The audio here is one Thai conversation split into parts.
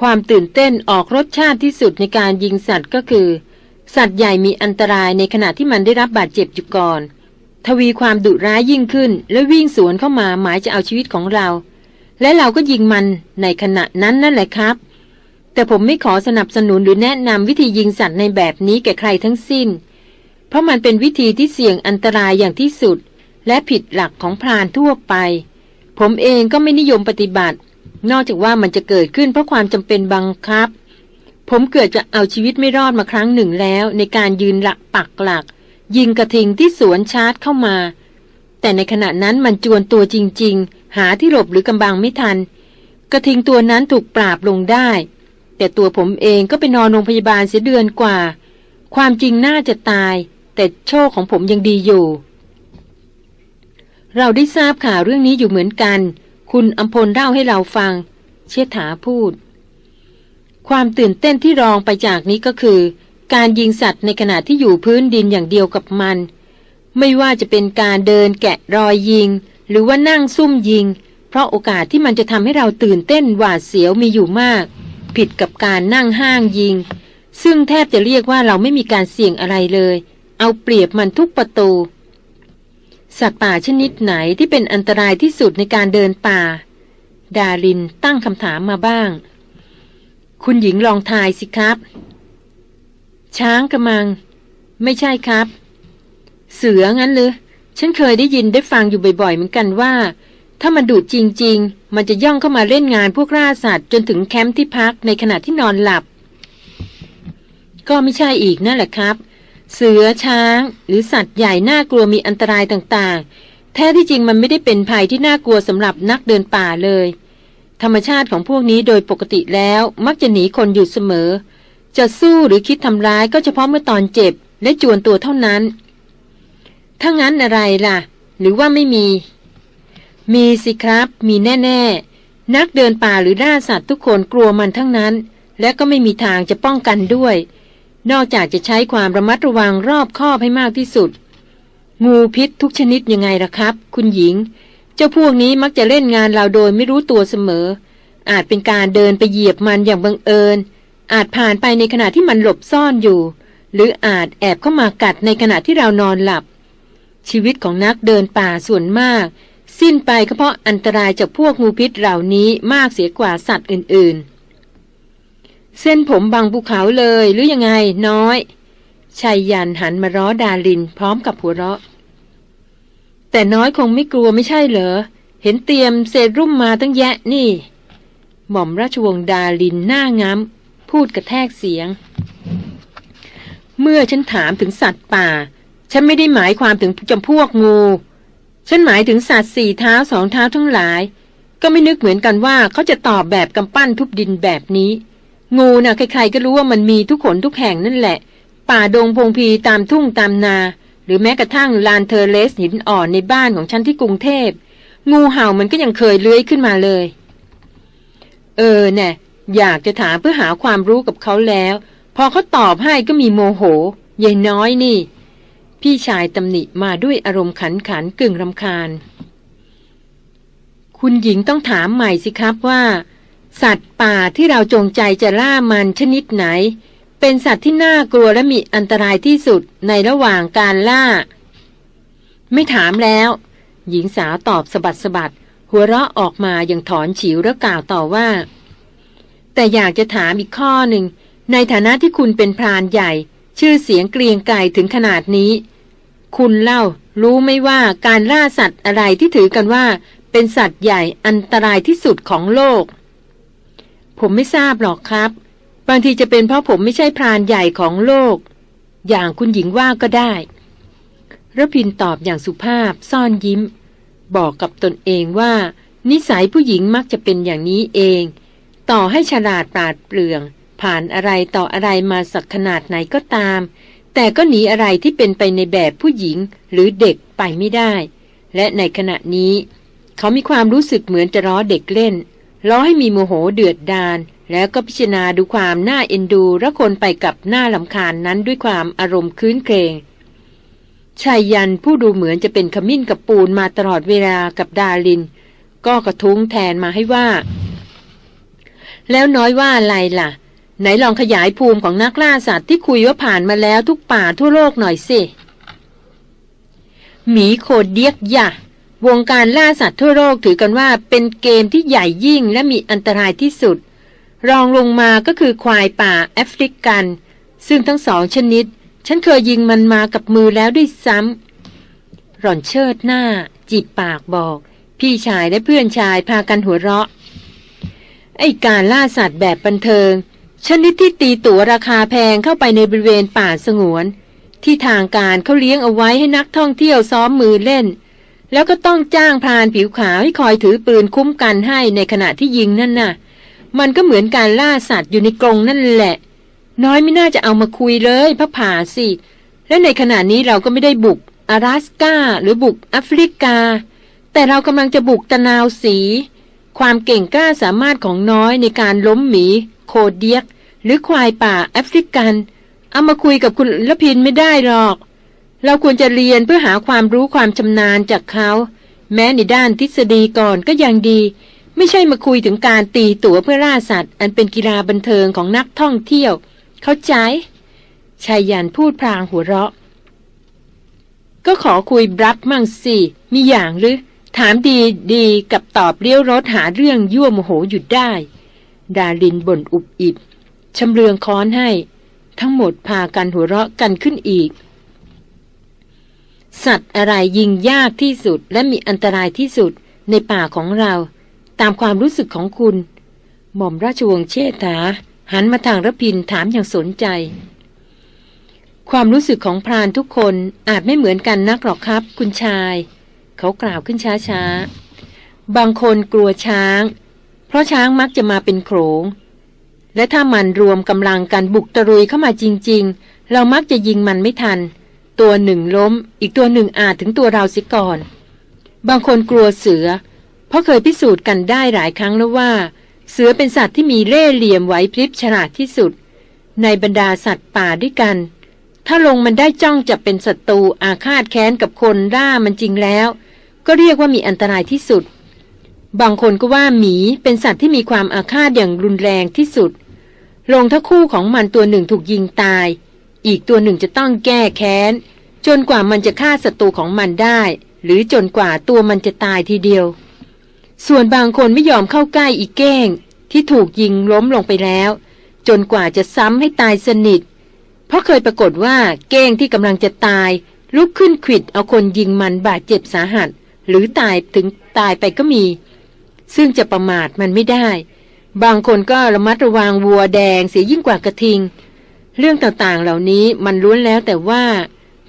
ความตื่นเต้นออกรสชาติที่สุดในการยิงสัตว์ก็คือ สัตว์ใหญ่มีอันตรายในขณะที่มันได้รับบาดเจ็บอยู่ก่อน ทวีความดุร้ายยิ่งขึ้น และวิ่งสวนเข้ามาหมายจะเอาชีวิตของเรา และเราก็ยิงมันในขณะนั้นนั่นแหละครับ แต่ผมไม่ขอสนับสนุนหรือแนะนำวิธียิงสัตว์ในแบบนี้แก่ใครทั้งสิ้น เพราะมันเป็นวิธีที่เสี่ยงอันตรายอย่างที่สุด และผิดหลักของพรานทั่วไป ผมเองก็ไม่นิยมปฏิบัติ นอกจากว่ามันจะเกิดขึ้นเพราะความจำเป็นบังคับ ผมเกิดจะเอาชีวิตไม่รอดมาครั้งหนึ่งแล้ว ในการยืนหลักปักหลัก ยิงกระทิงที่สวนชาร์จเข้ามา แต่ในขณะนั้นมันจวนตัวจริง ๆ หาที่หลบหรือกำบังไม่ทัน กระทิงตัวนั้นถูกปราบลงได้ แต่ตัวผมเองก็ไปนอนโรงพยาบาลเสียเดือนกว่า ความจริงน่าจะตาย แต่โชคของผมยังดีอยู่ เราได้ทราบข่าวเรื่องนี้อยู่เหมือนกัน คุณอัมพลเล่าให้เราฟัง เชษฐาพูด ความตื่นเต้นที่รองไปจากนี้ก็คือ การยิงสัตว์ในขณะที่อยู่พื้นดินอย่างเดียวกับมัน ไม่ว่าจะเป็นการเดินแกะรอยยิง หรือว่านั่งซุ่มยิง เพราะโอกาสที่มันจะทำให้เราตื่นเต้นหวาดเสียวมีอยู่มาก ผิดกับการนั่งห้างยิง ซึ่งแทบจะเรียกว่าเราไม่มีการเสี่ยงอะไรเลย เอาเปรียบมันทุกประตู สัตว์ป่าชนิดไหนที่เป็นอันตรายที่สุดในการเดินป่า ดารินตั้งคำถามมาบ้าง คุณหญิงลองทายสิครับ ช้างกระมัง ไม่ใช่ครับ เสืองั้นเลยฉันเคยได้ยินได้ฟังอยู่บ่อยๆ เหมือนกันว่า ถ้ามันดุจริง ๆ มันจะย่องเข้ามาเล่นงานพวกล่าสัตว์จนถึงแคมป์ที่พักในขณะที่นอนหลับ ก็ไม่ใช่อีกนั่นแหละครับ เสือช้าง หรือสัตว์ใหญ่น่ากลัวมีอันตรายต่างๆ แท้ที่จริงมันไม่ได้เป็นภัยที่น่ากลัวสำหรับนักเดินป่าเลย ธรรมชาติของพวกนี้โดยปกติแล้วมักจะหนีคนอยู่เสมอ จะสู้หรือคิดทำร้ายก็เฉพาะเมื่อตอนเจ็บ และจวนตัวเท่านั้น ถ้างั้นอะไรล่ะ หรือว่าไม่มี มีสิครับ มีแน่ ๆ นักเดินป่าหรือล่าสัตว์ทุกคนกลัวมันทั้งนั้น และก็ไม่มีทางจะป้องกันด้วย นอกจากจะใช้ความระมัดระวังรอบคอบให้มากที่สุด งูพิษทุกชนิดยังไงล่ะครับ คุณหญิง เจ้าพวกนี้มักจะเล่นงานเราโดยไม่รู้ตัวเสมอ อาจเป็นการเดินไปเหยียบมันอย่างบังเอิญ อาจผ่านไปในขณะที่มันหลบซ่อนอยู่ หรืออาจแอบเข้ามากัดในขณะที่เรานอนหลับ ชีวิตของนักเดินป่าส่วนมาก สิ้นไปก็เพราะอันตรายจากพวกงูพิษเหล่านี้มากเสียกว่าสัตว์อื่นๆ เส้นผมบางภูเขาเลยหรือยังไงน้อยชายยันหันมาร้อดาลินพร้อมกับหัวเราะ แต่น้อยคงไม่กลัวไม่ใช่เหรอ เห็นเตรียมเศษรุ่มมาตั้งแยะนี่ หม่อมราชวงศ์ดาลินหน้างามพูดกระแทกเสียง เมื่อฉันถามถึงสัตว์ป่า ฉันไม่ได้หมายความถึงจำพวกงู ฉันหมายถึงสัตว์สี่เท้าสองเท้าทั้งหลาย ก็ไม่นึกเหมือนกันว่าเขาจะตอบแบบกำปั้นทุบดินแบบนี้ งูนะ่ะใครๆก็รู้ว่ามันมีทุกขนทุกแห่งนั่นแหละ ป่าดงพงพีตามทุ่งตามนา หรือแม้กระทั่งลานเทอร์เลสหินอ่อนในบ้านของฉันที่กรุงเทพ งูเห่ามันก็ยังเคยเลื้อยขึ้นมาเลย เออเน่อยากจะถามเพื่อหาความรู้กับเขาแล้ว พอเขาตอบให้ก็มีโมโหยายน้อยนี่ พี่ชายตำหนิมาด้วยอารมณ์ขันขันกึ่งรำคาญ คุณหญิงต้องถามใหม่สิครับว่า สัตว์ป่าที่เราจงใจจะล่ามันชนิดไหน เป็นสัตว์ที่น่ากลัวและมีอันตรายที่สุดในระหว่างการล่า ไม่ถามแล้ว หญิงสาวตอบสะบัดสะบัดหัวเราะออกมาอย่างถอนฉิวแล้วกล่าวต่อว่า แต่อยากจะถามอีกข้อหนึ่ง ในฐานะที่คุณเป็นพรานใหญ่ ชื่อเสียงเกรียงไกรถึงขนาดนี้ คุณเล่า รู้ไหมว่าการล่าสัตว์อะไรที่ถือกันว่า เป็นสัตว์ใหญ่อันตรายที่สุดของโลก ผมไม่ทราบหรอกครับ บางทีจะเป็นเพราะผมไม่ใช่พรานใหญ่ของโลก อย่างคุณหญิงว่าก็ได้ระพินตอบอย่างสุภาพซ่อนยิ้ม บอกกับตนเองว่า นิสัยผู้หญิงมักจะเป็นอย่างนี้เอง ต่อให้ฉลาดปราดเปลือง ผ่านอะไรต่ออะไรมาสักขนาดไหนก็ตาม แต่ก็หนีอะไรที่เป็นไปในแบบผู้หญิงหรือเด็กไปไม่ได้ และในขณะนี้ เขามีความรู้สึกเหมือนจะล้อเด็กเล่น ล้อให้มีโมโหเดือดดาลแล้วก็พิจารณาดูความน่าเอ็นดูระคนไปกับหน้าลำคาญนั้นด้วยความอารมณ์คืนเครงชายยันผู้ดูเหมือนจะเป็นขมิ้นกับปูนมาตลอดเวลากับดาลิน ก็กระทุ้งแทนมาให้ว่า แล้วน้อยว่าอะไรล่ะ ไหนลองขยายภูมิของนักล่าสัตว์ที่คุยว่าผ่านมาแล้วทุกป่าทั่วโลกหน่อยสิหมีโคดเดียกยะ วงการล่าสัตว์ทั่วโลกถือกันว่าเป็นเกมที่ใหญ่ยิ่งและมีอันตรายที่สุด รองลงมาก็คือควายป่าแอฟริกัน ซึ่งทั้งสองชนิด ฉันเคยยิงมันมากับมือแล้วด้วยซ้ำหล่อนเชิดหน้า จีบปากบอก พี่ชายและเพื่อนชายพากันหัวเราะ ไอการล่าสัตว์แบบบันเทิง ชนิดที่ตีตั๋วราคาแพงเข้าไปในบริเวณป่าสงวน ที่ทางการเขาเลี้ยงเอาไว้ให้นักท่องเที่ยวซ้อมมือเล่น แล้วก็ต้องจ้างพรานผิวขาวให้คอยถือปืนคุ้มกันให้ในขณะที่ยิงนั่นน่ะ มันก็เหมือนการล่าสัตว์อยู่ในกรงนั่นแหละ น้อยไม่น่าจะเอามาคุยเลยพระผาสิ และในขณะนี้เราก็ไม่ได้บุกอาราสกาหรือบุกแอฟริกา แต่เรากำลังจะบุกตะนาวสี ความเก่งกล้าสามารถของน้อยในการล้มหมี โคเดียก หรือควายป่าแอฟริกัน เอามาคุยกับคุณละพินไม่ได้หรอก เราควรจะเรียนเพื่อหาความรู้ความชำนาญจากเขา แม้ในด้านทฤษฎีก่อนก็ยังดี ไม่ใช่มาคุยถึงการตีตั๋วเพื่อล่าสัตว์ อันเป็นกีฬาบันเทิงของนักท่องเที่ยว เข้าใจชายยันพูดพลางหัวเราะ ก็ขอคุยบรับมั่งสิมีอย่างหรือ ถามดีดีกับตอบเลี้ยวรถหาเรื่องยั่วโมโหหยุดได้ ดาลินบ่นอุบอิบชำเลืองค้อนให้ ทั้งหมดพากันหัวเราะกันขึ้นอีก สัตว์อะไรยิงยากที่สุดและมีอันตรายที่สุดในป่าของเรา ตามความรู้สึกของคุณ หม่อมราชวงศ์เชษฐา หันมาทางระพินถามอย่างสนใจ ความรู้สึกของพรานทุกคนอาจไม่เหมือนกันนักหรอกครับ คุณชาย เขากล่าวขึ้นช้าๆ บางคนกลัวช้าง เพราะช้างมักจะมาเป็นโขงและถ้ามันรวมกำลังกันบุกตรุยเข้ามาจริง ๆ เรามักจะยิงมันไม่ทัน ตัวหนึ่งล้ม อีกตัวหนึ่งอาจถึงตัวเราสิก่อน บางคนกลัวเสือ เพราะเคยพิสูจน์กันได้หลายครั้งแล้วว่า เสือเป็นสัตว์ที่มีเล่ห์เหลี่ยมไหวพริบฉลาดที่สุด ในบรรดาสัตว์ป่าด้วยกัน ถ้าลงมันได้จ้องจะเป็นศัตรูอาฆาตแค้นกับคนด่ามันจริงแล้ว ก็เรียกว่ามีอันตรายที่สุด บางคนก็ว่าหมีเป็นสัตว์ที่มีความอาฆาตอย่างรุนแรงที่สุดลงถ้าคู่ของมันตัวหนึ่งถูกยิงตาย อีกตัวหนึ่งจะต้องแก้แค้น จนกว่ามันจะฆ่าศัตรูของมันได้ หรือจนกว่าตัวมันจะตายทีเดียว ส่วนบางคนไม่ยอมเข้าใกล้อีกเก้ง ที่ถูกยิงล้มลงไปแล้ว จนกว่าจะซ้ำให้ตายสนิท เพราะเคยปรากฏว่าเก้งที่กำลังจะตาย ลุกขึ้นขิดเอาคนยิงมันบาดเจ็บสาหัส หรือตายถึงตายไปก็มี ซึ่งจะประมาทมันไม่ได้บางคนก็ระมัดระวังวัวแดงเสียยิ่งกว่ากระทิง เรื่องต่างๆ เหล่านี้มันล้วนแล้วแต่ว่า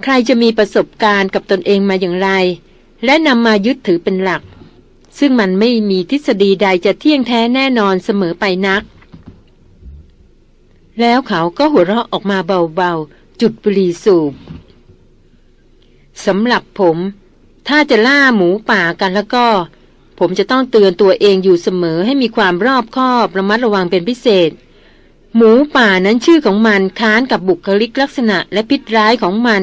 ใครจะมีประสบการณ์กับตนเองมาอย่างไร และนำมายึดถือเป็นหลัก ซึ่งมันไม่มีทฤษฎีใดจะเที่ยงแท้แน่นอนเสมอไปนัก แล้วเขาก็หัวเราะออกมาเบาๆ จุดบุหรี่สูบสำหรับผม ถ้าจะล่าหมูป่ากันแล้วก็ ผมจะต้องเตือนตัวเองอยู่เสมอให้มีความรอบคอบระมัดระวังเป็นพิเศษ หมูป่านั้นชื่อของมันค้านกับบุคลิกลักษณะและพิษร้ายของมัน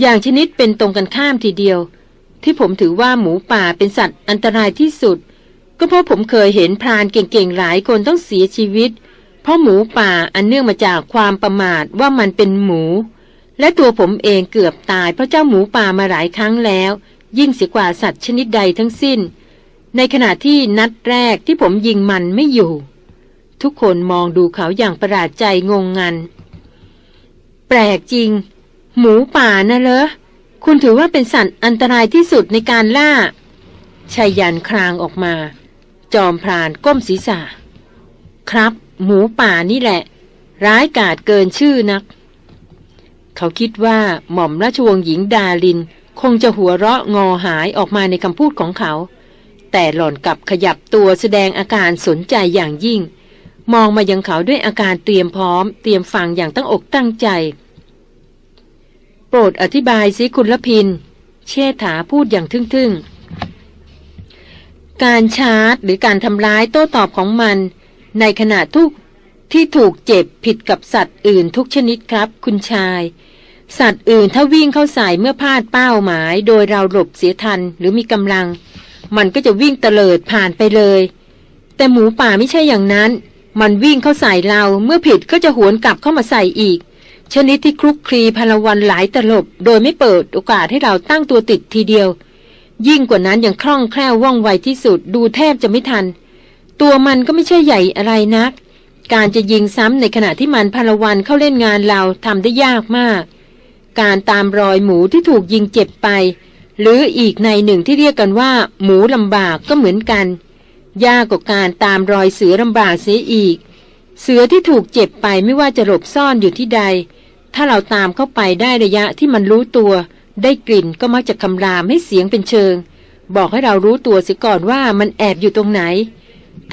อย่างชนิดเป็นตรงกันข้ามทีเดียว ที่ผมถือว่าหมูป่าเป็นสัตว์อันตรายที่สุด ก็เพราะผมเคยเห็นพรานเก่งๆหลายคนต้องเสียชีวิต เพราะหมูป่าอันเนื่องมาจากความประมาทว่ามันเป็นหมู และตัวผมเองเกือบตายเพราะเจ้าหมูป่ามาหลายครั้งแล้ว ยิ่งเสียกว่าสัตว์ชนิดใดทั้งสิ้น ในขณะที่นัดแรกที่ผมยิงมันไม่อยู่ ทุกคนมองดูเขาอย่างประหลาดใจงงงัน แปลกจริง หมูป่านะเลอคุณถือว่าเป็นสัตว์อันตรายที่สุดในการล่าชายันคลางออกมา จอมพรานก้มศีรษะ ครับ หมูป่านี่แหละ ร้ายกาจเกินชื่อนัก เขาคิดว่าหม่อมราชวงศ์หญิงดาลิน คงจะหัวเราะงอหายออกมาในคำพูดของเขา แต่หล่อนกลับขยับตัวแสดงอาการสนใจอย่างยิ่ง มองมายังเขาด้วยอาการเตรียมพร้อม เตรียมฟังอย่างตั้งอกตั้งใจ โปรดอธิบายสิคุณละพิน เชษฐาพูดอย่างทึ่งๆ การชาร์จหรือการทำร้ายโต้ตอบของมัน ในขณะทุกที่ถูกเจ็บผิดกับสัตว์อื่นทุกชนิดครับ คุณชาย สัตว์อื่นถ้าวิ่งเข้าใส่เมื่อพลาดเป้าหมาย โดยเราหลบเสียทันหรือมีกำลัง มันก็จะวิ่งเตลิดผ่านไปเลย แต่หมูป่าไม่ใช่อย่างนั้น มันวิ่งเข้าใส่เราเมื่อผิดก็จะหวนกลับเข้ามาใส่อีก ชนิดที่คลุกคลีพลวันหลายตลบ โดยไม่เปิดโอกาสให้เราตั้งตัวติดทีเดียว ยิ่งกว่านั้นยังคล่องแคล่วว่องไวที่สุดดูแทบจะไม่ทัน ตัวมันก็ไม่ใช่ใหญ่อะไรนัก การจะยิงซ้ำในขณะที่มันพลวันเข้าเล่นงานเราทำได้ยากมาก การตามรอยหมูที่ถูกยิงเจ็บไป หรืออีกในหนึ่งที่เรียกกันว่า หมูลำบากก็เหมือนกัน ยากกว่าการตามรอยเสือลำบากเสียอีก เสือที่ถูกเจ็บไปไม่ว่าจะหลบซ่อนอยู่ที่ใด ถ้าเราตามเข้าไปได้ระยะที่มันรู้ตัว ได้กลิ่นก็มักจะคำรามให้เสียงเป็นเชิง บอกให้เรารู้ตัวเสียก่อนว่ามันแอบอยู่ตรงไหน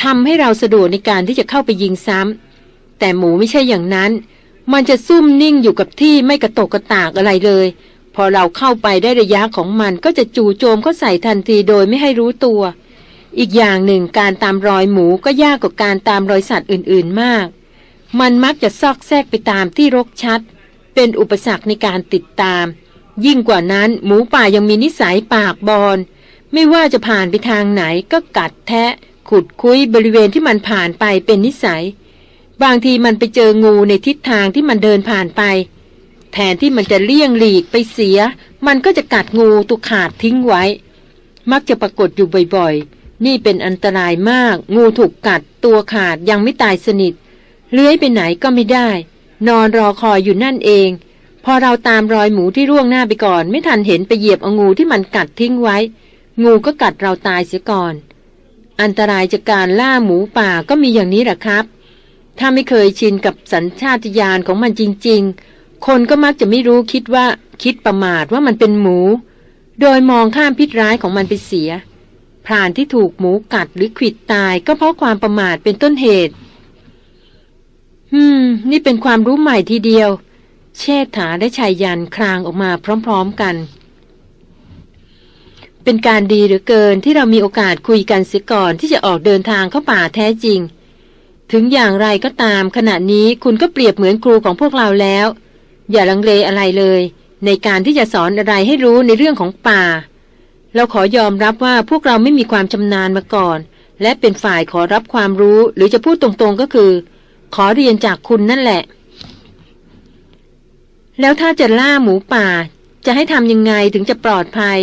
ทำให้เราสะดวกในการที่จะเข้าไปยิงซ้ำแต่หมูไม่ใช่อย่างนั้น มันจะซุ่มนิ่งอยู่กับที่ไม่กระตกกระตากอะไรเลย พอเราเข้าไปได้ระยะของมันก็จะจู่โจมเข้าใส่ทันทีโดยไม่ให้รู้ตัว อีกอย่างหนึ่งการตามรอยหมูก็ยากกว่าการตามรอยสัตว์อื่นๆมาก มันมักจะซอกแซกไปตามที่รกชัด เป็นอุปสรรคในการติดตาม ยิ่งกว่านั้นหมูป่ายังมีนิสัยปากบอลไม่ว่าจะผ่านไปทางไหนก็กัดแทะ ขุดคุยบริเวณที่มันผ่านไปเป็นนิสัย บางทีมันไปเจองูในทิศทางที่มันเดินผ่านไป แทนที่มันจะเลี่ยงหลีกไปเสีย มันก็จะกัดงูตุขาดทิ้งไว้ มักจะปรากฏอยู่บ่อยๆ นี่เป็นอันตรายมาก งูถูกกัด ตัวขาดยังไม่ตายสนิท เลื้อยไปไหนก็ไม่ได้ นอนรอคอยอยู่นั่นเอง พอเราตามรอยหมูที่ร่วงหน้าไปก่อน ไม่ทันเห็นไปเหยียบเอางูที่มันกัดทิ้งไว้ งูก็กัดเราตายเสียก่อน อันตรายจากการล่าหมูป่าก็มีอย่างนี้แหละครับ ถ้าไม่เคยชินกับสัญชาตญาณของมันจริง ๆ คนก็มักจะไม่รู้คิดว่าคิดประมาทว่ามันเป็นหมู โดยมองข้ามพิษร้ายของมันไปเสีย พรานที่ถูกหมูกัดหรือขิดตายก็เพราะความประมาทเป็นต้นเหตุอืมนี่เป็นความรู้ใหม่ทีเดียว เชษฐาและชายยันคลางออกมาพร้อมๆกัน เป็นการดีหรือเกินที่เรามีโอกาสคุยกันเสียก่อนที่จะออกเดินทางเข้าป่าแท้จริง ถึงอย่างไรก็ตามขณะนี้คุณก็เปรียบเหมือนครูของพวกเราแล้ว อย่าลังเลอะไรเลย ในการที่จะสอนอะไรให้รู้ในเรื่องของป่า เราขอยอมรับว่าพวกเราไม่มีความชำนาญมาก่อน และเป็นฝ่ายขอรับความรู้หรือจะพูดตรงๆก็คือ ขอเรียนจากคุณนั่นแหละ แล้วถ้าจะล่าหมูป่า จะให้ทำยังไงถึงจะปลอดภัย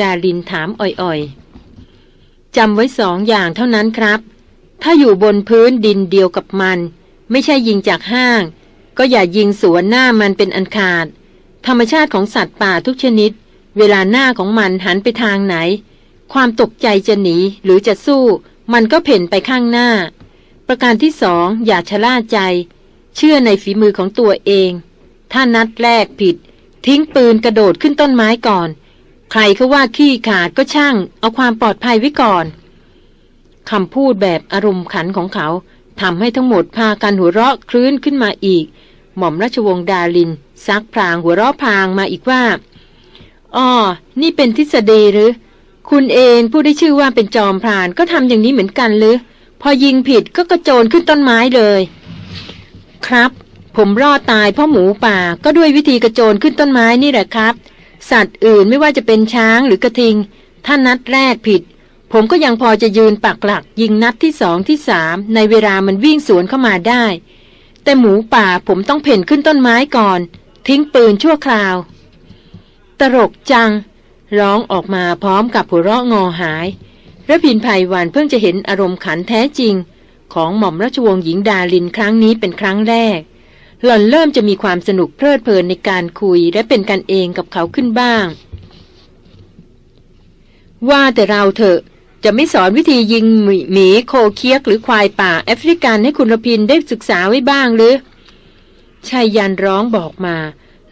ดารินถามอ่อยๆจำไว้สองอย่างเท่านั้นครับ ถ้าอยู่บนพื้นดินเดียวกับมัน ไม่ใช่ยิงจากห้าง ก็อย่ายิงสวนหน้ามันเป็นอันขาด ธรรมชาติของสัตว์ป่าทุกชนิด เวลาหน้าของมันหันไปทางไหน ความตกใจจะหนีหรือจะสู้ มันก็เพ่นไปข้างหน้า ประการที่สองอย่าชะล่าใจ เชื่อในฝีมือของตัวเอง ถ้านัดแรกผิด ทิ้งปืนกระโดดขึ้นต้นไม้ก่อน ใครเขาว่าขี้ขาดก็ช่าง เอาความปลอดภัยไว้ก่อนคำพูดแบบอารมณ์ขันของเขาทำให้ทั้งหมดพากันหัวเราะคลื่นขึ้นมาอีก หม่อมราชวงศ์ดาลินซักพรางหัวเราะพางมาอีกว่า อ๋อ นี่เป็นทฤษฎีหรือ คุณเองผู้ได้ชื่อว่าเป็นจอมพรานก็ทำอย่างนี้เหมือนกันหรือ พอยิงผิดก็กระโจนขึ้นต้นไม้เลย ครับ ผมรอดตายเพราะหมูป่าก็ด้วยวิธีกระโจนขึ้นต้นไม้นี่แหละครับ สัตว์อื่นไม่ว่าจะเป็นช้างหรือกระทิง ถ้านัดแรกผิด ผมก็ยังพอจะยืนปักหลัก ยิงนัดที่สองที่สามในเวลามันวิ่งสวนเข้ามาได้ แต่หมูป่าผมต้องเพ่นขึ้นต้นไม้ก่อน ทิ้งปืนชั่วคราว ตลกจัง ร้องออกมาพร้อมกับหัวเราะงอหายระพินภัยวันเพิ่งจะเห็นอารมณ์ขันแท้จริง ของหม่อมราชวงศ์หญิงดาลินครั้งนี้เป็นครั้งแรก หล่อนเริ่มจะมีความสนุกเพลิดเพลินในการคุยและเป็นกันเองกับเขาขึ้นบ้าง ว่าแต่เราเถอะจะไม่สอนวิธียิงหมีโคเคียกหรือควายป่าแอฟริกันให้คุณรพินได้ศึกษาไว้บ้างหรือชายยันร้องบอกมา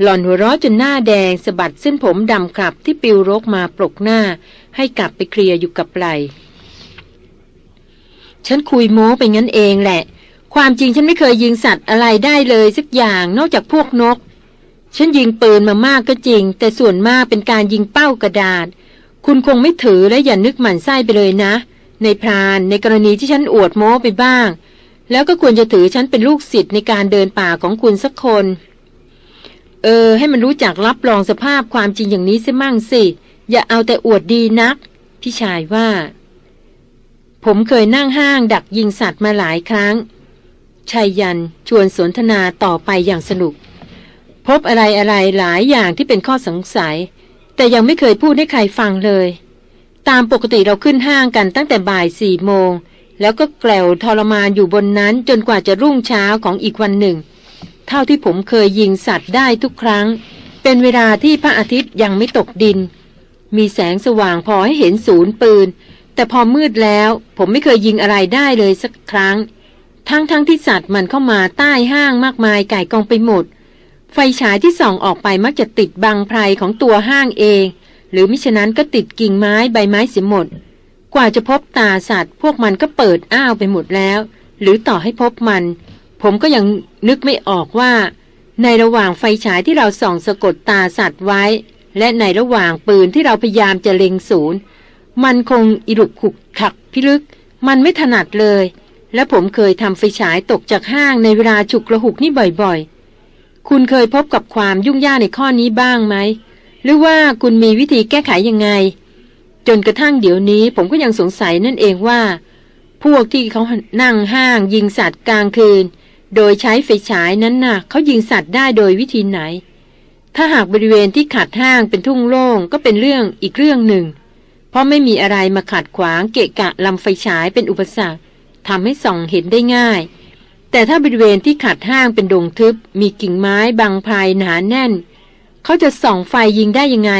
หล่อนหัวเราะจนหน้าแดงสะบัดเส้นผมดำขับที่ปิวรกมาปลกหน้า ให้กลับไปเคลียร์อยู่กับไหลฉันคุยโม้ไปงั้นเองแหละ ความจริงฉันไม่เคยยิงสัตว์อะไรได้เลยสักอย่างนอกจากพวกนก ฉันยิงปืนมามากก็จริง แต่ส่วนมากเป็นการยิงเป้ากระดาษ คุณคงไม่ถือและอย่านึกหมันไส้ไปเลยนะ ในพรานในกรณีที่ฉันอวดโม้ไปบ้าง แล้วก็ควรจะถือฉันเป็นลูกศิษย์ในการเดินป่าของคุณสักคน เออ ให้มันรู้จักรับรองสภาพความจริงอย่างนี้สิมั่งสิ อย่าเอาแต่อวดดีนัก พี่ชายว่า ผมเคยนั่งห้างดักยิงสัตว์มาหลายครั้งชายยันชวนสนทนาต่อไปอย่างสนุก พบอะไรอะไรหลายอย่างที่เป็นข้อสงสัย แต่ยังไม่เคยพูดให้ใครฟังเลย ตามปกติเราขึ้นห้างกันตั้งแต่บ่ายสี่โมง แล้วก็แกลวทรมานอยู่บนนั้นจนกว่าจะรุ่งเช้าของอีกวันหนึ่ง เท่าที่ผมเคยยิงสัตว์ได้ทุกครั้ง เป็นเวลาที่พระอาทิตย์ยังไม่ตกดิน มีแสงสว่างพอให้เห็นศูนย์ปืน แต่พอมืดแล้วผมไม่เคยยิงอะไรได้เลยสักครั้ง ทั้งทั้งที่สัตว์มันเข้ามาใต้ห้างมากมายไก่กองไปหมด ไฟฉายที่ส่องออกไปมักจะติดบังไพรของตัวห้างเอง หรือมิฉะนั้นก็ติดกิ่งไม้ใบไม้เสียหมด กว่าจะพบตาสัตว์ พวกมันก็เปิดอ้าวไปหมดแล้ว หรือต่อให้พบมัน ผมก็ยังนึกไม่ออกว่า ในระหว่างไฟฉายที่เราส่องสะกดตาสัตว์ไว้ และในระหว่างปืนที่เราพยายามจะเล็งศูนย์ มันคงอิรุกขุกขักพิลึก มันไม่ถนัดเลย และผมเคยทำไฟฉายตกจากห้างในเวลาฉุกระหุกนี่บ่อยๆ คุณเคยพบกับความยุ่งยากในข้อนี้บ้างไหม หรือว่าคุณมีวิธีแก้ไขยังไง จนกระทั่งเดี๋ยวนี้ผมก็ยังสงสัยนั่นเองว่า พวกที่เขานั่งห้างยิงสัตว์กลางคืน โดยใช้ไฟฉายนั้นน่ะเขายิงสัตว์ได้โดยวิธีไหน ถ้าหากบริเวณที่ขัดห้างเป็นทุ่งโล่งก็เป็นเรื่องอีกเรื่องหนึ่ง เพราะไม่มีอะไรมาขัดขวางเกะกะลำไฟฉายเป็นอุปสรรคทำให้ส่องเห็นได้ง่าย แต่ถ้าบริเวณที่ขัดห้างเป็นดงทึบ มีกิ่งไม้บางพายหนาแน่น เขาจะส่องไฟยิงได้ยังไง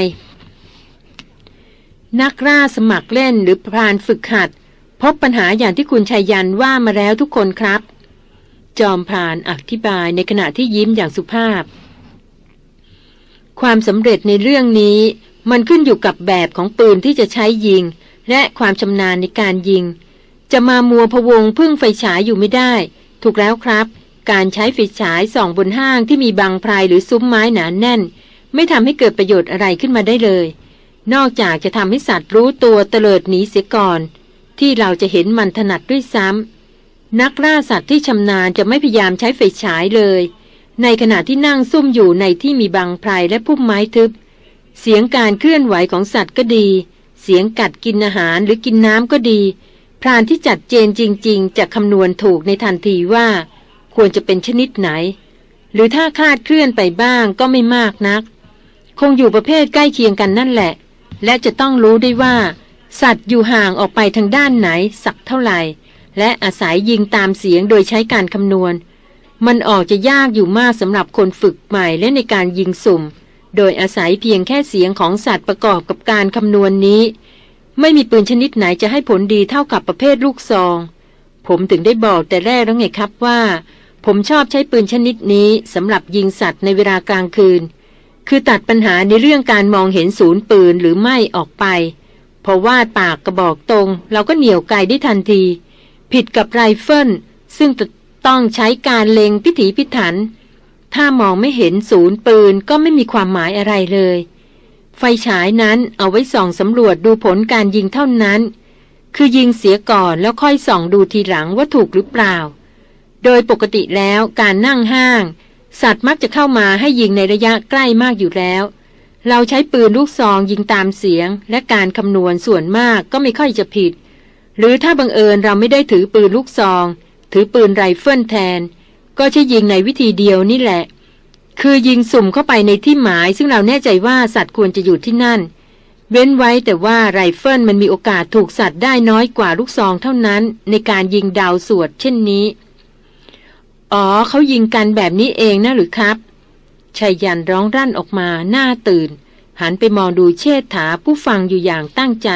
นักล่าสมัครเล่นหรือพรานฝึกหัด พบปัญหาอย่างที่คุณชายยันว่ามาแล้วทุกคนครับ จอมพรานอธิบายในขณะที่ยิ้มอย่างสุภาพ ความสำเร็จในเรื่องนี้ มันขึ้นอยู่กับแบบของปืนที่จะใช้ยิง และความชำนาญในการยิง จะมามัวพวงพึ่งไฟฉายอยู่ไม่ได้ ถูกแล้วครับ การใช้ไฟฉายส่องบนห้างที่มีบางพรายหรือซุ้มไม้หนานแน่น ไม่ทำให้เกิดประโยชน์อะไรขึ้นมาได้เลย นอกจากจะทำให้สัตว์รู้ตัวเตลิดหนีเสียก่อน ที่เราจะเห็นมันถนัดด้วยซ้ำ นักล่าสัตว์ที่ชำนาญจะไม่พยายามใช้ไฟฉายเลย ในขณะที่นั่งซุ่มอยู่ในที่มีบางไพรและพุ่มไม้ทึบ เสียงการเคลื่อนไหวของสัตว์ก็ดี เสียงกัดกินอาหารหรือกินน้ำก็ดี พรานที่จัดเจนจริง ๆ จะคำนวณถูกในทันทีว่า ควรจะเป็นชนิดไหน หรือถ้าคาดเคลื่อนไปบ้างก็ไม่มากนัก คงอยู่ประเภทใกล้เคียงกันนั่นแหละ และจะต้องรู้ได้ว่า สัตว์อยู่ห่างออกไปทางด้านไหนสักเท่าไหร่ และอาศัยยิงตามเสียงโดยใช้การคำนวณ มันออกจะยากอยู่มากสำหรับคนฝึกใหม่และในการยิงสุ่ม โดยอาศัยเพียงแค่เสียงของสัตว์ประกอบกับการคำนวณนนี้ ไม่มีปืนชนิดไหนจะให้ผลดีเท่ากับประเภทลูกซอง ผมถึงได้บอกแต่แรกแล้วไงครับว่า ผมชอบใช้ปืนชนิดนี้สำหรับยิงสัตว์ในเวลากลางคืน คือตัดปัญหาในเรื่องการมองเห็นศูนย์ปืนหรือไม่ออกไปพอวาดปากกระบอกตรง เราก็เหนี่ยวไกลได้ทันที ผิดกับไรเฟิลซึ่งต้องใช้การเล็งพิถีพิถัน ถ้ามองไม่เห็นศูนย์ปืนก็ไม่มีความหมายอะไรเลย ไฟฉายนั้นเอาไว้ส่องสำรวจดูผลการยิงเท่านั้น คือยิงเสียก่อนแล้วค่อยส่องดูทีหลังว่าถูกหรือเปล่า โดยปกติแล้วการนั่งห้าง สัตว์มักจะเข้ามาให้ยิงในระยะใกล้มากอยู่แล้ว เราใช้ปืนลูกซองยิงตามเสียง และการคำนวณส่วนมากก็ไม่ค่อยจะผิด หรือถ้าบังเอิญเราไม่ได้ถือปืนลูกซอง ถือปืนไรเฟิลแทน ก็ใช้ยิงในวิธีเดียวนี่แหละ คือยิงสุ่มเข้าไปในที่หมาย ซึ่งเราแน่ใจว่าสัตว์ควรจะอยู่ที่นั่น เว้นไว้แต่ว่าไรเฟิลมันมีโอกาสถูกสัตว์ได้น้อยกว่าลูกซองเท่านั้น ในการยิงดาวสวดเช่นนี้ อ๋อเขายิงกันแบบนี้เองนะหรือครับชายยันร้องรั่นออกมาหน้าตื่น หันไปมองดูเชษฐาผู้ฟังอยู่อย่างตั้งใจ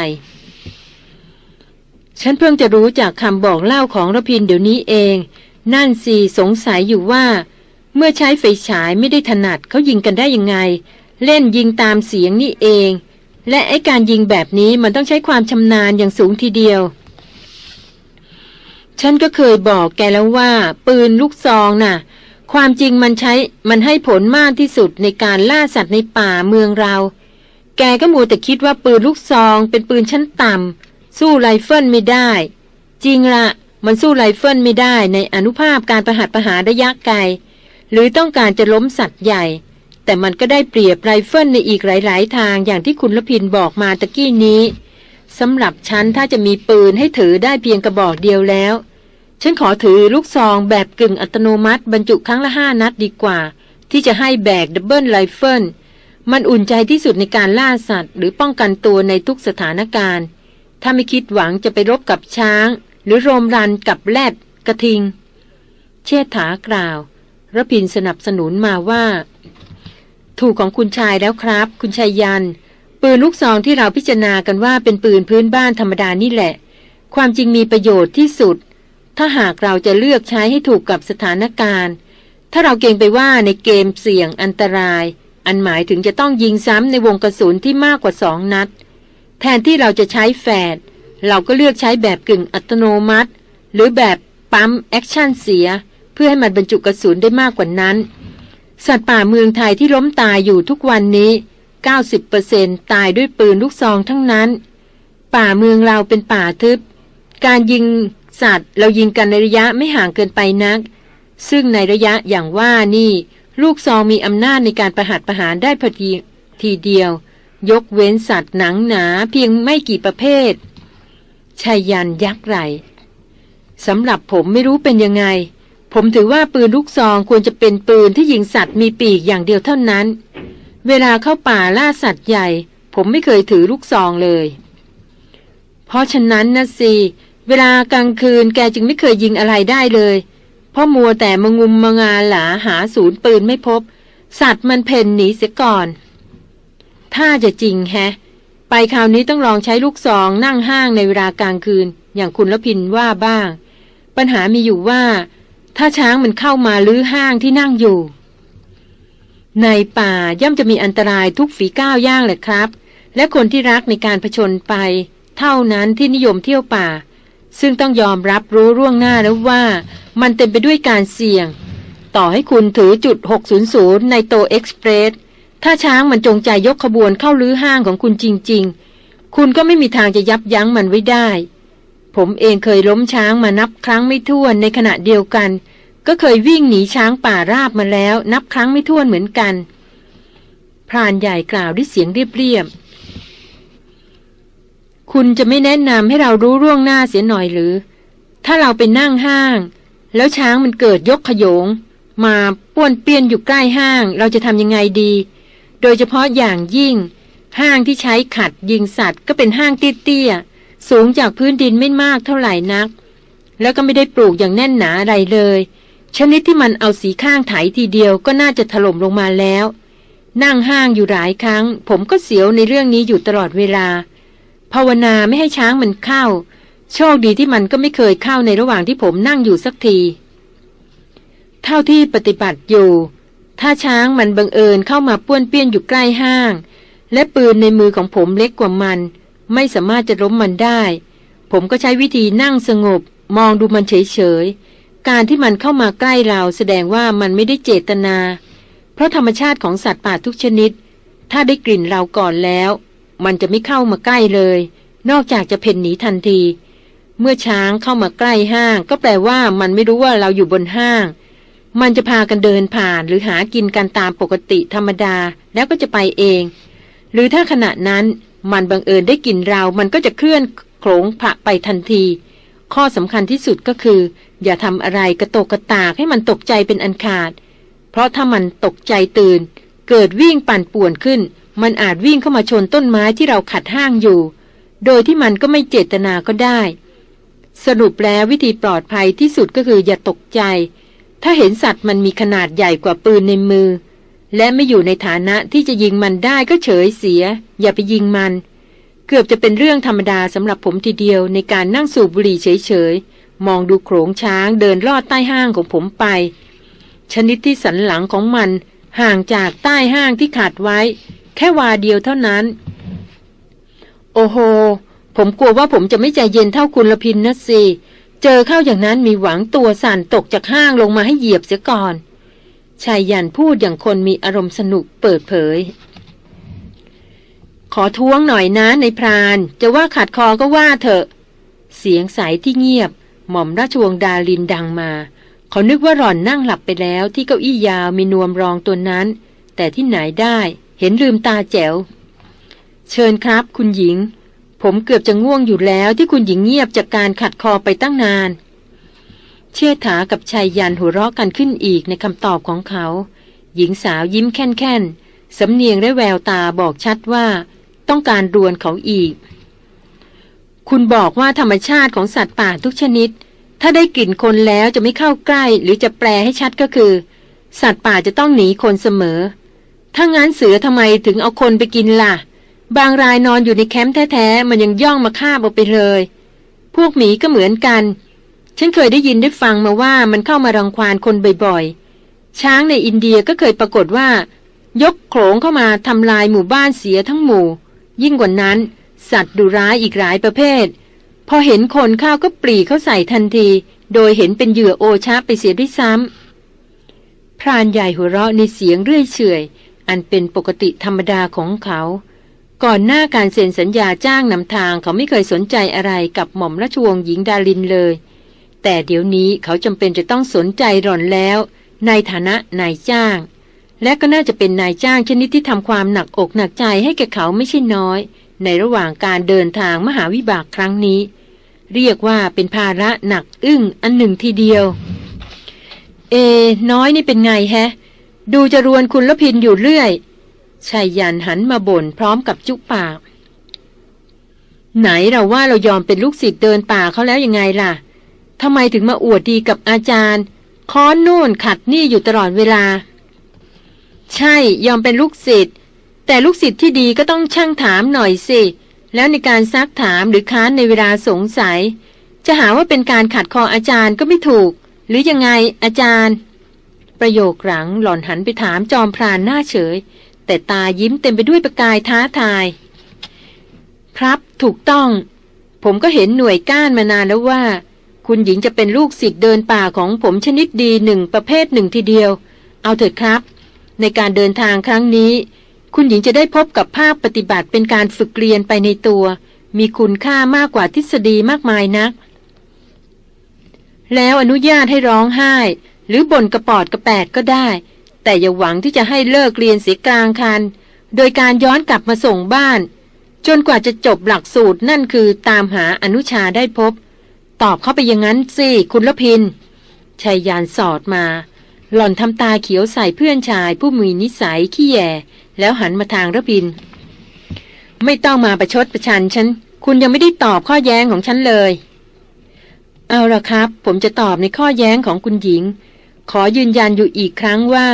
ฉันเพิ่งจะรู้จากคำบอกเล่าของระพินเดี๋ยวนี้เอง นั่นสิสงสัยอยู่ว่า เมื่อใช้ไฟฉายไม่ได้ถนัดเขายิงกันได้ยังไง เล่นยิงตามเสียงนี่เอง และไอการยิงแบบนี้มันต้องใช้ความชำนาญอย่างสูงทีเดียว ฉันก็เคยบอกแกแล้วว่า ปืนลูกซองน่ะ ความจริงมันใช้มันให้ผลมากที่สุดในการล่าสัตว์ในป่าเมืองเรา แกก็มัวแต่คิดว่าปืนลูกซองเป็นปืนชั้นต่ำ สู้ไรเฟิลไม่ได้ จริงละมันสู้ไรเฟิลไม่ได้ในอนุภาพการประหัตประหารระยะไกล หรือต้องการจะล้มสัตว์ใหญ่ แต่มันก็ได้เปรียบไรเฟิลในอีกหลาย ๆ ทางอย่างที่คุณรพินทร์บอกมาตะกี้นี้สำหรับฉันถ้าจะมีปืนให้ถือได้เพียงกระบอกเดียวแล้ว ฉันขอถือลูกซองแบบกึ่งอัตโนมัติ บรรจุครั้งละห้านัดดีกว่า ที่จะให้แบก double rifle มันอุ่นใจที่สุดในการล่าสัตว์ หรือป้องกันตัวในทุกสถานการณ์ ถ้าไม่คิดหวังจะไปรบกับช้าง หรือโรมรันกับแรดกระทิง เชษฐากล่าวระพินสนับสนุนมาว่า ถูกของคุณชายแล้วครับ คุณชายยัน ปืนลูกซองที่เราพิจารณากันว่าเป็นปืนพื้นบ้านธรรมดานี่แหละ ความจริงมีประโยชน์ที่สุด ถ้าหากเราจะเลือกใช้ให้ถูกกับสถานการณ์ ถ้าเราเก่งไปว่าในเกมเสี่ยงอันตราย อันหมายถึงจะต้องยิงซ้ำในวงกระสุนที่มากกว่าสองนัด แทนที่เราจะใช้แฝดเราก็เลือกใช้แบบกึ่งอัตโนมัติ หรือแบบ pump action เสีย เพื่อให้มันบรรจุกระสุนได้มากกว่านั้น สัตว์ป่าเมืองไทยที่ล้มตายอยู่ทุกวันนี้ 90%ตายด้วยปืนลูกซองทั้งนั้น ป่าเมืองเราเป็นป่าทึบ การยิงสัตว์เรายิงกันในระยะไม่ห่างเกินไปนัก ซึ่งในระยะอย่างว่านี่ ลูกซองมีอำนาจในการประหัตประหารได้พอดีทีเดียว ยกเว้นสัตว์หนังหนาเพียงไม่กี่ประเภทชายันยักษ์ไหลสำหรับผมไม่รู้เป็นยังไง ผมถือว่าปืนลูกซองควรจะเป็นปืนที่ยิงสัตว์มีปีกอย่างเดียวเท่านั้น เวลาเข้าป่าล่าสัตว์ใหญ่ ผมไม่เคยถือลูกซองเลย เพราะฉะนั้นนะสิ เวลากลางคืนแกจึงไม่เคยยิงอะไรได้เลย เพราะมัวแต่มงุมมงาหลาหาศูนย์ปืนไม่พบ สัตว์มันเพ่นหนีเสียก่อน ถ้าจะจริงแฮะ ไปคราวนี้ต้องลองใช้ลูกซองนั่งห้างในเวลากลางคืน อย่างคุณละพินว่าบ้าง ปัญหามีอยู่ว่า ถ้าช้างมันเข้ามาลื้อห้างที่นั่งอยู่ ในป่าย่อมจะมีอันตรายทุกฝีก้าวย่างแหละครับ และคนที่รักในการผชนไป เท่านั้นที่นิยมเที่ยวป่า ซึ่งต้องยอมรับรู้ร่วงหน้าแล้วว่า มันเต็มไปด้วยการเสี่ยง ต่อให้คุณถือจุด 600 ในโตเอ็กซ์เพรส ถ้าช้างมันจงใจยกขบวนเข้าลื้อห้างของคุณจริง ๆ คุณก็ไม่มีทางจะยับยั้งมันไว้ได้ ผมเองเคยล้มช้างมานับครั้งไม่ถ้วนในขณะเดียวกัน ก็เคยวิ่งหนีช้างป่าราบมาแล้ว นับครั้งไม่ถ้วนเหมือนกัน พรานใหญ่กล่าวด้วยเสียงเรียบๆ คุณจะไม่แนะนำให้เรารู้ร่วงหน้าเสียหน่อยหรือ ถ้าเราไปนั่งห้าง แล้วช้างมันเกิดยกขยง มาป้วนเปี้ยนอยู่ใกล้ห้าง เราจะทำยังไงดี โดยเฉพาะอย่างยิ่ง ห้างที่ใช้ขัดยิงสัตว์ก็เป็นห้างเตี้ยๆ สูงจากพื้นดินไม่มากเท่าไหร่นัก แล้วก็ไม่ได้ปลูกอย่างแน่นหนาอะไรเลย ชนิดที่มันเอาสีข้างไถทีเดียวก็น่าจะถล่มลงมาแล้ว นั่งห้างอยู่หลายครั้ง ผมก็เสียวในเรื่องนี้อยู่ตลอดเวลา ภาวนาไม่ให้ช้างมันเข้า โชคดีที่มันก็ไม่เคยเข้าในระหว่างที่ผมนั่งอยู่สักที เท่าที่ปฏิบัติอยู่ ถ้าช้างมันบังเอิญเข้ามาป้วนเปี้ยนอยู่ใกล้ห้าง และปืนในมือของผมเล็กกว่ามัน ไม่สามารถจะล้มมันได้ ผมก็ใช้วิธีนั่งสงบ มองดูมันเฉยๆ การที่มันเข้ามาใกล้เราแสดงว่ามันไม่ได้เจตนา เพราะธรรมชาติของสัตว์ป่าทุกชนิด ถ้าได้กลิ่นเราก่อนแล้ว มันจะไม่เข้ามาใกล้เลย นอกจากจะเพ่นหนีทันที เมื่อช้างเข้ามาใกล้ห้าง ก็แปลว่ามันไม่รู้ว่าเราอยู่บนห้าง มันจะพากันเดินผ่านหรือหากินกันตามปกติธรรมดาแล้วก็จะไปเอง หรือถ้าขณะนั้นมันบังเอิญได้กลิ่นเรา มันก็จะเคลื่อนโขลงผะไปทันที ข้อสำคัญที่สุดก็คือ อย่าทำอะไรกระโตกกระตากให้มันตกใจเป็นอันขาด เพราะถ้ามันตกใจตื่น เกิดวิ่งปั่นป่วนขึ้น มันอาจวิ่งเข้ามาชนต้นไม้ที่เราขัดห้างอยู่ โดยที่มันก็ไม่เจตนาก็ได้ สรุปแล้ววิธีปลอดภัยที่สุดก็คืออย่าตกใจ ถ้าเห็นสัตว์มันมีขนาดใหญ่กว่าปืนในมือ และไม่อยู่ในฐานะที่จะยิงมันได้ก็เฉยเสีย อย่าไปยิงมัน เกือบจะเป็นเรื่องธรรมดาสำหรับผมทีเดียวในการนั่งสูบบุหรี่เฉยๆ มองดูโขงช้างเดินลอดใต้ห้างของผมไป ชนิดที่สันหลังของมันห่างจากใต้ห้างที่ขาดไว้ แค่วาเดียวเท่านั้น โอ้โห ผมกลัวว่าผมจะไม่ใจเย็นเท่าคุณละพินนะสิเจอเข้าอย่างนั้นมีหวังตัวสั่นตกจากห้างลงมาให้เหยียบเสียก่อน ชายยันพูดอย่างคนมีอารมณ์สนุกเปิดเผย ขอท้วงหน่อยนะในพราน จะว่าขัดคอก็ว่าเถอะ เสียงใสที่เงียบ หม่อมราชวงศ์ดาลินดังมา เขานึกว่าหล่อนนั่งหลับไปแล้วที่เก้าอี้ยาวมีนวมรองตัวนั้น แต่ที่ไหนได้ เห็นลืมตาแจ๋ว เชิญครับ คุณหญิง ผมเกือบจะง่วงอยู่แล้วที่คุณหญิงเงียบจากการขัดคอไปตั้งนาน เชื่อถากับชายยันหัวเราะกันขึ้นอีกในคำตอบของเขา หญิงสาวยิ้มแค่นๆสำเนียงและแววตาบอกชัดว่า ต้องการรวนเขาอีก คุณบอกว่าธรรมชาติของสัตว์ป่าทุกชนิด ถ้าได้กลิ่นคนแล้วจะไม่เข้าใกล้ หรือจะแปลให้ชัดก็คือ สัตว์ป่าจะต้องหนีคนเสมอ ถ้างั้นเสือทำไมถึงเอาคนไปกินล่ะ บางรายนอนอยู่ในแคมป์แท้ๆ มันยังย่องมาฆ่าเอาไปเลย พวกหมีก็เหมือนกัน ฉันเคยได้ยินได้ฟังมาว่ามันเข้ามารังควานคนบ่อยๆ ช้างในอินเดียก็เคยปรากฏว่า ยกโขงเข้ามาทำลายหมู่บ้านเสียทั้งหมู่ ยิ่งกว่านั้น สัตว์ดุร้ายอีกหลายประเภท พอเห็นคนเข้าก็ปรีเข้าใส่ทันที โดยเห็นเป็นเหยื่อโอชาไปเสียด้วยซ้ำพรานใหญ่หัวเราะในเสียงเรื่อยเฉยอันเป็นปกติธรรมดาของเขา ก่อนหน้าการเซ็นสัญญาจ้างนำทางเขาไม่เคยสนใจอะไรกับหม่อมราชวงศ์หญิงดาลินเลย แต่เดี๋ยวนี้เขาจำเป็นจะต้องสนใจหล่อนแล้ว ในฐานะนายจ้าง และก็น่าจะเป็นนายจ้างชนิดที่ทำความหนักอกหนักใจให้แก่เขาไม่ใช่น้อย ในระหว่างการเดินทางมหาวิบากครั้งนี้ เรียกว่าเป็นภาระหนักอึ้งอันหนึ่งทีเดียว เอ น้อยนี่เป็นไงแฮะ ดูจะรวนคุณละพินอยู่เรื่อย ชายยันหันมาบ่นพร้อมกับจุปาก ไหนเราว่าเรายอมเป็นลูกศิษย์เดินป่าเขาแล้วยังไงล่ะทำไมถึงมาอวดดีกับอาจารย์ ค้อนนู่นขัดนี่อยู่ตลอดเวลา ใช่ยอมเป็นลูกศิษย์แต่ลูกศิษย์ที่ดีก็ต้องช่างถามหน่อยสิ แล้วในการซักถามหรือค้านในเวลาสงสัย จะหาว่าเป็นการขัดคออาจารย์ก็ไม่ถูก หรือยังไงอาจารย์ ประโยคหลังหล่อนหันไปถามจอมพรานหน้าเฉย แต่ตายิ้มเต็มไปด้วยประกายท้าทาย ครับถูกต้อง ผมก็เห็นหน่วยก้านมานานแล้วว่า คุณหญิงจะเป็นลูกศิษย์เดินป่าของผมชนิดดีหนึ่งประเภทหนึ่งทีเดียว เอาเถิดครับ ในการเดินทางครั้งนี้ คุณหญิงจะได้พบกับภาพปฏิบัติเป็นการฝึกเรียนไปในตัว มีคุณค่ามากกว่าทฤษฎีมากมายนัก แล้วอนุญาตให้ร้องไห้ หรือบ่นกระปอดกระแปดก็ได้ แต่อย่าหวังที่จะให้เลิกเรียนเสียกลางคัน โดยการย้อนกลับมาส่งบ้าน จนกว่าจะจบหลักสูตรนั่นคือตามหาอนุชาได้พบ ตอบเข้าไปอย่างนั้นสิคุณละพินชายยานสอดมา หล่อนทำตาเขียวใส่เพื่อนชายผู้มีนิสัยขี้แย่แล้วหันมาทางระพิน ไม่ต้องมาประชดประชันฉัน คุณยังไม่ได้ตอบข้อแย้งของฉันเลย เอาละครับ ผมจะตอบในข้อแย้งของคุณหญิง ขอยืนยันอยู่อีกครั้งว่า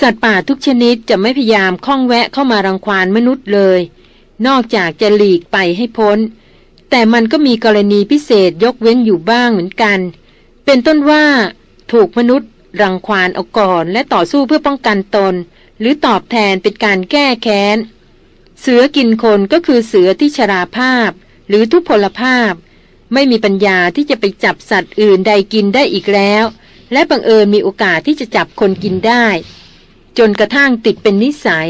สัตว์ป่าทุกชนิดจะไม่พยายามข้องแวะเข้ามารังควานมนุษย์เลย นอกจากจะหลีกไปให้พ้น แต่มันก็มีกรณีพิเศษยกเว้นอยู่บ้างเหมือนกัน เป็นต้นว่าถูกมนุษย์ รังควานเอาก่อน และต่อสู้เพื่อป้องกันตน หรือตอบแทนเป็นการแก้แค้น เสือกินคนก็คือเสือที่ชราภาพ หรือทุพพลภาพ ไม่มีปัญญาที่จะไปจับสัตว์อื่นใดกินได้อีกแล้ว และบังเอิญมีโอกาสที่จะจับคนกินได้ จนกระทั่งติดเป็นนิสัย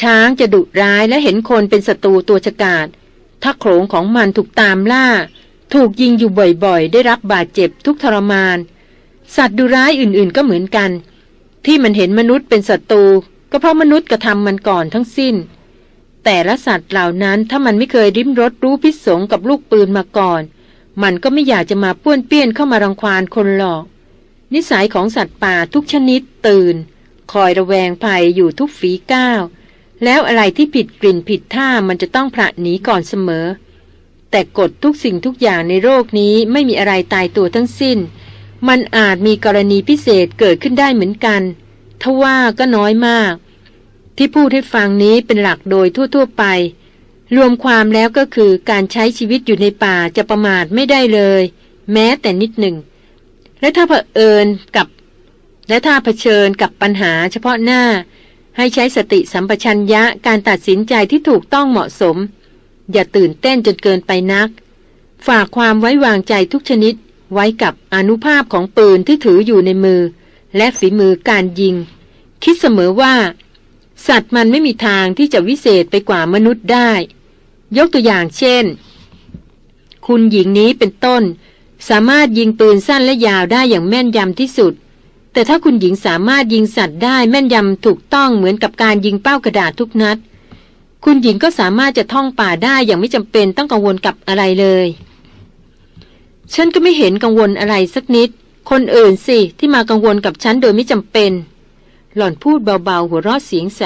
ช้างจะดุร้ายและเห็นคนเป็นศัตรูตัวฉกาจถ้าโขงของมันถูกตามล่า ถูกยิงอยู่บ่อยๆ ได้รับบาดเจ็บทุกทรมาน สัตว์ดุร้ายอื่นๆก็เหมือนกัน ที่มันเห็นมนุษย์เป็นศัตรูก็เพราะมนุษย์กระทำมันก่อนทั้งสิ้น แต่ละสัตว์เหล่านั้นถ้ามันไม่เคยริมรถรู้พิษสงกับลูกปืนมาก่อน มันก็ไม่อยากจะมาป้วนเปี้ยนเข้ามารังควานคนหลอก นิสัยของสัตว์ป่าทุกชนิดตื่น คอยระแวงภัยอยู่ทุกฝีก้าว แล้วอะไรที่ผิดกลิ่นผิดท่ามันจะต้องพระหนีก่อนเสมอ แต่กฎทุกสิ่งทุกอย่างในโลกนี้ไม่มีอะไรตายตัวทั้งสิ้น มันอาจมีกรณีพิเศษเกิดขึ้นได้เหมือนกันทว่าก็น้อยมาก ที่พูดให้ฟังนี้เป็นหลักโดยทั่ว ๆไป รวมความแล้วก็คือการใช้ชีวิตอยู่ในป่าจะประมาทไม่ได้เลย แม้แต่นิดหนึ่ง และถ้าเผอิญกับ และถ้าเผชิญกับปัญหาเฉพาะหน้า ให้ใช้สติสัมปชัญญะการตัดสินใจที่ถูกต้องเหมาะสม อย่าตื่นเต้นจนเกินไปนัก ฝากความไว้วางใจทุกชนิดไว้กับอนุภาพของปืนที่ถืออยู่ในมือ และฝีมือการยิง คิดเสมอว่า สัตว์มันไม่มีทางที่จะวิเศษไปกว่ามนุษย์ได้ ยกตัวอย่างเช่น คุณหญิงนี้เป็นต้น สามารถยิงปืนสั้นและยาวได้อย่างแม่นยำที่สุด แต่ถ้าคุณหญิงสามารถยิงสัตว์ได้แม่นยำถูกต้องเหมือนกับการยิงเป้ากระดาษทุกนัด คุณหญิงก็สามารถจะท่องป่าได้อย่างไม่จำเป็นต้องกังวลกับอะไรเลย ฉันก็ไม่เห็นกังวลอะไรสักนิด คนอื่นสิที่มากังวลกับฉันโดยไม่จำเป็น หล่อนพูดเบาๆหัวเราะเสียงใส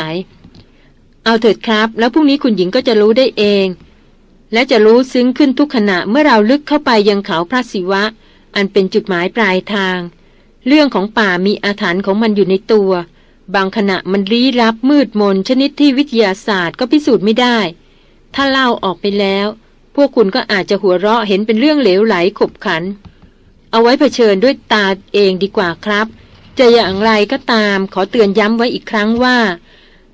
เอาเถิดครับ แล้วพรุ่งนี้คุณหญิงก็จะรู้ได้เอง และจะรู้ซึ้งขึ้นทุกขณะเมื่อเราลึกเข้าไปยังเขาพระศิวะ อันเป็นจุดหมายปลายทาง เรื่องของป่ามีอาถรรพ์ของมันอยู่ในตัว บางขณะมันลี้ลับมืดมนชนิดที่วิทยาศาสตร์ก็พิสูจน์ไม่ได้ ถ้าเล่าออกไปแล้ว พวกคุณก็อาจจะหัวเราะเห็นเป็นเรื่องเหลวไหลขบขัน เอาไว้เผชิญด้วยตาเองดีกว่าครับ จะอย่างไรก็ตามขอเตือนย้ำไว้อีกครั้งว่า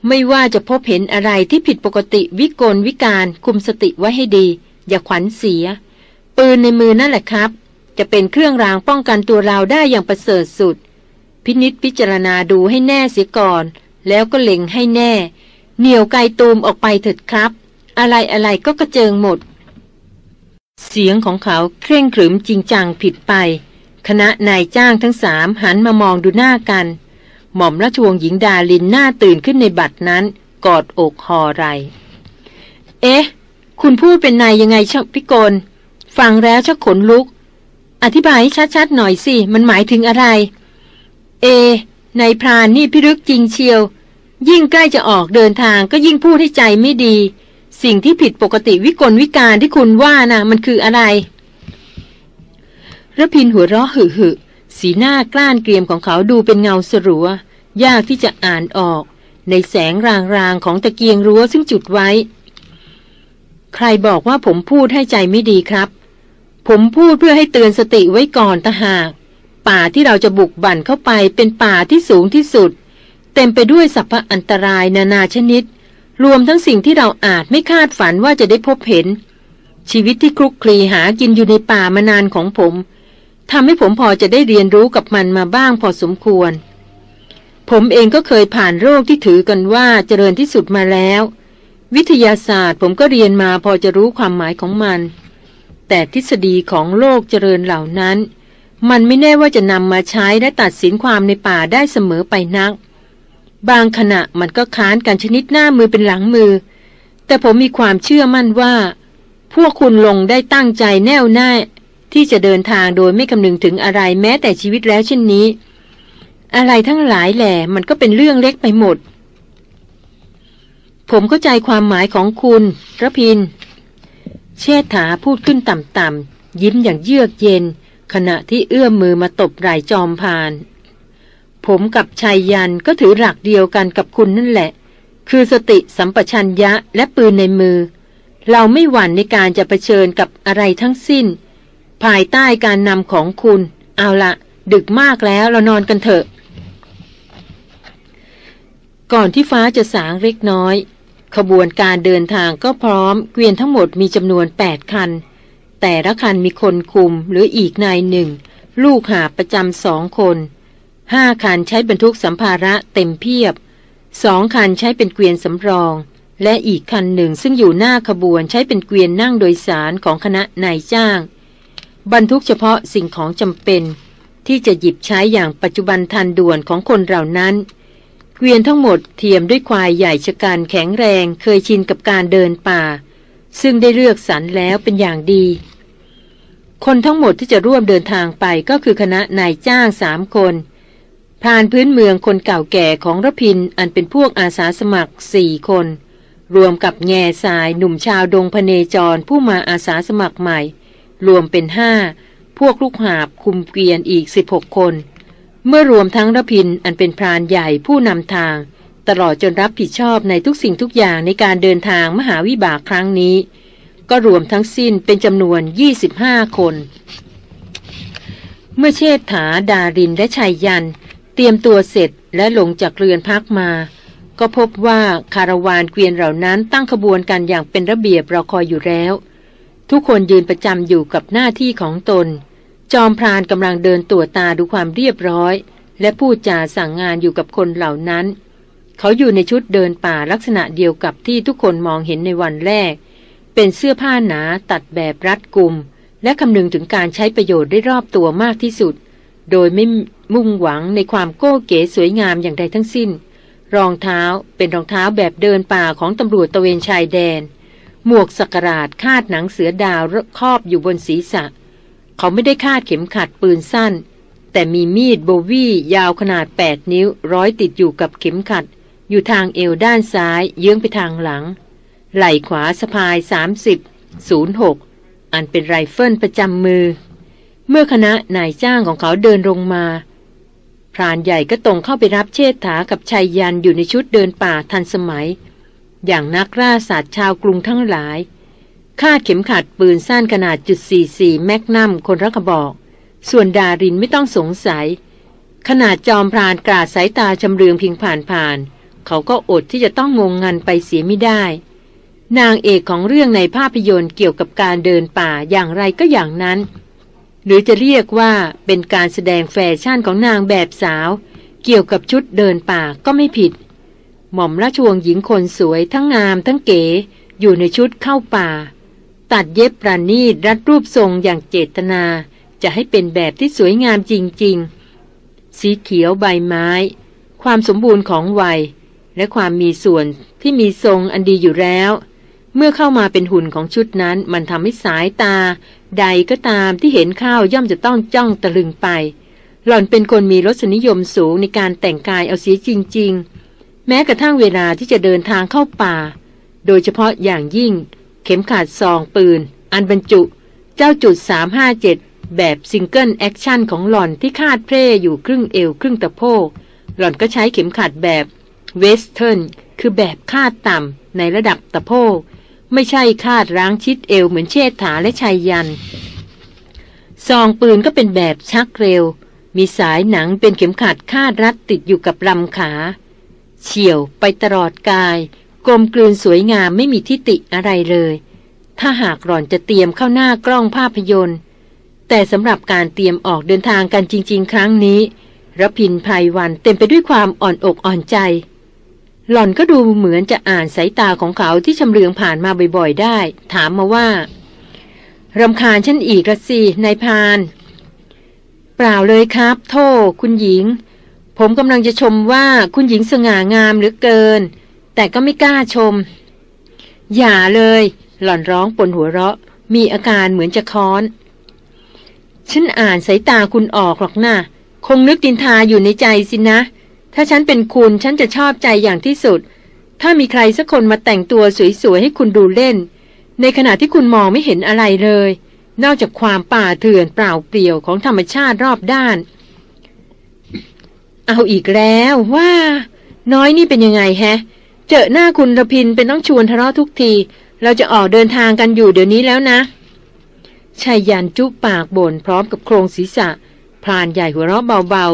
ไม่ว่าจะพบเห็นอะไรที่ผิดปกติวิกลวิการคุมสติไว้ให้ดี อย่าขวัญเสีย ปืนในมือนั่นแหละครับ จะเป็นเครื่องรางป้องกันตัวเราได้อย่างประเสริฐสุด พินิษพิจารณาดูให้แน่เสียก่อน แล้วก็เล็งให้แน่ เหนี่ยวไกตูมออกไปเถิดครับ อะไรอะไรก็กระเจิงหมด เสียงของเขาเคร่งขรึมจริงจังผิดไป คณะนายจ้างทั้งสามหันมามองดูหน้ากัน หม่อมราชวงศ์หญิงดาลินหน้าตื่นขึ้นในบัตรนั้น กอดอกหอไร เอ๊ะ คุณพูดเป็นนายยังไงชพิกลฟังแล้วชักขนลุก อธิบายชัดๆหน่อยสิ มันหมายถึงอะไร เอนายพรานนี่พิรึกจริงเชียว ยิ่งใกล้จะออกเดินทางก็ยิ่งพูดให้ใจไม่ดี สิ่งที่ผิดปกติวิกลวิการที่คุณว่านะ่ะ มันคืออะไรระพินหัวเราะหึหึสีหน้ากล้านเกรียมของเขาดูเป็นเงาสรัว ยากที่จะอ่านออก ในแสงรางๆของตะเกียงรั้วซึ่งจุดไว้ ใครบอกว่าผมพูดให้ใจไม่ดีครับ ผมพูดเพื่อให้เตือนสติไว้ก่อนตะหาก ป่าที่เราจะบุกบั่นเข้าไปเป็นป่าที่สูงที่สุด เต็มไปด้วยสัพพอันตรายนานาชนิด รวมทั้งสิ่งที่เราอาจไม่คาดฝันว่าจะได้พบเห็น ชีวิตที่คลุกคลีหากินอยู่ในป่ามานานของผมทำให้ผมพอจะได้เรียนรู้กับมันมาบ้างพอสมควร ผมเองก็เคยผ่านโรคที่ถือกันว่าเจริญที่สุดมาแล้ว วิทยาศาสตร์ผมก็เรียนมาพอจะรู้ความหมายของมัน แต่ทฤษฎีของโลกเจริญเหล่านั้น มันไม่แน่ว่าจะนำมาใช้และตัดสินความในป่าได้เสมอไปนัก บางขณะมันก็ค้านกันชนิดหน้ามือเป็นหลังมือ แต่ผมมีความเชื่อมั่นว่า พวกคุณลงได้ตั้งใจแน่วแน่ที่จะเดินทางโดยไม่คำนึงถึงอะไรแม้แต่ชีวิตแล้วเช่นนี้ อะไรทั้งหลายแหล่มันก็เป็นเรื่องเล็กไปหมด ผมเข้าใจความหมายของคุณระพิน เชษฐาพูดขึ้นต่ำๆยิ้มอย่างเยือกเย็น ขณะที่เอื้อมมือมาตบไหล่จอมพาน ผมกับชายยันก็ถือหลักเดียวกันกับคุณนั่นแหละ คือสติสัมปชัญญะและปืนในมือ เราไม่หวั่นในการจะะเผชิญกับอะไรทั้งสิ้น ภายใต้การนำของคุณ เอาละดึกมากแล้วเรานอนกันเถอะ ก่อนที่ฟ้าจะสางเล็กน้อย ขบวนการเดินทางก็พร้อม เกวียนทั้งหมดมีจำนวนแปดคัน แต่ละคันมีคนคุมหรืออีกนายหนึ่ง ลูกหาประจำสองคนห้าคันใช้บรรทุกสัมภาระเต็มเพียบสองคันใช้เป็นเกวียนสำรอง และอีกคันหนึ่งซึ่งอยู่หน้าขบวนใช้เป็นเกวียนนั่งโดยสารของคณะนายจ้าง บรรทุกเฉพาะสิ่งของจำเป็น ที่จะหยิบใช้อย่างปัจจุบันทันด่วนของคนเหล่านั้น เกวียนทั้งหมดเทียมด้วยควายใหญ่ชะกันแข็งแรงเคยชินกับการเดินป่า ซึ่งได้เลือกสรรแล้วเป็นอย่างดี คนทั้งหมดที่จะร่วมเดินทางไปก็คือคณะนายจ้างสามคนพานพื้นเมืองคนเก่าแก่ของรพินอันเป็นพวกอาสาสมัครสี่คน รวมกับแง่สายหนุ่มชาวดงพเนจรผู้มาอาสาสมัครใหม่ รวมเป็นห้าพวกลูกหาบคุมเกวียนอีกสิบหกคน เมื่อรวมทั้งระพินอันเป็นพรานใหญ่ผู้นำทาง ตลอดจนรับผิดชอบในทุกสิ่งทุกอย่างในการเดินทางมหาวิบากครั้งนี้ ก็รวมทั้งสิ้นเป็นจำนวน 25 คน เมื่อเชษฐาดารินและชัยยัน เตรียมตัวเสร็จและลงจากเรือนพักมา ก็พบว่าคาราวานเกวียนเหล่านั้นตั้งขบวนกันอย่างเป็นระเบียบรอคอยอยู่แล้ว ทุกคนยืนประจำอยู่กับหน้าที่ของตน จอมพรานกำลังเดินตรวจตาดูความเรียบร้อย และพูดจาสั่งงานอยู่กับคนเหล่านั้น เขาอยู่ในชุดเดินป่าลักษณะเดียวกับที่ทุกคนมองเห็นในวันแรก เป็นเสื้อผ้าหนาตัดแบบรัดกุม และคำนึงถึงการใช้ประโยชน์ได้รอบตัวมากที่สุด โดยไม่มุ่งหวังในความโก้เก๋สวยงามอย่างใดทั้งสิ้น รองเท้าเป็นรองเท้าแบบเดินป่าของตำรวจตะเวนชายแดน หมวกสกราดคาดหนังเสือดาวครอบอยู่บนศีรษะเขาไม่ได้คาดเข็มขัดปืนสั้น แต่มีมีดโบวี่ยาวขนาด 8 นิ้ว ร้อยติดอยู่กับเข็มขัด อยู่ทางเอวด้านซ้าย เยื้องไปทางหลัง ไหล่ขวาสะพาย 30 06 อันเป็นไรเฟิลประจำมือ เมื่อคณะนายจ้างของเขาเดินลงมาพรานใหญ่ก็ตรงเข้าไปรับเชษฐากับชายยันอยู่ในชุดเดินป่าทันสมัย อย่างนักล่าสัตว์ชาวกรุงทั้งหลาย คาดเข็มขัดปืนสั้นขนาดจุด44แมกนัมคนรักบอก ส่วนดารินไม่ต้องสงสัย ขนาดจอมพรานกราดสายตาชำเรืองพียงผ่านผ่าน เขาก็อดที่จะต้องงงงันไปเสียไม่ได้ นางเอกของเรื่องในภาพยนตร์เกี่ยวกับการเดินป่าอย่างไรก็อย่างนั้น หรือจะเรียกว่าเป็นการแสดงแฟชั่นของนางแบบสาว เกี่ยวกับชุดเดินป่าก็ไม่ผิด หม่อมราชวงศ์หญิงคนสวยทั้งงามทั้งเก๋อยู่ในชุดเข้าป่า ตัดเย็บประณีตรัดรูปทรงอย่างเจตนา จะให้เป็นแบบที่สวยงามจริง ๆ สีเขียวใบไม้ ความสมบูรณ์ของวัย และความมีส่วนที่มีทรงอันดีอยู่แล้ว เมื่อเข้ามาเป็นหุ่นของชุดนั้น มันทำให้สายตา ใดก็ตามที่เห็นข้าวย่อมจะต้องจ้องตะลึงไป หล่อนเป็นคนมีรสนิยมสูงในการแต่งกายเอาเสียจริง ๆ แม้กระทั่งเวลาที่จะเดินทางเข้าป่า โดยเฉพาะอย่างยิ่ง เข็มขัดซองปืน อันบรรจุ เจ้าจุด 357 แบบ single action ของหล่อนที่คาดเพร่อยู่ครึ่งเอวครึ่งตะโพก หล่อนก็ใช้เข็มขัดแบบ western คือแบบคาดต่ำในระดับตะโพก ไม่ใช่คาดรั้งชิดเอวเหมือนเชษฐาและไชยยันต์ ซองปืนก็เป็นแบบชักเร็ว มีสายหนังเป็นเข็มขัดคาดรัดติดอยู่กับลำขา เฉียวไปตลอดกาย ลมกลืนสวยงามไม่มีทิฏฐิอะไรเลย ถ้าหากหล่อนจะเตรียมเข้าหน้ากล้องภาพยนตร์ แต่สำหรับการเตรียมออกเดินทางกันจริง ๆ ครั้งนี้รพินภัยวันเต็มไปด้วยความอ่อนอกอ่อนใจ หล่อนก็ดูเหมือนจะอ่านสายตาของเขาที่ชำเลืองผ่านมาบ่อยๆได้ ถามมาว่ารำคาญฉันอีกละสินายพาน เปล่าเลยครับ โทษคุณหญิง ผมกำลังจะชมว่าคุณหญิงสง่างามเหลือเกิน แต่ก็ไม่กล้าชม อย่าเลย หล่อนร้องปนหัวเราะ มีอาการเหมือนจะค้อน ฉันอ่านสายตาคุณออกหรอกนะ่ะ คงนึกดินทาอยู่ในใจสินะ ถ้าฉันเป็นคุณฉันจะชอบใจอย่างที่สุด ถ้ามีใครสักคนมาแต่งตัวสวยๆให้คุณดูเล่น ในขณะที่คุณมองไม่เห็นอะไรเลย นอกจากความป่าเถื่อนเปล่าเปลี่ยวของธรรมชาติรอบด้านเอาอีกแล้วว่า น้อยนี่เป็นยังไงแฮะ เจอหน้าคุณรพินเป็นต้องชวนทะเลาะทุกที เราจะออกเดินทางกันอยู่เดี๋ยวนี้แล้วนะชายยันจุปากบ่นพร้อมกับโครงศีรษะพลานใหญ่หัวเราะเบา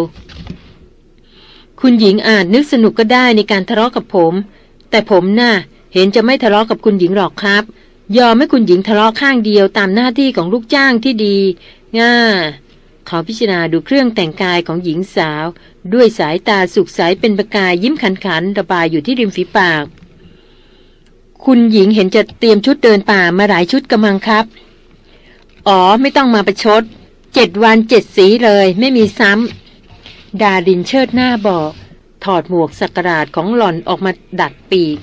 ๆ คุณหญิงอาจนึกสนุกก็ได้ในการทะเลาะกับผม แต่ผมนะ่ะเห็นจะไม่ทะเลาะกับคุณหญิงหรอกครับ ยอมให้คุณหญิงทะเลาะข้างเดียวตามหน้าที่ของลูกจ้างที่ดี ง่า เขาพิจารณาดูเครื่องแต่งกายของหญิงสาว ด้วยสายตาสุกใสเป็นประกายยิ้มขันขันระบายอยู่ที่ริมฝีปาก คุณหญิงเห็นจะเตรียมชุดเดินป่ามาหลายชุดกำลังครับ อ๋อไม่ต้องมาประชดเจ็ดวันเจ็ดสีเลยไม่มีซ้ำ ดาดินเชิดหน้าบอกถอดหมวกสักราชของหล่อนออกมาดัดปีก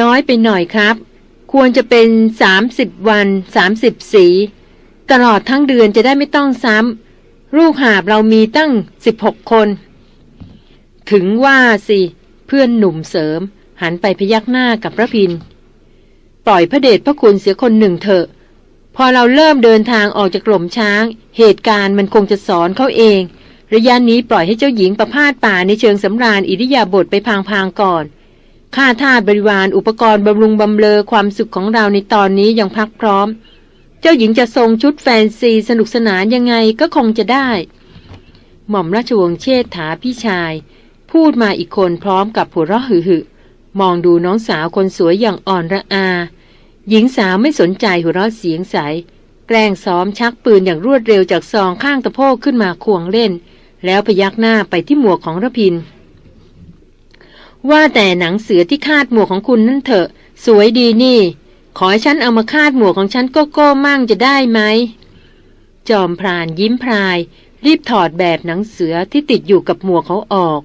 น้อยไปหน่อยครับ ควรจะเป็นสามสิบวันสามสิบสี ตลอดทั้งเดือนจะได้ไม่ต้องซ้ำ ลูกหาบเรามีตั้งสิบหกคน ถึงว่าสิ เพื่อนหนุ่มเสริม หันไปพยักหน้ากับพระพิน ปล่อยพระเดชพระคุณเสียคนหนึ่งเถอะ พอเราเริ่มเดินทางออกจากกล่มช้าง เหตุการณ์มันคงจะสอนเขาเอง ระยะนี้ปล่อยให้เจ้าหญิงประพาสป่าในเชิงสำราญอิริยาบถไปพางๆก่อนข้าทาสบริวารอุปกรณ์บำรุงบำเลอความสุขของเราในตอนนี้ยังพักพร้อม เจ้าหญิงจะทรงชุดแฟนซีสนุกสนานยังไงก็คงจะได้ หม่อมราชวงศ์เชษฐาพี่ชาย พูดมาอีกคนพร้อมกับผัวเราะหึ่มองดูน้องสาวคนสวยอย่างอ่อนระอา หญิงสาวไม่สนใจหัวเราะเสียงใส แกล้งซ้อมชักปืนอย่างรวดเร็วจากซองข้างตะโพกขึ้นมาควงเล่น แล้วพยักหน้าไปที่หมวกของระพิน ว่าแต่หนังเสือที่คาดหมวกของคุณนั่นเถอะ สวยดีนี่ ขอให้ฉันเอามาคาดหมวกของฉันก็โก้มั่งจะได้ไหม จอมพรานยิ้มพราย รีบถอดแบบหนังเสือที่ติดอยู่กับหมวกเขาออก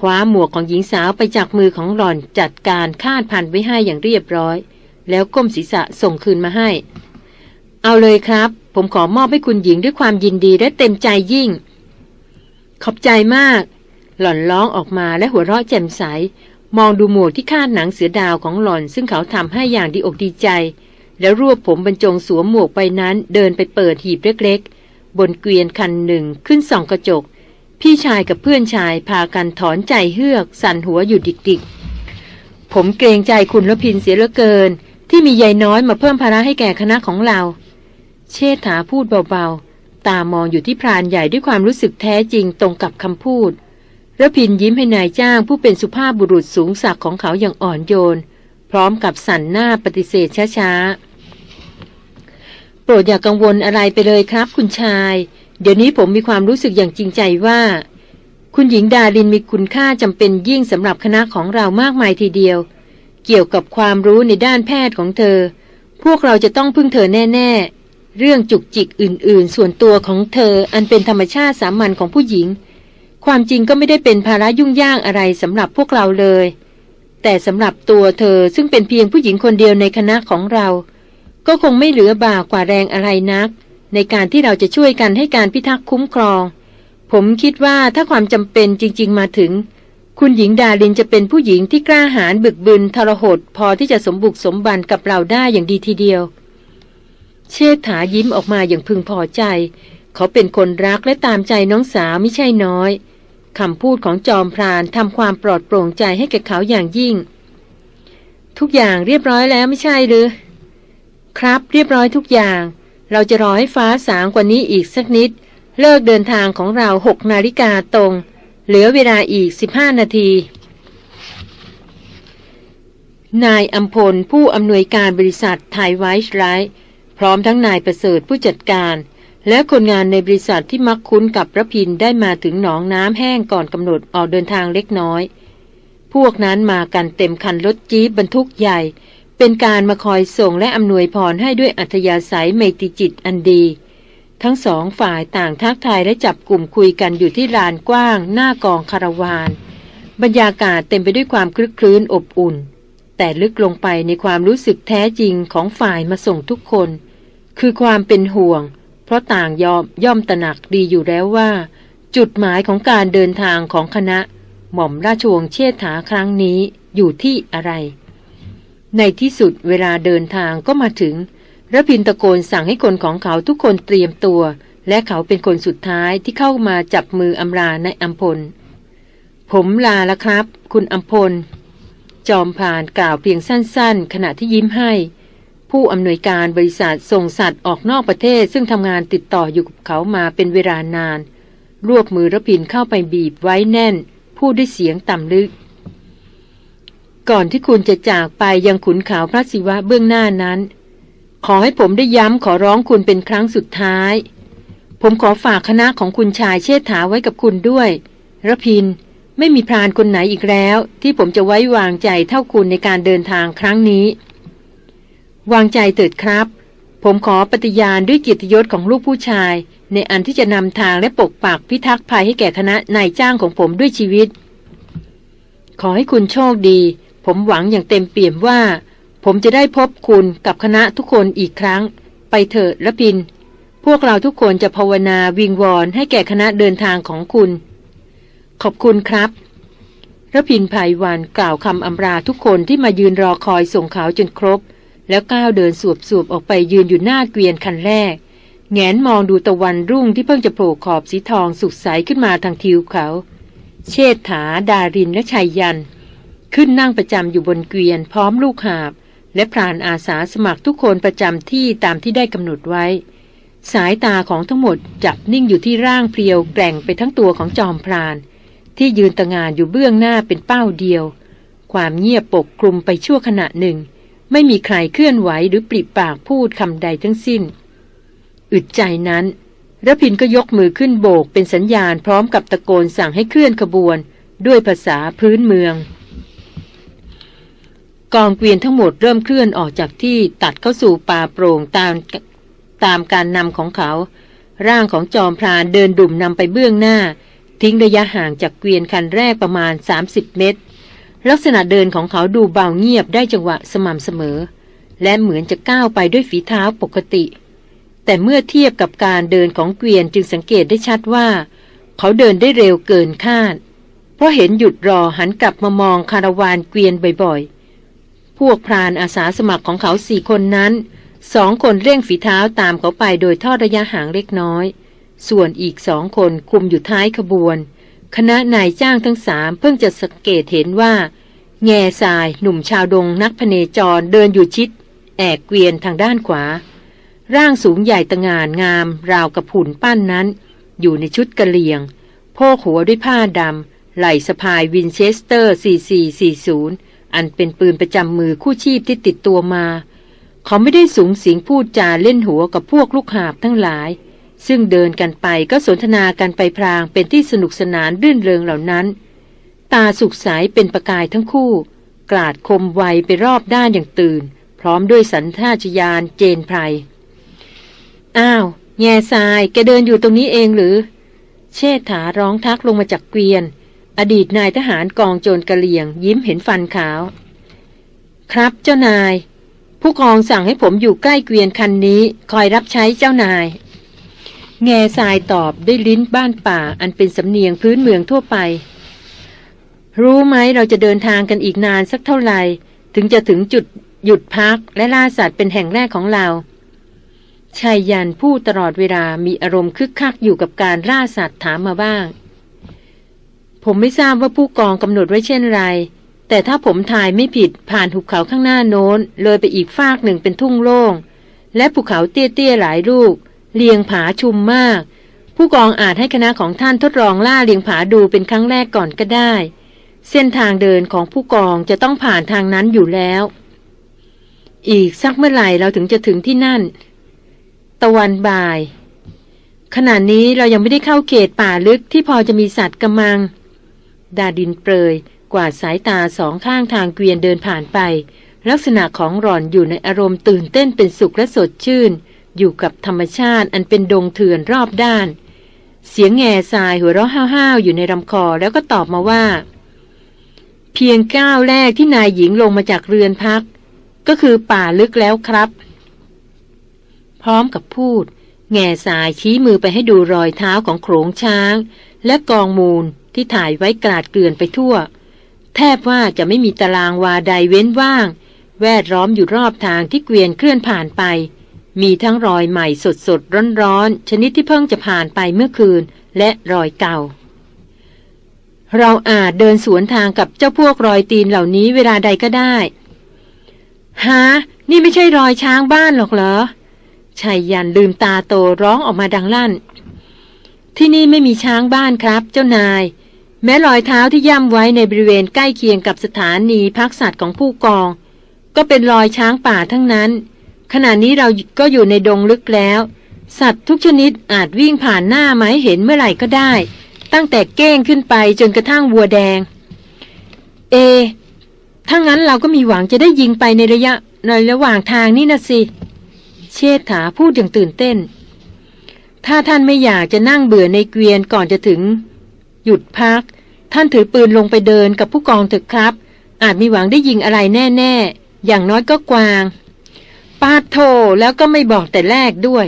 คว้าหมวกของหญิงสาวไปจากมือของหล่อนจัดการคาดพันไว้ให้อย่างเรียบร้อย แล้วก้มศีรษะส่งคืนมาให้ เอาเลยครับ ผมขอมอบให้คุณหญิงด้วยความยินดีและเต็มใจยิ่ง ขอบใจมาก หล่อนร้องออกมาและหัวเราะแจ่มใส มองดูหมวกที่คาดหนังเสือดาวของหล่อน ซึ่งเขาทำให้อย่างดีอกดีใจ แล้วรวบผมบรรจงสวมหมวกไปนั้น เดินไปเปิดหีบเล็กๆ บนเกวียนคันหนึ่งขึ้นส่องกระจก พี่ชายกับเพื่อนชายพากันถอนใจเฮือก สั่นหัวอยู่ดิกๆ ผมเกรงใจคุณละพินเสียเหลือเกิน ที่มียายน้อยมาเพิ่มภาระให้แก่คณะของเรา เชษฐาพูดเบาๆ ตามองอยู่ที่พรานใหญ่ด้วยความรู้สึกแท้จริงตรงกับคำพูด ระพินยิ้มให้นายจ้างผู้เป็นสุภาพบุรุษสูงศักดิ์ของเขาอย่างอ่อนโยน พร้อมกับสั่นหน้าปฏิเสธช้าๆ โปรดอย่ากกังวลอะไรไปเลยครับ คุณชาย เดี๋ยวนี้ผมมีความรู้สึกอย่างจริงใจว่า คุณหญิงดารินมีคุณค่าจำเป็นยิ่งสำหรับคณะของเรามากมายทีเดียว เกี่ยวกับความรู้ในด้านแพทย์ของเธอ พวกเราจะต้องพึ่งเธอแน่ ๆ เรื่องจุกจิกอื่น ๆ ส่วนตัวของเธออันเป็นธรรมชาติสามัญของผู้หญิง ความจริงก็ไม่ได้เป็นภาระยุ่งยากอะไรสำหรับพวกเราเลย แต่สำหรับตัวเธอซึ่งเป็นเพียงผู้หญิงคนเดียวในคณะของเรา ก็คงไม่เหลือบากกว่าแรงอะไรนัก ในการที่เราจะช่วยกันให้การพิทักษ์คุ้มครอง ผมคิดว่าถ้าความจำเป็นจริง ๆ มาถึง คุณหญิงดาลินจะเป็นผู้หญิงที่กล้าหาญบึกบึนทรหดพอที่จะสมบุกสมบันกับเราได้อย่างดีทีเดียว เชษฐายิ้มออกมาอย่างพึงพอใจ เขาเป็นคนรักและตามใจน้องสาวไม่ใช่น้อย คำพูดของจอมพรานทำความปลอดโปร่งใจให้แก่เขาอย่างยิ่ง ทุกอย่างเรียบร้อยแล้วไม่ใช่หรือ ครับเรียบร้อยทุกอย่าง เราจะรอให้ฟ้าสางกว่านี้อีกสักนิด เลิกเดินทางของเราหกนาฬิกาตรง เหลือเวลาอีกสิบห้านาที นายอัมพลผู้อำนวยการบริษัทไทยไวส์ไรท์พร้อมทั้งนายประเสริฐผู้จัดการ และคนงานในบริษัทที่มักคุ้นกับพระพินได้มาถึงหนองน้ำแห้งก่อนกำหนดออกเดินทางเล็กน้อย พวกนั้นมากันเต็มคันรถจี๊บบรรทุกใหญ่ เป็นการมาคอยส่งและอำนวยพรให้ด้วยอัธยาศัยเมติจิตอันดี ทั้งสองฝ่ายต่างทักทายและจับกลุ่มคุยกันอยู่ที่ลานกว้าง หน้ากองคาราวาน บรรยากาศเต็มไปด้วยความคลึกคลื้นอบอุ่น แต่ลึกลงไปในความรู้สึกแท้จริงของฝ่ายมาส่งทุกคน คือความเป็นห่วง เพราะต่างยอมย่อมตระหนักดีอยู่แล้วว่า จุดหมายของการเดินทางของคณะ หม่อมราชวงศ์เชษฐาครั้งนี้อยู่ที่อะไร ในที่สุดเวลาเดินทางก็มาถึงระพินตะโกนสั่งให้คนของเขาทุกคนเตรียมตัว และเขาเป็นคนสุดท้ายที่เข้ามาจับมืออำราในอัมพล ผมลาแล้วครับ คุณอัมพล จอมผ่านกล่าวเพียงสั้นๆ ขณะที่ยิ้มให้ ผู้อำนวยการบริษัทส่งสัตว์ออกนอกประเทศ ซึ่งทำงานติดต่ออยู่กับเขามาเป็นเวลานาน รวบมือระพินเข้าไปบีบไว้แน่น พูดด้วยเสียงต่ำลึก ก่อนที่คุณจะจากไปยังขุนเขาพระศิวะเบื้องหน้านั้น ขอให้ผมได้ย้ำขอร้องคุณเป็นครั้งสุดท้าย ผมขอฝากคณะของคุณชายเชษฐาไว้กับคุณด้วยระพินไม่มีพรานคนไหนอีกแล้ว ที่ผมจะไว้วางใจเท่าคุณในการเดินทางครั้งนี้ วางใจเถิดครับ ผมขอปฏิญาณด้วยกียรติยศของลูกผู้ชาย ในอันที่จะนำทางและปกปักพิทักษ์ภัยให้แก่คณะนายจ้างของผมด้วยชีวิต ขอให้คุณโชคดี ผมหวังอย่างเต็มเปี่ยมว่า ผมจะได้พบคุณกับคณะทุกคนอีกครั้ง ไปเถิดละพิน พวกเราทุกคนจะภาวนาวิงวอนให้แก่คณะเดินทางของคุณ ขอบคุณครับระพินภัยวันกล่าวคำอำราทุกคนที่มายืนรอคอยส่งเขาจนครบ แล้วก้าวเดินสวบสวบออกไปยืนอยู่หน้าเกวียนคันแรก แงนมองดูตะวันรุ่งที่เพิ่งจะโผล่ขอบสีทองสุกใสขึ้นมาทางทิวเขา เชษฐา ดารินและชัยยัน ขึ้นนั่งประจำอยู่บนเกวียนพร้อมลูกหาบ และพรานอาสาสมัครทุกคนประจำที่ตามที่ได้กำหนดไว้ สายตาของทั้งหมดจับนิ่งอยู่ที่ร่างเพรียวแกร่งไปทั้งตัวของจอมพราน ที่ยืนตะงานอยู่เบื้องหน้าเป็นเป้าเดียว ความเงียบปกคลุมไปชั่วขณะหนึ่ง ไม่มีใครเคลื่อนไหวหรือปริปากพูดคำใดทั้งสิ้น อึดใจนั้นระพินก็ยกมือขึ้นโบกเป็นสัญญาณพร้อมกับตะโกนสั่งให้เคลื่อนขบวน ด้วยภาษาพื้นเมือง กองเกวียนทั้งหมดเริ่มเคลื่อนออกจากที่ตัดเข้าสู่ป่าโปร่งตามตามการนำของเขา ร่างของจอมพรานเดินดุ่มนำไปเบื้องหน้า ทิ้งระยะห่างจากเกวียนคันแรกประมาณ 30 เมตร ลักษณะเดินของเขาดูเบาเงียบได้จังหวะสม่ำเสมอ และเหมือนจะก้าวไปด้วยฝีเท้าปกติ แต่เมื่อเทียบกับการเดินของเกวียนจึงสังเกตได้ชัดว่า เขาเดินได้เร็วเกินคาด เพราะเห็นหยุดรอหันกลับมามองคาราวานเกวียนบ่อยๆ พวกพรานอาสาสมัครของเขาสี่คนนั้นสองคนเร่งฝีเท้าตามเขาไปโดยทอดระยะห่างเล็กน้อย ส่วนอีกสองคนคุมอยู่ท้ายขบวน คณะนายจ้างทั้งสามเพิ่งจะสังเกตเห็นว่า แง่ทรายหนุ่มชาวดงนักพเนจรเดินอยู่ชิด แอกเกวียนทางด้านขวา ร่างสูงใหญ่ตะงานงาม ราวกับหุ่นปั้นนั้น อยู่ในชุดกะเหลี่ยง โพกหัวด้วยผ้าดำไหล่สะพายวินเชสเตอร์ 4440 อันเป็นปืนประจำมือคู่ชีพที่ติดตัวมา เขาไม่ได้สูงสิงพูดจาเล่นหัวกับพวกลูกหาบทั้งหลาย ซึ่งเดินกันไปก็สนทนากันไปพรางเป็นที่สนุกสนานรื่นเริงเหล่านั้น ตาสุกสเป็นประกายทั้งคู่ กลาดคมไวไปรอบด้านอย่างตื่น พร้อมด้วยสันทาชยานเจนไพรอ้าวแง่ทรายแกเดินอยู่ตรงนี้เองหรือ เชษฐาร้องทักลงมาจากเกวียน อดีตนายทหารกองโจรกะเหลี่ยง ยิ้มเห็นฟันขาว ครับเจ้านาย ผู้กองสั่งให้ผมอยู่ใกล้เกวียนคันนี้ คอยรับใช้เจ้านาย แง่ทรายตอบด้วยลิ้นบ้านป่าอันเป็นสำเนียงพื้นเมืองทั่วไป รู้ไหมเราจะเดินทางกันอีกนานสักเท่าไหร่ ถึงจะถึงจุดหยุดพักและล่าสัตว์เป็นแห่งแรกของเราชายยันผู้ตลอดเวลามีอารมณ์คึกคักอยู่กับการล่าสัตว์ถามมาบ้าง ผมไม่ทราบว่าผู้กองกำหนดไว้เช่นไร แต่ถ้าผมถ่ายไม่ผิดผ่านหุบเขาข้างหน้าโน้น เลยไปอีกฟากหนึ่งเป็นทุ่งโล่ง และภูเขาเตี้ยๆหลายลูก เลียงผาชุมมาก ผู้กองอาจให้คณะของท่านทดลองล่าเลียงผาดูเป็นครั้งแรกก่อนก็ได้ เส้นทางเดินของผู้กองจะต้องผ่านทางนั้นอยู่แล้ว อีกสักเมื่อไหร่เราถึงจะถึงที่นั่น ตะวันบ่าย ขณะนี้เรายังไม่ได้เข้าเขตป่าลึกที่พอจะมีสัตว์กำมัง ดาดินเปรยกวาดสายตาสองข้างทางเกวียนเดินผ่านไป ลักษณะของหล่อนอยู่ในอารมณ์ตื่นเต้นเป็นสุขและสดชื่น อยู่กับธรรมชาติอันเป็นดงเถื่อนรอบด้าน เสียงแง่ทรายหัวเราะห้าวๆอยู่ในลำคอแล้วก็ตอบมาว่า เพียงก้าวแรกที่นายหญิงลงมาจากเรือนพัก ก็คือป่าลึกแล้วครับ พร้อมกับพูด แง่สายชี้มือไปให้ดูรอยเท้าของโขงช้าง และกองมูลที่ถ่ายไว้กราดเกลื่อนไปทั่ว แทบว่าจะไม่มีตารางวาใดเว้นว่าง แวดล้อมอยู่รอบทางที่เกวียนเคลื่อนผ่านไป มีทั้งรอยใหม่สดสดร้อนร้อนชนิดที่เพิ่งจะผ่านไปเมื่อคืน และรอยเก่า เราอาจเดินสวนทางกับเจ้าพวกรอยตีนเหล่านี้เวลาใดก็ได้ฮะนี่ไม่ใช่รอยช้างบ้านหรอกเหรอชายยันลืมตาโตร้องออกมาดังลั่น ที่นี่ไม่มีช้างบ้านครับ เจ้านาย แม้รอยเท้าที่ย่ำไว้ในบริเวณใกล้เคียงกับสถานีพักสัตว์ของผู้กอง ก็เป็นรอยช้างป่าทั้งนั้น ขณะนี้เราก็อยู่ในดงลึกแล้ว สัตว์ทุกชนิดอาจวิ่งผ่านหน้าไม้เห็นเมื่อไหร่ก็ได้ ตั้งแต่เก้งขึ้นไปจนกระทั่งวัวแดง เอ ถ้างั้นเราก็มีหวังจะได้ยิงไปในระยะในระหว่างทางนี่นะสิ เชษฐาพูดอย่างตื่นเต้น ถ้าท่านไม่อยากจะนั่งเบื่อในเกวียนก่อนจะถึง หยุดพัก ท่านถือปืนลงไปเดินกับผู้กองเถอะครับ อาจมีหวังได้ยิงอะไรแน่ ๆ อย่างน้อยก็กวาง ปาโทแล้วก็ไม่บอกแต่แรกด้วย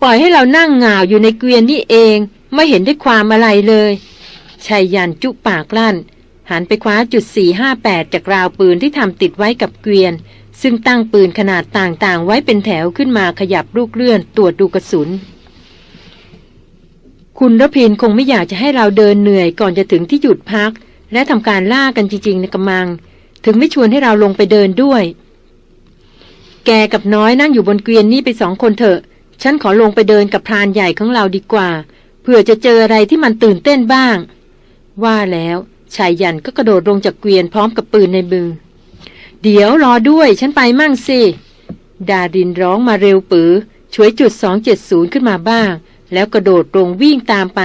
ปล่อยให้เรานั่งเหงาอยู่ในเกวียนนี่เอง ไม่เห็นได้ความอะไรเลยชายยันจุปากลั่น หันไปคว้าจุด458จากราวปืนที่ทำติดไว้กับเกวียน ซึ่งตั้งปืนขนาดต่างๆ ไว้เป็นแถวขึ้นมาขยับลูกเลื่อนตรวจดูกระสุน คุณรพินคงไม่อยากจะให้เราเดินเหนื่อยก่อนจะถึงที่หยุดพัก และทำการล่ากันจริงๆในกำมัง ถึงไม่ชวนให้เราลงไปเดินด้วย แกกับน้อยนั่งอยู่บนเกวียนนี่ไปสองคนเถอะ ฉันขอลงไปเดินกับพรานใหญ่ของเราดีกว่าเพื่อจะเจออะไรที่มันตื่นเต้นบ้าง ว่าแล้วชายยันก็กระโดดลงจากเกวียนพร้อมกับปืนในมือ เดี๋ยวรอด้วยฉันไปมั่งสิ ดาดินร้องมาเร็วปือช่วยจุดสองเจ็ดศูนย์ขึ้นมาบ้าง แล้วกระโดดลงวิ่งตามไป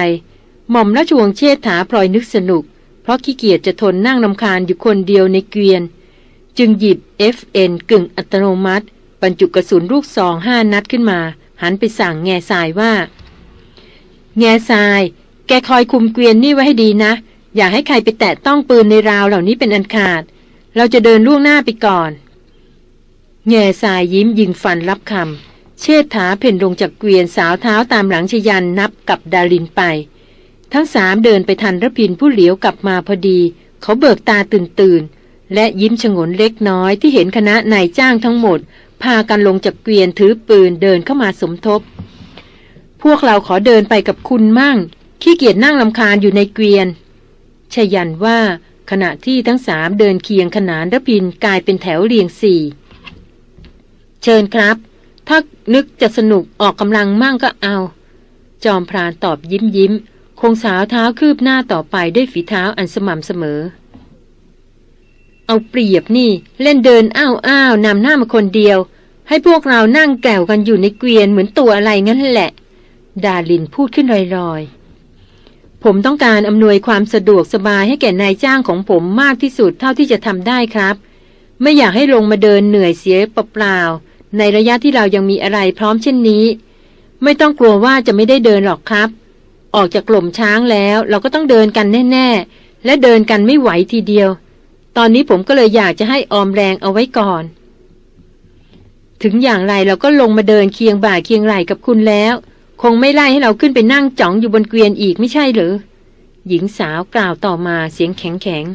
หม่อมราชวงศ์เชษฐาพลอยนึกสนุก เพราะขี้เกียจจะทนนั่งนำคาญอยู่คนเดียวในเกวียน จึงหยิบ FN กึ่งอัตโนมัติ บรรจุกระสุนลูกซองห้านัดขึ้นมา หันไปสั่งแง่ทรายว่า แง่ทราย แกคอยคุมเกวียนนี่ไว้ให้ดีนะ อย่าให้ใครไปแตะต้องปืนในราวเหล่านี้เป็นอันขาด เราจะเดินล่วงหน้าไปก่อน แง่ทรายยิ้มยิงฟันรับคำเชษฐาเพ่นลงจากเกวียนสาวเท้าตามหลังชยันนับกับดารินไป ทั้งสามเดินไปทันระพินผู้เหลียวกลับมาพอดี เขาเบิกตาตื่นตื่น และยิ้มฉงนเล็กน้อยที่เห็นคณะนายจ้างทั้งหมด พากันลงจากเกวียนถือปืนเดินเข้ามาสมทบ พวกเราขอเดินไปกับคุณมั่ง ขี้เกียจนั่งลำคาญอยู่ในเกวียนชยันว่าขณะที่ทั้งสามเดินเคียงขนานระพินกลายเป็นแถวเรียงสี่เชิญครับ ถ้านึกจะสนุกออกกำลังมั่งก็เอา จอมพรานตอบยิ้มยิ้ม คงสาวเท้าคืบหน้าต่อไปด้วยฝีเท้าอันสม่ำเสมอ เอาเปรียบนี่ เล่นเดินอ้าวอ้าวนำหน้ามาคนเดียว ให้พวกเรานั่งแกวกันอยู่ในเกวียนเหมือนตัวอะไรงั้นแหละ ดาลินพูดขึ้นลอยๆ ผมต้องการอำนวยความสะดวกสบายให้แก่นายจ้างของผมมากที่สุดเท่าที่จะทำได้ครับ ไม่อยากให้ลงมาเดินเหนื่อยเสียเปล่าๆในระยะที่เรายังมีอะไรพร้อมเช่นนี้ ไม่ต้องกลัวว่าจะไม่ได้เดินหรอกครับ ออกจากกล่มช้างแล้ว เราก็ต้องเดินกันแน่ ๆ และเดินกันไม่ไหวทีเดียว ตอนนี้ผมก็เลยอยากจะให้ออมแรงเอาไว้ก่อน ถึงอย่างไรเราก็ลงมาเดินเคียงบ่าเคียงไหลกับคุณแล้ว คงไม่ไล่ให้เราขึ้นไปนั่งจ้องอยู่บนเกวียนอีกไม่ใช่หรือ หญิงสาวกล่าวต่อมาเสียงแข็งแข็ง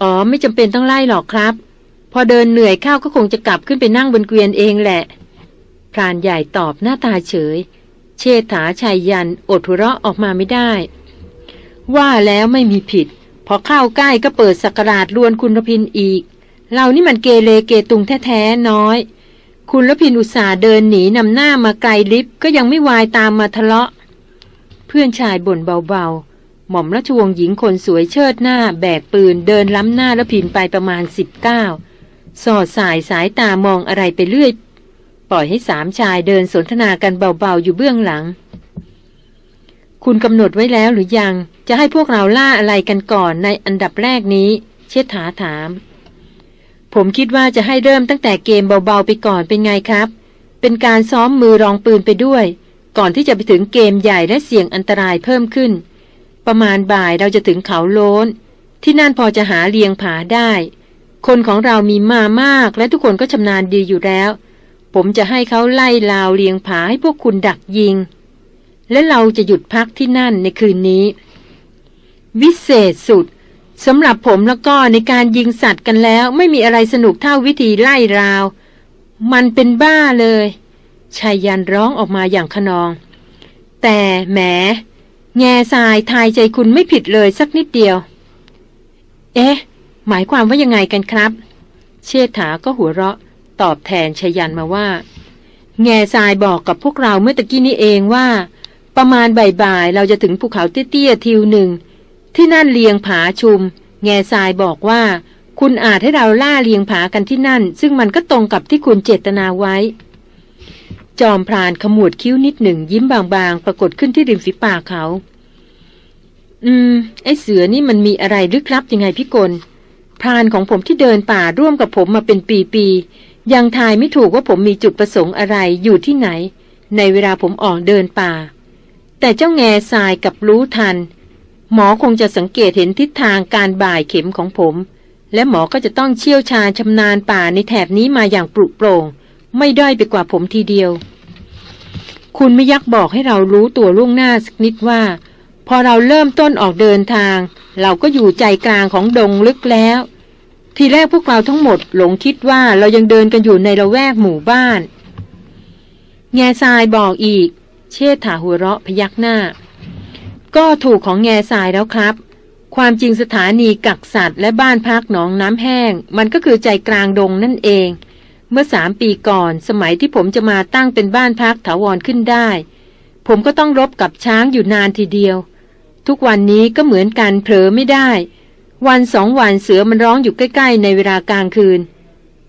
อ๋อไม่จำเป็นต้องไล่หรอกครับ พอเดินเหนื่อยข้าวก็คงจะกลับขึ้นไปนั่งบนเกวียนเองแหละ พรานใหญ่ตอบหน้าตาเฉย เชษฐาชายยันอดหัวเราะออกมาไม่ได้ ว่าแล้วไม่มีผิด พอเข้าใกล้ก็เปิดสักราชลวนคุณรพินอีก เรานี่มันเกเรเกตุงแท้ๆน้อย คุณรพินอุตส่าห์เดินหนีนำหน้ามาไกลลิฟก็ยังไม่วายตามมาทะเลาะ เพื่อนชายบ่นเบาๆ หม่อมราชวงศ์หญิงคนสวยเชิดหน้า แบกปืนเดินล้ำหน้ารพินไปประมาณสิบเก้าสอดสายสายตามองอะไรไปเรื่อย ปล่อยให้สามชายเดินสนทนากันเบาๆอยู่เบื้องหลัง คุณกำหนดไว้แล้วหรือยัง จะให้พวกเราล่าอะไรกันก่อนในอันดับแรกนี้ เชษฐาถาม ผมคิดว่าจะให้เริ่มตั้งแต่เกมเบาๆไปก่อนเป็นไงครับ เป็นการซ้อมมือรองปืนไปด้วย ก่อนที่จะไปถึงเกมใหญ่และเสี่ยงอันตรายเพิ่มขึ้น ประมาณบ่ายเราจะถึงเขาโล้น ที่นั่นพอจะหาเลียงผาได้ คนของเรามีมามากและทุกคนก็ชำนาญดีอยู่แล้ว ผมจะให้เขาไล่ลาวเลียงผาให้พวกคุณดักยิง และเราจะหยุดพักที่นั่นในคืนนี้ วิเศษสุดสำหรับผมแล้วก็ในการยิงสัตว์กันแล้ว ไม่มีอะไรสนุกเท่าวิธีไล่ราว มันเป็นบ้าเลยชายยันร้องออกมาอย่างขนอง แต่แหม แง่ทรายทายใจคุณไม่ผิดเลยสักนิดเดียว เอ๊ะ หมายความว่ายังไงกันครับ เชษฐาก็หัวเราะตอบแทนชยันมาว่า แง่ทรายบอกกับพวกเราเมื่อตะกี้นี้เองว่า ประมาณบ่ายๆเราจะถึงภูเขาเตี้ยๆทิวหนึ่ง ที่นั่นเลียงผาชุม แง่ทรายบอกว่า คุณอาจให้เราล่าเลียงผากันที่นั่น ซึ่งมันก็ตรงกับที่คุณเจตนาไว้ จอมพรานขมวดคิ้วนิดหนึ่ง ยิ้มบางๆ ปรากฏขึ้นที่ริมฝีปากเขา อืม ไอเสือนี่มันมีอะไรลึกลับยังไงพี่กลพรานของผมที่เดินป่าร่วมกับผมมาเป็นปีๆยังทายไม่ถูกว่าผมมีจุดประสงค์อะไรอยู่ที่ไหน ในเวลาผมออกเดินป่า แต่เจ้าแง่ทรายกับรู้ทัน หมอคงจะสังเกตเห็นทิศทางการบ่ายเข็มของผม และหมอก็จะต้องเชี่ยวชาญชำนาญป่าในแถบนี้มาอย่างปลุกโปร่ง ไม่ด้อยไปกว่าผมทีเดียว คุณไม่ยักบอกให้เรารู้ตัวล่วงหน้าสักนิดว่า พอเราเริ่มต้นออกเดินทาง เราก็อยู่ใจกลางของดงลึกแล้ว ทีแรกพวกเราทั้งหมดหลงคิดว่าเรายังเดินกันอยู่ในละแวกหมู่บ้าน แง่ทรายบอกอีก เชษฐาหัวเราะพยักหน้า ก็ถูกของแง่ทรายแล้วครับ ความจริงสถานีกักสัตว์และบ้านพักหนองน้ำแห้ง มันก็คือใจกลางดงนั่นเอง เมื่อสามปีก่อนสมัยที่ผมจะมาตั้งเป็นบ้านพักถาวรขึ้นได้ ผมก็ต้องรบกับช้างอยู่นานทีเดียว ทุกวันนี้ก็เหมือนกันเผลอไม่ได้ วันสองวันเสือมันร้องอยู่ใกล้ๆ ในเวลากลางคืน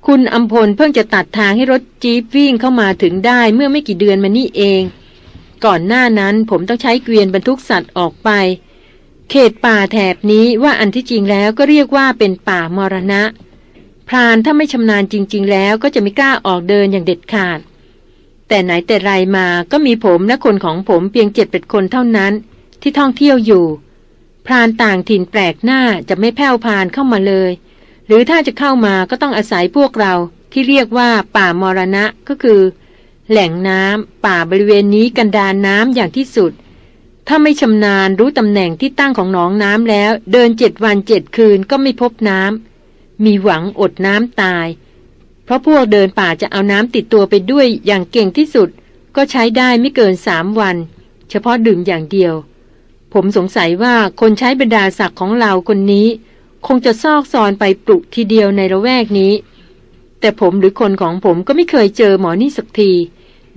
คุณอัมพลเพิ่งจะตัดทางให้รถจี๊ปวิ่งเข้ามาถึงได้เมื่อไม่กี่เดือนมานี่เอง ก่อนหน้านั้นผมต้องใช้เกวียนบรรทุกสัตว์ออกไป เขตป่าแถบนี้ว่าอันที่จริงแล้วก็เรียกว่าเป็นป่ามรณะ พรานถ้าไม่ชำนาญจริง ๆ แล้วก็จะไม่กล้าออกเดินอย่างเด็ดขาด แต่ไหนแต่ไรมาก็มีผมและคนของผมเพียงเจ็ดเป็ดคนเท่านั้น ที่ท่องเที่ยวอยู่ พรานต่างถิ่นแปลกหน้าจะไม่แผ่วพานเข้ามาเลย หรือถ้าจะเข้ามาก็ต้องอาศัยพวกเราที่เรียกว่าป่ามรณะก็คือ แหล่งน้ำป่าบริเวณนี้กันดานน้ำอย่างที่สุด ถ้าไม่ชำนาญรู้ตำแหน่งที่ตั้งของหนองน้ำแล้ว เดินเจ็ดวันเจ็ดคืนก็ไม่พบน้ำมีหวังอดน้ำตาย เพราะพวกเดินป่าจะเอาน้ำติดตัวไปด้วยอย่างเก่งที่สุด ก็ใช้ได้ไม่เกินสามวัน เฉพาะดื่มอย่างเดียว ผมสงสัยว่าคนใช้บรรดาศักดิ์ของเราคนนี้ คงจะซอกซอนไปปลุกทีเดียวในระแวกนี้ แต่ผมหรือคนของผมก็ไม่เคยเจอหมอนี่สักที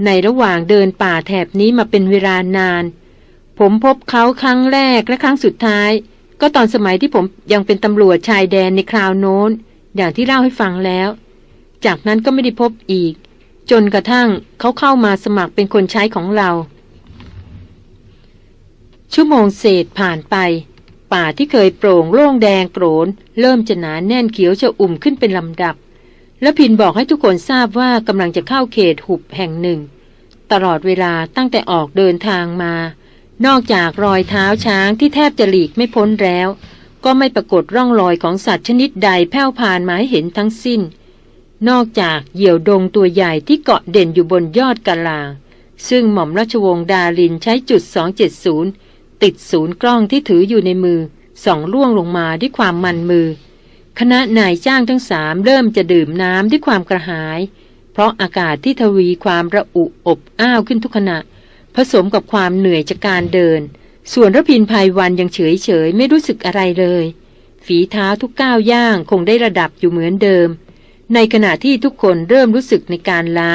ในระหว่างเดินป่าแถบนี้มาเป็นเวลานาน ผมพบเขาครั้งแรกและครั้งสุดท้าย ก็ตอนสมัยที่ผมยังเป็นตำรวจชายแดนในคราวโน้น อย่างที่เล่าให้ฟังแล้ว จากนั้นก็ไม่ได้พบอีก จนกระทั่งเขาเข้ามาสมัครเป็นคนใช้ของเรา ชั่วโมงเศษผ่านไป ป่าที่เคยโปร่งโล่งแดงโปรนเริ่มจะหนาแน่นเขียวจะอุ่มขึ้นเป็นลำดับ และพินบอกให้ทุกคนทราบว่ากำลังจะเข้าเขตหุบแห่งหนึ่ง ตลอดเวลาตั้งแต่ออกเดินทางมา นอกจากรอยเท้าช้างที่แทบจะหลีกไม่พ้นแล้ว ก็ไม่ปรากฏร่องรอยของสัตว์ชนิดใดแผ่วพานมาให้เห็นทั้งสิ้น นอกจากเหยี่ยวดงตัวใหญ่ที่เกาะเด่นอยู่บนยอดกะลา ซึ่งหม่อมราชวงศ์ดารินใช้จุด 270 ติดศูนย์กล้องที่ถืออยู่ในมือส่องล่วงลงมาด้วยความมันมือ คณะนายจ้างทั้งสามเริ่มจะดื่มน้ำด้วยความกระหาย เพราะอากาศที่ทวีความระอุอบอ้าวขึ้นทุกขณะ ผสมกับความเหนื่อยจากการเดิน ส่วนรพินภัยวันยังเฉยเฉยไม่รู้สึกอะไรเลย ฝีเท้าทุกก้าวย่างคงได้ระดับอยู่เหมือนเดิม ในขณะที่ทุกคนเริ่มรู้สึกในการล้า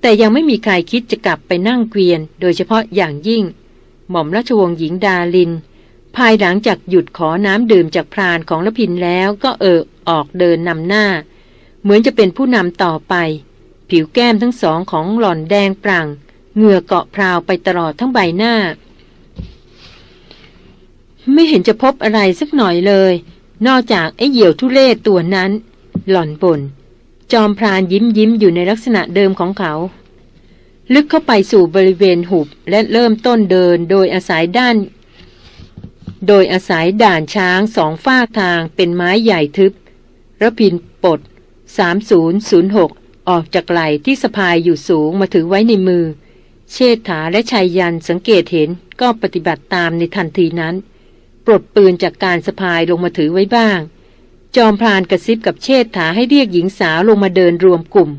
แต่ยังไม่มีใครคิดจะกลับไปนั่งเกวียน โดยเฉพาะอย่างยิ่ง หม่อมราชวงศ์หญิงดาลิน ภายหลังจากหยุดขอน้ำดื่มจากพรานของละพินแล้วก็เออออกเดินนำหน้า เหมือนจะเป็นผู้นำต่อไป ผิวแก้มทั้งสองของหล่อนแดงปร่งเหงื่อเกาะพราวไปตลอดทั้งใบหน้า ไม่เห็นจะพบอะไรสักหน่อยเลย นอกจากไอ้เหยี่ยวทุเรศตัวนั้น หล่อนบน่นจอมพรานยิ้มยิ้มอยู่ในลักษณะเดิมของเขา ลึกเข้าไปสู่บริเวณหุบและเริ่มต้นเดินโดยอาศัยด้าน โดยอาศัยด่านช้างสองฝ้าทางเป็นไม้ใหญ่ทึบระพินปลด3006 ออกจากไหลที่สะพายอยู่สูงมาถือไว้ในมือ เชษฐาและชายยันสังเกตเห็นก็ปฏิบัติตามในทันทีนั้น ปลดปืนจากการสะพายลงมาถือไว้บ้าง จอมพรานกระซิบกับเชษฐาให้เรียกหญิงสาวลงมาเดินรวมกลุ่ม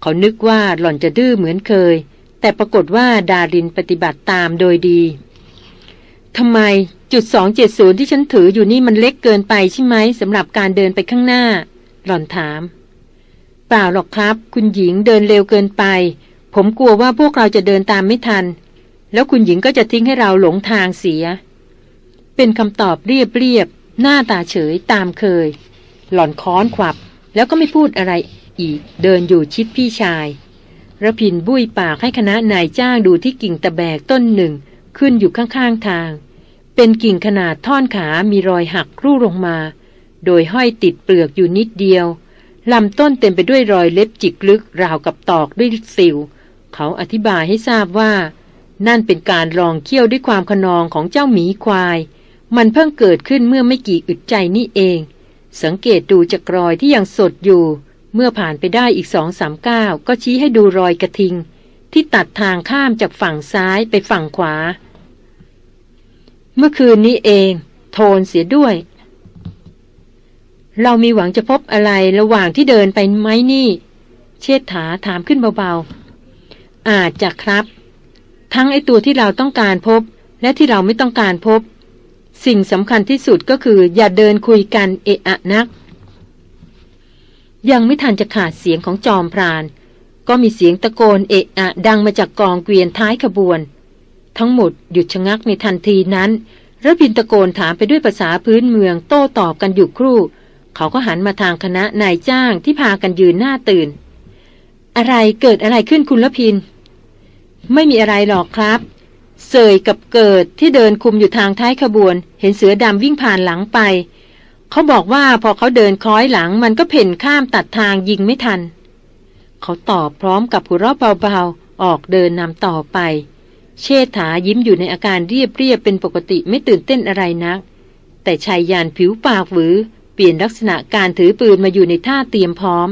เขานึกว่าหล่อนจะดื้อเหมือนเคย แต่ปรากฏว่าดารินปฏิบัติตามโดยดี ทำไมจุด 270 ที่ฉันถืออยู่นี่มันเล็กเกินไปใช่ไหมสำหรับการเดินไปข้างหน้า หล่อนถาม เปล่าหรอกครับ คุณหญิงเดินเร็วเกินไป ผมกลัวว่าพวกเราจะเดินตามไม่ทัน แล้วคุณหญิงก็จะทิ้งให้เราหลงทางเสีย เป็นคำตอบเรียบเรียบหน้าตาเฉยตามเคย หล่อนค้อนขวับ แล้วก็ไม่พูดอะไรอีก เดินอยู่ชิดพี่ชายระพินบุ้ยปากให้คณะนายจ้างดูที่กิ่งตะแบกต้นหนึ่ง ขึ้นอยู่ข้างๆทาง เป็นกิ่งขนาดท่อนขามีรอยหักรูลงมา โดยห้อยติดเปลือกอยู่นิดเดียวลำต้นเต็มไปด้วยรอยเล็บจิกลึกราวกับตอกด้วยสิว เขาอธิบายให้ทราบว่า นั่นเป็นการลองเคี่ยวด้วยความขนองของเจ้าหมีควาย มันเพิ่งเกิดขึ้นเมื่อไม่กี่อึดใจนี่เอง สังเกตดูจากรอยที่ยังสดอยู่ เมื่อผ่านไปได้อีกสองสามก้าวก็ชี้ให้ดูรอยกระทิง ที่ตัดทางข้ามจากฝั่งซ้ายไปฝั่งขวา เมื่อคืนนี้เอง โทนเสียด้วย เรามีหวังจะพบอะไรระหว่างที่เดินไปไหมนี่ เชษฐาถามขึ้นเบาๆ อาจจะครับ ทั้งไอตัวที่เราต้องการพบ และที่เราไม่ต้องการพบ สิ่งสำคัญที่สุดก็คือ อย่าเดินคุยกันเอะอะนัก ยังไม่ทันจะขาดเสียงของจอมพราน ก็มีเสียงตะโกนเอะอะดังมาจากกองเกวียนท้ายขบวน ทั้งหมดหยุดชะงักในทันทีนั้นระพินตะโกนถามไปด้วยภาษาพื้นเมืองโต้ตอบกันอยู่ครู่ เขาก็หันมาทางคณะนายจ้างที่พากันยืนหน้าตื่น อะไรเกิดอะไรขึ้นคุณละพิน ไม่มีอะไรหรอกครับเสยกับเกิดที่เดินคุมอยู่ทางท้ายขบวน เห็นเสือดำวิ่งผ่านหลังไป เขาบอกว่าพอเขาเดินคล้อยหลังมันก็เพ่นข้ามตัดทางยิงไม่ทัน เขาตอบพร้อมกับหัวเราะเบาๆ ออกเดินนำต่อไป เชษฐายิ้มอยู่ในอาการเรียบเรียบเป็นปกติไม่ตื่นเต้นอะไรนัก แต่ชายยานผิวปากหวือ เปลี่ยนลักษณะการถือปืนมาอยู่ในท่าเตรียมพร้อม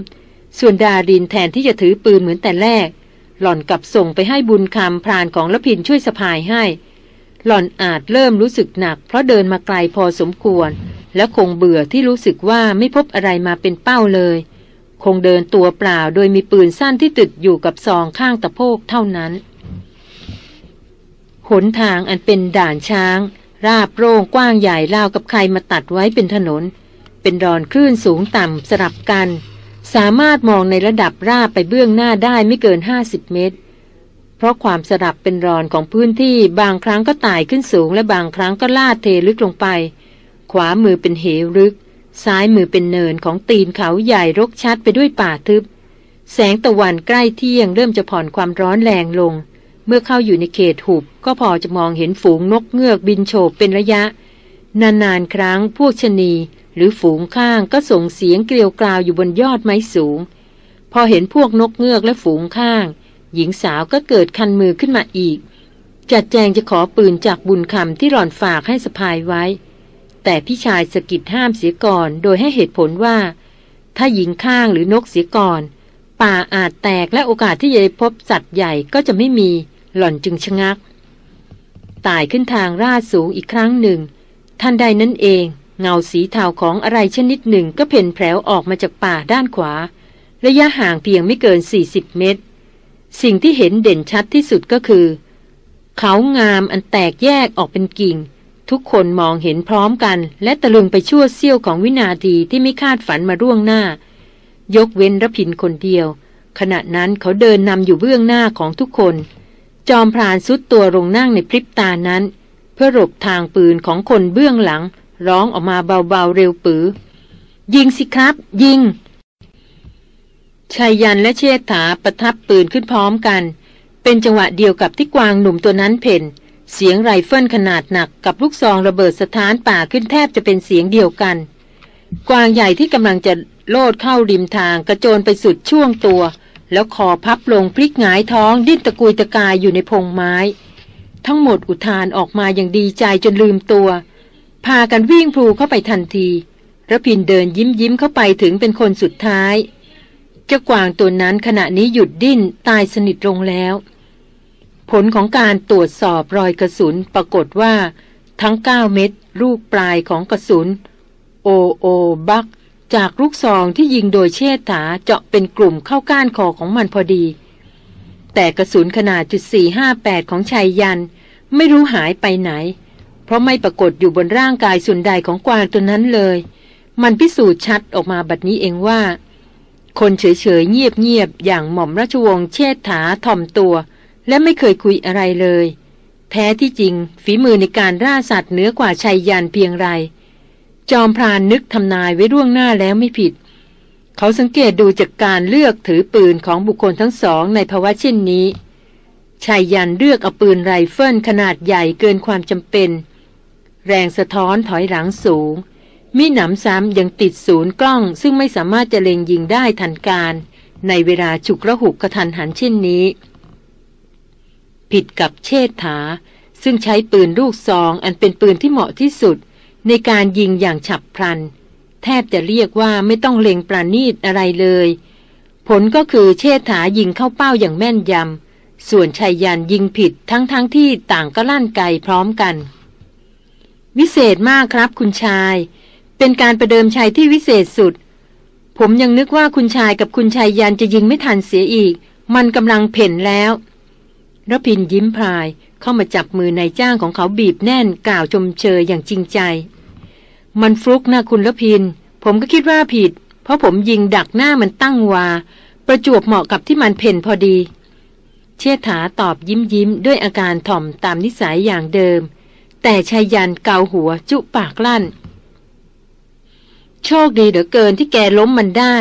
ส่วนดารินแทนที่จะถือปืนเหมือนแต่แรก หล่อนกลับส่งไปให้บุญคำพรานของละพินช่วยสะพายให้ หล่อนอาจเริ่มรู้สึกหนัก เพราะเดินมาไกลพอสมควร และคงเบื่อที่รู้สึกว่าไม่พบอะไรมาเป็นเป้าเลย คงเดินตัวเปล่าโดยมีปืนสั้นที่ติดอยู่กับซองข้างตะโพกเท่านั้น หนทางอันเป็นด่านช้าง ราบโร่งกว้างใหญ่ราวกับใครมาตัดไว้เป็นถนน เป็นรอนคลื่นสูงต่ำสลับกัน สามารถมองในระดับราบไปเบื้องหน้าได้ไม่เกินห้าสิบเมตร เพราะความสลับเป็นรอนของพื้นที่บางครั้งก็ไต่ขึ้นสูงและบางครั้งก็ลาดเทลึกลงไป ขวามือเป็นเหวลึก ซ้ายมือเป็นเนินของตีนเขาใหญ่รกชัดไปด้วยป่าทึบ แสงตะวันใกล้เที่ยงเริ่มจะผ่อนความร้อนแรงลง เมื่อเข้าอยู่ในเขตหุบ ก็พอจะมองเห็นฝูงนกเงือกบินโฉบเป็นระยะ นานๆครั้งพวกชนีหรือฝูงข้างก็ส่งเสียงเกลียวกราวอยู่บนยอดไม้สูง พอเห็นพวกนกเงือกและฝูงข้าง หญิงสาวก็เกิดคันมือขึ้นมาอีก จัดแจงจะขอปืนจากบุญคำที่หล่อนฝากให้สะพายไว้ แต่พี่ชายสกิดห้ามเสียก่อนโดยให้เหตุผลว่า ถ้าหญิงข้างหรือนกเสียก่อน ป่าอาจแตกและโอกาสที่จะพบสัตว์ใหญ่ก็จะไม่มีหล่อนจึงชะงักตายขึ้นทางราดสูงอีกครั้งหนึ่งท่านใดนั่นเอง เงาสีเทาของอะไรชนิดหนึ่งก็เพ่นแผลวออกมาจากป่าด้านขวา ระยะห่างเพียงไม่เกิน 40 เมตร สิ่งที่เห็นเด่นชัดที่สุดก็คือ เขางามอันแตกแยกออกเป็นกิ่ง ทุกคนมองเห็นพร้อมกัน และตะลึงไปชั่วเสี้ยวของวินาทีที่ไม่คาดฝันมาร่วงหน้า ยกเว้นระพินคนเดียว ขณะนั้นเขาเดินนำอยู่เบื้องหน้าของทุกคน จอมพรานสุดตัวลงนั่งในพริบตานั้น เพื่อหลบทางปืนของคนเบื้องหลัง ร้องออกมาเบาๆเร็วปือ ยิงสิครับ ยิงชายยันและเชษฐาประทับปืนขึ้นพร้อมกัน เป็นจังหวะเดียวกับที่กวางหนุ่มตัวนั้นเพ่น เสียงไรเฟิลขนาดหนักกับลูกซองระเบิดสถานป่าขึ้นแทบจะเป็นเสียงเดียวกัน กวางใหญ่ที่กำลังจะโลดเข้าริมทางกระโจนไปสุดช่วงตัว แล้วคอพับลงพลิกหงายท้องดิ้นตะกุยตะกายอยู่ในพงไม้ ทั้งหมดอุทานออกมาอย่างดีใจจนลืมตัว พากันวิ่งพลูเข้าไปทันทีระพินเดินยิ้มยิ้มเข้าไปถึงเป็นคนสุดท้าย เจ้ากวางตัวนั้นขณะนี้หยุดดิ้นตายสนิทลงแล้ว ผลของการตรวจสอบรอยกระสุนปรากฏว่า ทั้ง 9 เม็ดลูกปลายของกระสุน โอโอบัก จากลูกซองที่ยิงโดยเชษฐาเจาะเป็นกลุ่มเข้าก้านคอของมันพอดี แต่กระสุนขนาดจุด458 ของชายยัน ไม่รู้หายไปไหน เพราะไม่ปรากฏอยู่บนร่างกายส่วนใดของกวางตัวนั้นเลย มันพิสูจน์ชัดออกมาบัดนี้เองว่า คนเฉยๆเงียบๆอย่างหม่อมราชวงศ์เชษฐาถ่อมตัว และไม่เคยคุยอะไรเลย แท้ที่จริง ฝีมือในการล่าสัตว์เหนือกว่าชัยยันเพียงไร จอมพรานนึกทำนายไว้ร่วงหน้าแล้วไม่ผิด เขาสังเกตดูจากการเลือกถือปืนของบุคคลทั้งสองในภาวะเช่นนี้ชายยันเลือกเอาปืนไรเฟิลขนาดใหญ่เกินความจำเป็น แรงสะท้อนถอยหลังสูง มีหนำซ้ำยังติดศูนย์กล้อง ซึ่งไม่สามารถจะเล็งยิงได้ทันการ ในเวลาฉุกระหุกกระทันหันเช่นนี้ ผิดกับเชษฐา ซึ่งใช้ปืนลูกซองอันเป็นปืนที่เหมาะที่สุด ในการยิงอย่างฉับพลัน แทบจะเรียกว่าไม่ต้องเล็งปราณีตอะไรเลย ผลก็คือเชษฐายิงเข้าเป้าอย่างแม่นยำ ส่วนชายยันยิงผิดทั้งๆทที่ต่างก็ลั่นไกพร้อมกัน วิเศษมากครับคุณชาย เป็นการประเดิมชัยที่วิเศษสุด ผมยังนึกว่าคุณชายกับคุณชายยันจะยิงไม่ทันเสียอีก มันกำลังเพ่นแล้ว รพินยิ้มพลายเข้ามาจับมือนายจ้างของเขาบีบแน่นกล่าวชมเชยอย่างจริงใจ มันฟลุกนะคุณรพิน ผมก็คิดว่าผิด เพราะผมยิงดักหน้ามันตั้งวา ประจวบเหมาะกับที่มันเพ่นพอดี เชษฐาตอบยิ้มยิ้มด้วยอาการถ่อมตามนิสัยอย่างเดิม แต่ชายยันเกาหัวจุปากลั่น โชคดีเหลือเกินที่แกล้มมันได้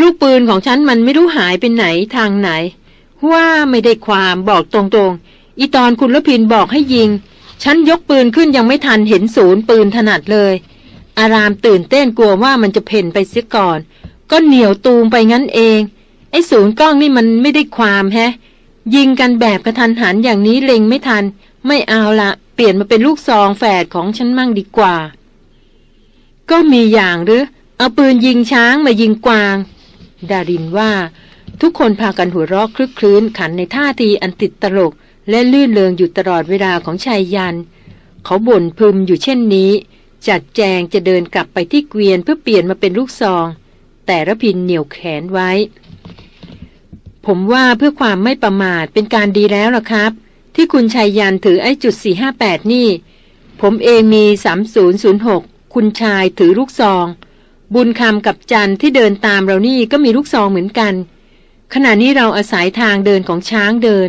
ลูกปืนของฉันมันไม่รู้หายไปไหนทางไหน ว่าไม่ได้ความบอกตรงๆ อีตอนคุณละพินบอกให้ยิง ฉันยกปืนขึ้นยังไม่ทันเห็นศูนย์ปืนถนัดเลย อารามตื่นเต้นกลัวว่ามันจะเพ่นไปเสียก่อน ก็เหนียวตูมไปงั้นเอง ไอ้ศูนย์กล้องนี่มันไม่ได้ความแฮะ ยิงกันแบบกระทันหันอย่างนี้เล็งไม่ทัน ไม่เอาละเปลี่ยนมาเป็นลูกซองแฝดของฉันมั่งดีกว่า ก็มีอย่างหรือ เอาปืนยิงช้างมายิงกวาง ดารินว่า ทุกคนพากันหัวเราะคลึกคลื้นขันในท่าทีอันติดตลก และลื่นเลงอยู่ตลอดเวลาของชายยัน เขาบ่นพึมอยู่เช่นนี้ จัดแจงจะเดินกลับไปที่เกวียนเพื่อเปลี่ยนมาเป็นลูกซอง แต่ระพินเหนี่ยวแขนไว้ ผมว่าเพื่อความไม่ประมาทเป็นการดีแล้วล่ะครับ ที่คุณชายยันถือไอ้จุด458 นี่ ผมเองมี 3006 คุณชายถือลูกซอง บุญคำกับจันที่เดินตามเรานี่ก็มีลูกซองเหมือนกัน ขณะนี้เราอาศัยทางเดินของช้างเดิน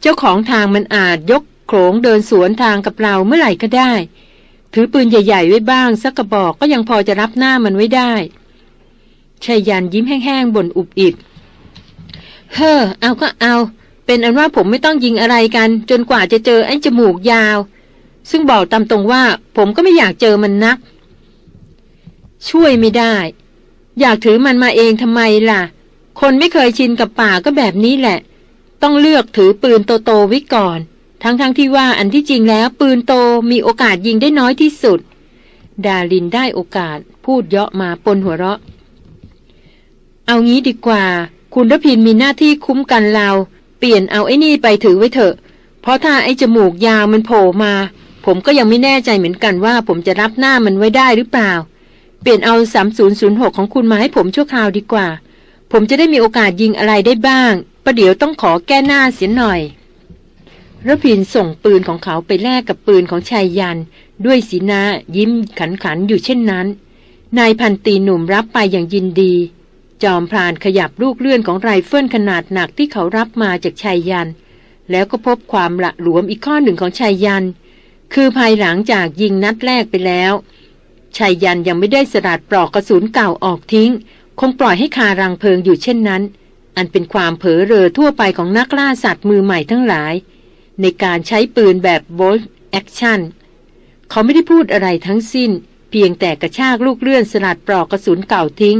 เจ้าของทางมันอาจยกโขงเดินสวนทางกับเราเมื่อไหร่ก็ได้ ถือปืนใหญ่ๆไว้บ้างสักกระบอกก็ยังพอจะรับหน้ามันไว้ได้ชายันยิ้มแห้งๆบนอุบอิบเฮ้อเอาก็เอา เป็นอันว่าผมไม่ต้องยิงอะไรกัน จนกว่าจะเจอไอ้จมูกยาว ซึ่งบอกตามตรงว่า ผมก็ไม่อยากเจอมันนัก ช่วยไม่ได้ อยากถือมันมาเองทำไมล่ะ คนไม่เคยชินกับป่าก็แบบนี้แหละ ต้องเลือกถือปืนโตๆไว้ก่อน ทั้งๆทที่ว่าอันที่จริงแล้วปืนโตมีโอกาสยิงได้น้อยที่สุด ดาลินได้โอกาสพูดเยาะมาปนหัวเราะ เอางี้ดีกว่า คุณรพินมีหน้าที่คุ้มกันเรา เปลี่ยนเอาไอ้นี่ไปถือไว้เถอะ เพราะถ้าไอ้จมูกยาวมันโผล่มา ผมก็ยังไม่แน่ใจเหมือนกันว่า ผมจะรับหน้ามันไว้ได้หรือเปล่า เปลี่ยนเอา 3006 ของคุณมาให้ผมชั่วคราวดีกว่า ผมจะได้มีโอกาสยิงอะไรได้บ้าง ประเดี๋ยวต้องขอแก้หน้าเสียหน่อยระพินส่งปืนของเขาไปแลกกับปืนของชายยัน ด้วยสีหน้ายิ้มขันขันอยู่เช่นนั้น นายพันตีหนุ่มรับไปอย่างยินดี จอมพรานขยับลูกเลื่อนของไรเฟิลขนาดหนักที่เขารับมาจากไชยยันต์ แล้วก็พบความละหลวมอีกข้อหนึ่งของไชยยันต์ คือภายหลังจากยิงนัดแรกไปแล้วไชยยันต์ยังไม่ได้สลัดปลอกกระสุนเก่าออกทิ้ง คงปล่อยให้คารังเพลิงอยู่เช่นนั้น อันเป็นความเผลอเรอทั่วไปของนักล่าสัตว์มือใหม่ทั้งหลาย ในการใช้ปืนแบบ bolt action เขาไม่ได้พูดอะไรทั้งสิ้น เพียงแต่กระชากลูกเลื่อนสลัดปลอกกระสุนเก่าทิ้ง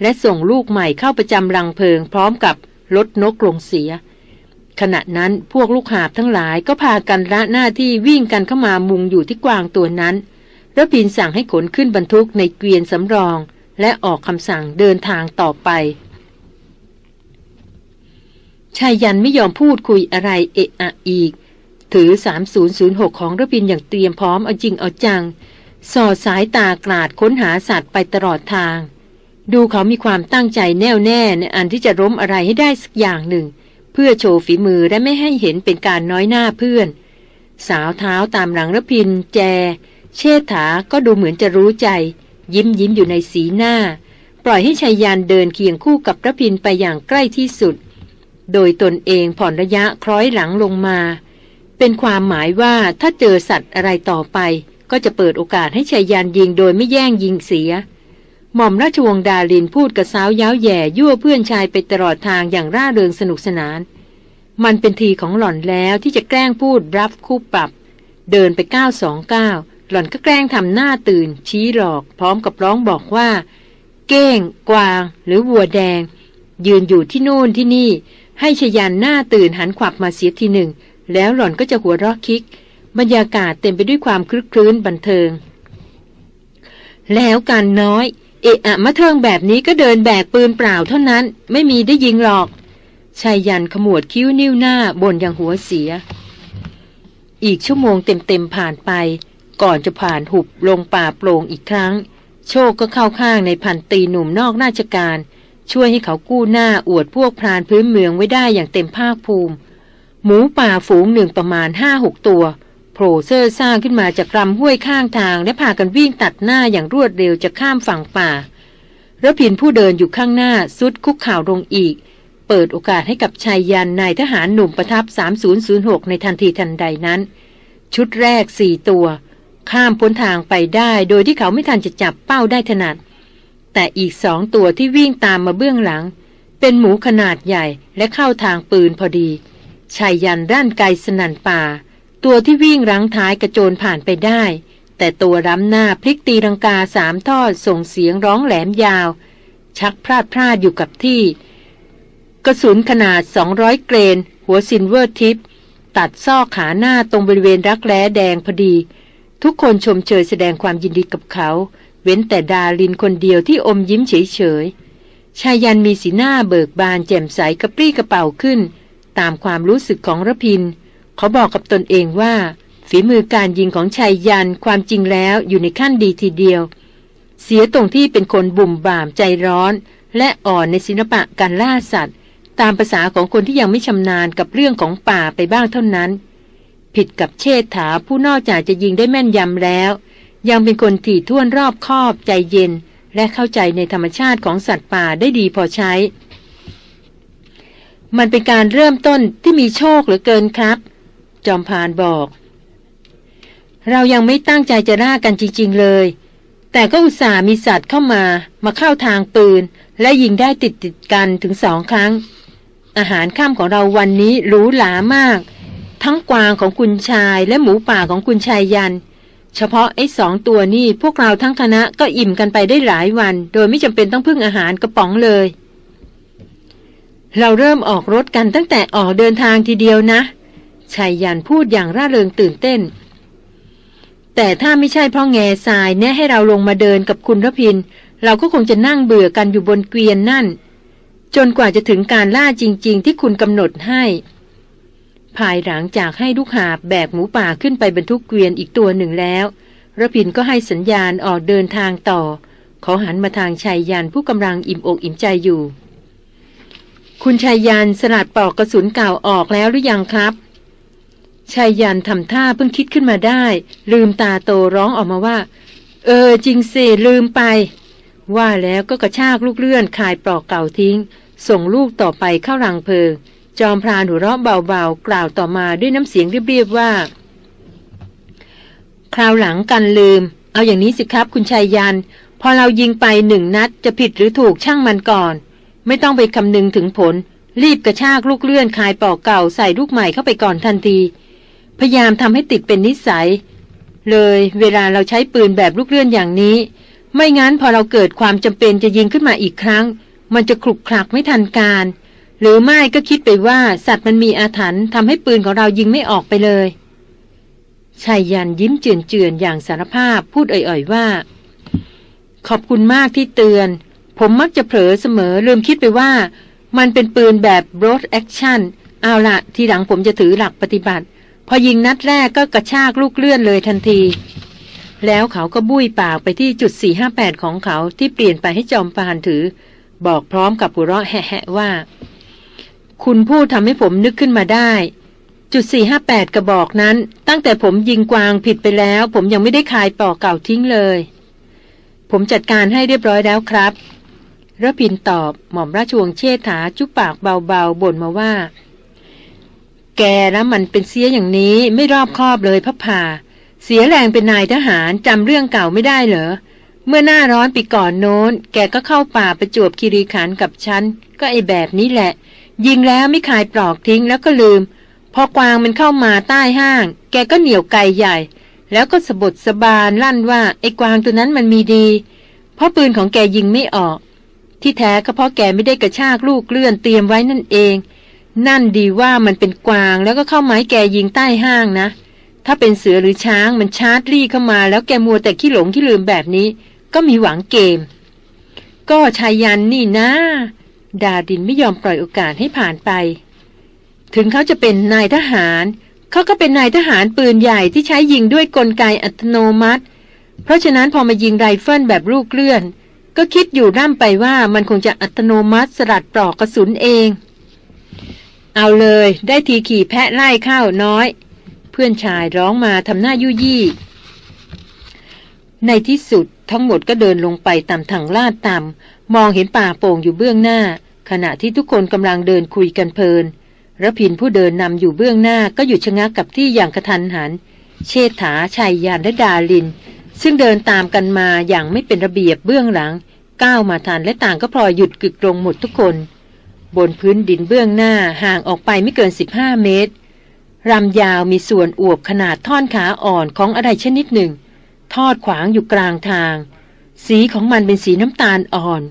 และส่งลูกใหม่เข้าประจำรังเพลิงพร้อมกับลดนกลงเสีย ขณะนั้นพวกลูกหาบทั้งหลายก็พากันละหน้าที่วิ่งกันเข้ามามุงอยู่ที่กวางตัวนั้นรพินทร์สั่งให้ขนขึ้นบรรทุกในเกวียนสำรอง และออกคำสั่งเดินทางต่อไป ชายยันไม่ยอมพูดคุยอะไรเอะอะอีก ถือ 3006 ของระพินอย่างเตรียมพร้อมเอาจริงเอาจัง สอดสายตากลาดค้นหาสัตว์ไปตลอดทาง ดูเขามีความตั้งใจแน่วแน่ในอันที่จะล้มอะไรให้ได้สักอย่างหนึ่ง เพื่อโชว์ฝีมือและไม่ให้เห็นเป็นการน้อยหน้าเพื่อน สาวเท้าตามหลังระพินแจ เชษฐาก็ดูเหมือนจะรู้ใจ ยิ้มยิ้มอยู่ในสีหน้า ปล่อยให้ชายยานเดินเคียงคู่กับพระพินไปอย่างใกล้ที่สุด โดยตนเองผ่อนระยะคล้อยหลังลงมา เป็นความหมายว่าถ้าเจอสัตว์อะไรต่อไป ก็จะเปิดโอกาสให้ชายยานยิงโดยไม่แย่งยิงเสีย หม่อมราชวงศ์ดาลินพูดกับสาวย้าวแย่ยั่วเพื่อนชายไปตลอดทางอย่างร่าเริงสนุกสนาน มันเป็นทีของหล่อนแล้วที่จะแกล้งพูดรับคู่ปรับ เดินไปก้าวสองก้าว หล่อนก็แกล้งทำหน้าตื่น ชี้หลอก พร้อมกับร้องบอกว่า เก้ง กวาง หรือวัวแดง ยืนอยู่ที่โน่นที่นี่ ให้ชยันหน้าตื่นหันขวับมาเสียทีหนึ่ง แล้วหล่อนก็จะหัวเราะคิก บรรยากาศเต็มไปด้วยความคลึกคลื้นบันเทิง แล้วการน้อย เอะอะมะเทิงแบบนี้ก็เดินแบกปืนเปล่าเท่านั้น ไม่มีได้ยิงหรอกชายยันขมวดคิ้วนิ้วหน้าบนอย่างหัวเสีย อีกชั่วโมงเต็มๆผ่านไป ก่อนจะผ่านหุบลงป่าโปร่งอีกครั้ง โชคก็เข้าข้างในพันตีหนุ่มนอกราชการ ช่วยให้เขากู้หน้าอวดพวกพรานพื้นเมืองไว้ได้อย่างเต็มภาคภูมิ หมูป่าฝูงหนึ่งประมาณห้าหกตัวโผล่เซอร์ซ่าขึ้นมาจากลำห้วยข้างทาง และพากันวิ่งตัดหน้าอย่างรวดเร็วจะข้ามฝั่งป่าระพินผู้เดินอยู่ข้างหน้าซุดคุกข่าวลงอีก เปิดโอกาสให้กับชายยันนายทหารหนุ่มประทับ 3006 ในทันทีทันใดนั้น ชุดแรกสี่ตัว ข้ามพ้นทางไปได้ โดยที่เขาไม่ทันจะจับเป้าได้ถนัด แต่อีกสองตัวที่วิ่งตามมาเบื้องหลัง เป็นหมูขนาดใหญ่และเข้าทางปืนพอดีชายยันด้านไกลสนันป่า ตัวที่วิ่งรังท้ายกระโจนผ่านไปได้ แต่ตัวร้ำหน้าพลิกตีรังกาสามทอดส่งเสียงร้องแหลมยาว ชักพลาดพลาดอยู่กับที่ กระสุนขนาด 200 เกรน หัว Silvertip ตัดซอกขาหน้าตรงบริเวณรักแร้แดงพอดี ทุกคนชมเชยแสดงความยินดีกับเขา เว้นแต่ดารินคนเดียวที่อมยิ้มเฉยไชยยันต์มีสีหน้าเบิกบานแจ่มใสกระปรี้กระเป๋าขึ้น ตามความรู้สึกของรพินทร์ เขาบอกกับตนเองว่า ฝีมือการยิงของไชยยันต์ความจริงแล้วอยู่ในขั้นดีทีเดียว เสียตรงที่เป็นคนบุ่มบ่ามใจร้อน และอ่อนในศิลปะการล่าสัตว์ ตามภาษาของคนที่ยังไม่ชำนาญกับเรื่องของป่าไปบ้างเท่านั้น ผิดกับเชษฐาผู้นอกจากจะยิงได้แม่นยำแล้ว ยังเป็นคนถี่ถ้วนรอบคอบใจเย็น และเข้าใจในธรรมชาติของสัตว์ป่าได้ดีพอใช้ มันเป็นการเริ่มต้นที่มีโชคเหลือเกินครับ จอมพานบอก เรายังไม่ตั้งใจจะล่ากันจริง ๆ เลย แต่ก็อุตส่าห์มีสัตว์เข้ามา มาเข้าทางปืน และยิงได้ติดติดกันถึงสองครั้ง อาหารข้ามของเราวันนี้หรูหรามาก ทั้งกวางของคุณชายและหมูป่าของคุณชายยัน เฉพาะไอ้สองตัวนี่พวกเราทั้งคณะก็อิ่มกันไปได้หลายวัน โดยไม่จำเป็นต้องพึ่งอาหารกระป๋องเลย เราเริ่มออกรถกันตั้งแต่ออกเดินทางทีเดียวนะชายยันพูดอย่างร่าเริงตื่นเต้น แต่ถ้าไม่ใช่เพราะแง่ทรายแน่ให้เราลงมาเดินกับคุณรพิน เราก็คงจะนั่งเบื่อกันอยู่บนเกวียนนั่น จนกว่าจะถึงการล่าจริง ๆ ที่คุณกำหนดให้ ภายหลังจากให้ลูกหาบแบกหมูป่าขึ้นไปบรรทุกเกวียนอีกตัวหนึ่งแล้วระพินก็ให้สัญญาณออกเดินทางต่อขาหันมาทางชายยันผู้กำลังอิ่มอกอิ่มใจอยู่ คุณชายยันสลัดปอกกระสุนเก่าออกแล้วหรือยังครับชายยันทำท่าเพิ่งคิดขึ้นมาได้ ลืมตาโตร้องออกมาว่า เออจริงสิลืมไป ว่าแล้วก็กระชากลูกเลื่อนคายปลอกเก่าทิ้ง ส่งลูกต่อไปเข้ารังเพลิง จอมพรานหัวเราะเบาๆ กล่าวต่อมาด้วยน้ำเสียงเรียบๆว่า คราวหลังกันลืม เอาอย่างนี้สิครับคุณชายยัน พอเรายิงไปหนึ่งนัดจะผิดหรือถูกช่างมันก่อน ไม่ต้องไปคำนึงถึงผล รีบกระชากลูกเลื่อนคายปอกเก่าใส่ลูกใหม่เข้าไปก่อนทันที พยายามทำให้ติดเป็นนิสัย เลยเวลาเราใช้ปืนแบบลูกเลื่อนอย่างนี้ ไม่งั้นพอเราเกิดความจำเป็นจะยิงขึ้นมาอีกครั้ง มันจะคลุกคลักไม่ทันการ หรือไม่ก็คิดไปว่าสัตว์มันมีอาถรรพ์ทำให้ปืนของเรายิงไม่ออกไปเลยชายยันยิ้มเจือนเจือนอย่างสารภาพพูดอ่อยๆว่า ขอบคุณมากที่เตือน ผมมักจะเผลอเสมอลืมคิดไปว่า มันเป็นปืนแบบ broad action เอาละทีหลังผมจะถือหลักปฏิบัติ พอยิงนัดแรกก็กระชากลูกเลื่อนเลยทันที แล้วเขาก็บุ้ยปากไปที่จุด 458 ของเขาที่เปลี่ยนไปให้จอมปานถือ บอกพร้อมกับหัวเราะแหะว่า คุณพูดทำให้ผมนึกขึ้นมาได้ จุดสี่ห้าแปดกระบอกนั้น ตั้งแต่ผมยิงกวางผิดไปแล้ว ผมยังไม่ได้คายปอกเก่าทิ้งเลย ผมจัดการให้เรียบร้อยแล้วครับระพินตอบหม่อมราชวงศ์เชษฐาจุปากเบาๆบ่นมาว่า แกแล้วมันเป็นเสียอย่างนี้ไม่รอบคอบเลยพับผ่าเสียแรงเป็นนายทหารจำเรื่องเก่าไม่ได้เหรอ เมื่อหน้าร้อนปีก่อนโน้น แกก็เข้าป่าประจวบคีรีขันกับฉัน ก็ไอแบบนี้แหละ ยิงแล้วไม่คายปลอกทิ้งแล้วก็ลืม พอกวางมันเข้ามาใต้ห้าง แกก็เหนียวไกใหญ่ แล้วก็สะบดสะบานลั่นว่าไอ้กวางตัวนั้นมันมีดี เพราะปืนของแกยิงไม่ออก ที่แท้ก็เพราะแกไม่ได้กระชากลูกเลื่อนเตรียมไว้นั่นเอง นั่นดีว่ามันเป็นกวางแล้วก็เข้าไม้แกยิงใต้ห้างนะ ถ้าเป็นเสือหรือช้างมันชาร์จรี่เข้ามา แล้วแกมัวแต่ขี้หลงขี้ลืมแบบนี้ ก็มีหวังเกม ก็ชายยันนี่นะ ดาดินไม่ยอมปล่อยโอกาสให้ผ่านไป ถึงเขาจะเป็นนายทหาร เขาก็เป็นนายทหารปืนใหญ่ที่ใช้ยิงด้วยกลไกอัตโนมัติ เพราะฉะนั้นพอมายิงไรเฟิลแบบลูกเลื่อน ก็คิดอยู่ร่ำไปว่ามันคงจะอัตโนมัติสลัดปลอกกระสุนเอง เอาเลยได้ทีขี่แพะไล่ข้าวน้อย เพื่อนชายร้องมาทำหน้ายุยี่ในที่สุดทั้งหมดก็เดินลงไปตามทางลาดต่ำม มองเห็นป่าโป่งอยู่เบื้องหน้า ขณะที่ทุกคนกำลังเดินคุยกันเพลินระพินผู้เดินนำอยู่เบื้องหน้าก็หยุดชะงักกับที่อย่างกระทันหัน เชษฐาชายยานและดาลิน ซึ่งเดินตามกันมาอย่างไม่เป็นระเบียบเบื้องหลัง ก้าวมาทันและต่างก็พลอยหยุดกึกลงหมดทุกคน บนพื้นดินเบื้องหน้าห่างออกไปไม่เกิน 15 เมตรรำยาวมีส่วนอวบขนาดท่อนขาอ่อนของอะไรชนิดหนึ่ง ทอดขวางอยู่กลางทาง สีของมันเป็นสีน้ำตาลอ่อน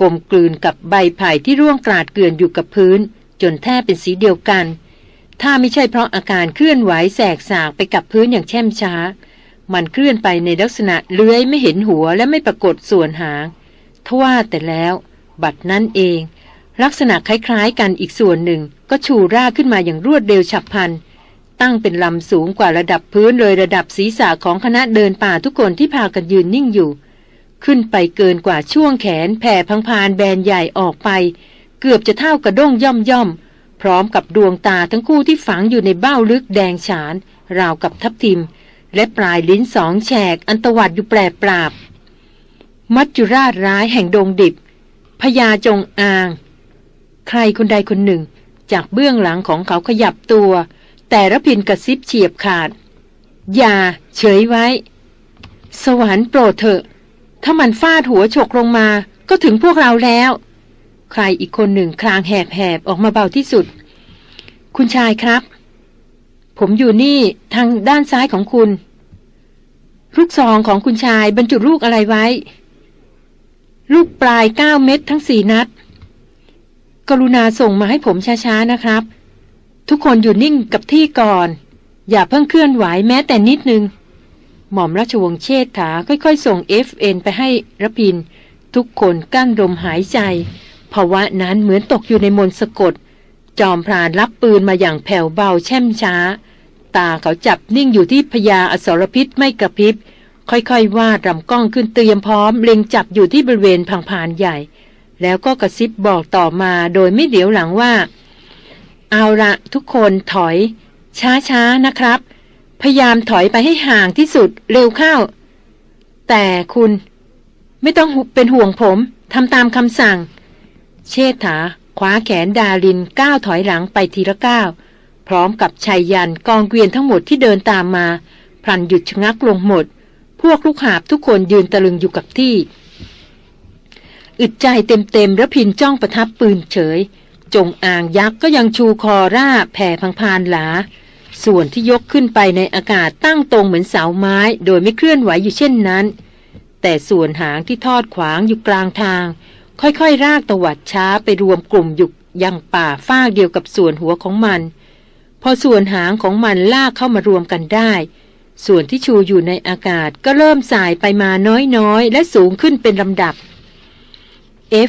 กลมกลืนกับใบไผ่ที่ร่วงกราดเกลื่อนอยู่กับพื้น จนแทบเป็นสีเดียวกัน ถ้าไม่ใช่เพราะอาการเคลื่อนไหวแสกสากไปกับพื้นอย่างแช่มช้า มันเคลื่อนไปในลักษณะเลื้อยไม่เห็นหัวและไม่ปรากฏส่วนหางทว่าแต่แล้ว บัดนั้นเอง ลักษณะคล้ายๆกันอีกส่วนหนึ่งก็ชูร่าขึ้นมาอย่างรวดเร็วฉับพลันตั้งเป็นลำสูงกว่าระดับพื้นเลยระดับศีรษะของคณะเดินป่าทุกคนที่พากันยืนนิ่งอยู่ ขึ้นไปเกินกว่าช่วงแขนแผ่พังพานแบนใหญ่ออกไป เกือบจะเท่ากระด้งย่อมย่อม พร้อมกับดวงตาทั้งคู่ที่ฝังอยู่ในเบ้าลึกแดงฉาน ราวกับทับทิม และปลายลิ้นสองแฉกอันตวัดอยู่แปรปราบ มัจจุราชร้ายแห่งดงดิบพญาจงอาง ใครคนใดคนหนึ่ง จากเบื้องหลังของเขาขยับตัว แต่ระพินกระซิบเฉียบขาด อย่า เฉยไว้ สวรรค์โปรดเถอะ ถ้ามันฟาดหัวฉกลงมา ก็ถึงพวกเราแล้ว ใครอีกคนหนึ่งคลางแหบๆออกมาเบาที่สุด คุณชายครับ ผมอยู่นี่ทางด้านซ้ายของคุณ ลูกซองของคุณชายบรรจุลูกอะไรไว้ ลูกปลายเก้าเม็ดทั้งสี่นัด กรุณาส่งมาให้ผมช้าๆนะครับ ทุกคนอยู่นิ่งกับที่ก่อน อย่าเพิ่งเคลื่อนไหวแม้แต่นิดนึง หม่อมราชวงศ์เชษฐาค่อยๆ ส่ง FN ไปให้ระพิน ทุกคนกั้นลมหายใจภาวะนั้นเหมือนตกอยู่ในมนสะกด จอมพรานรับปืนมาอย่างแผ่วเบาแช่มช้า ตาเขาจับนิ่งอยู่ที่พญาอสรพิษไม่กระพริบ ค่อยๆวาดลำกล้องขึ้นเตรียมพร้อมเล็งจับอยู่ที่บริเวณพังพานใหญ่ แล้วก็กระซิบบอกต่อมาโดยไม่เดี๋ยวหลังว่า เอาละทุกคนถอย ช้าๆนะครับ พยายามถอยไปให้ห่างที่สุดเร็วเข้า แต่คุณไม่ต้องเป็นห่วงผมทำตามคำสั่ง เชษฐาคว้าแขนดารินก้าวถอยหลังไปทีละก้าวพร้อมกับชายยันกองเกวียนทั้งหมดที่เดินตามมาพลันหยุดชะงักลงหมด พวกลูกหาบทุกคนยืนตะลึงอยู่กับที่ อึดใจเต็มๆแล้วพินจ้องประทับปืนเฉย จงอ่างยักษ์ก็ยังชูคอร่าแผ่พังพานหลา ส่วนที่ยกขึ้นไปในอากาศตั้งตรงเหมือนเสาไม้ โดยไม่เคลื่อนไหวอยู่เช่นนั้น แต่ส่วนหางที่ทอดขวางอยู่กลางทาง ค่อยๆ รากตวัดช้าไปรวมกลุ่มอยู่ยังป่าฟากเดียวกับส่วนหัวของมัน พอส่วนหางของมันลากเข้ามารวมกันได้ ส่วนที่ชูอยู่ในอากาศก็เริ่มสายไปมาน้อยๆ และสูงขึ้นเป็นลำดับ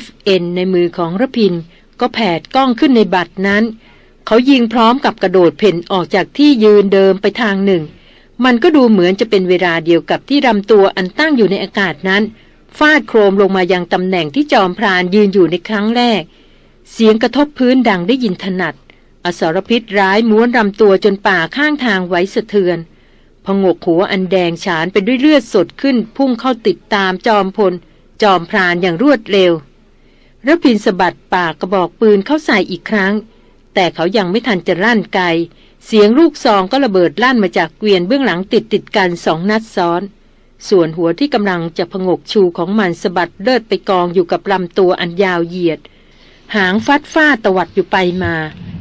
FN ในมือของระพินก็แผดกล้องขึ้นในบัตรนั้น เขายิงพร้อมกับกระโดดเพ่นออกจากที่ยืนเดิมไปทางหนึ่ง มันก็ดูเหมือนจะเป็นเวลาเดียวกับที่ลำตัวอันตั้งอยู่ในอากาศนั้น ฟาดโครมลงมายังตำแหน่งที่จอมพรานยืนอยู่ในครั้งแรก เสียงกระทบพื้นดังได้ยินถนัด อสรพิษร้ายม้วนลำตัวจนป่าข้างทางไว้สะเทือนพงกหัวอันแดงฉานไปด้วยเลือดสดขึ้น พุ่งเข้าติดตามจอมพล จอมพรานอย่างรวดเร็วระพินสะบัดปากกระบอกปืนเข้าใส่อีกครั้ง แต่เขายังไม่ทันจะลั่นไกล เสียงลูกซองก็ระเบิดลั่นมาจากเกวียนเบื้องหลังติดติดกันสองนัดซ้อน ส่วนหัวที่กำลังจะพงกชูของมันสะบัดเลิดไปกองอยู่กับลำตัวอันยาวเหยียด หางฟัดฟ้าตวัดอยู่ไปมา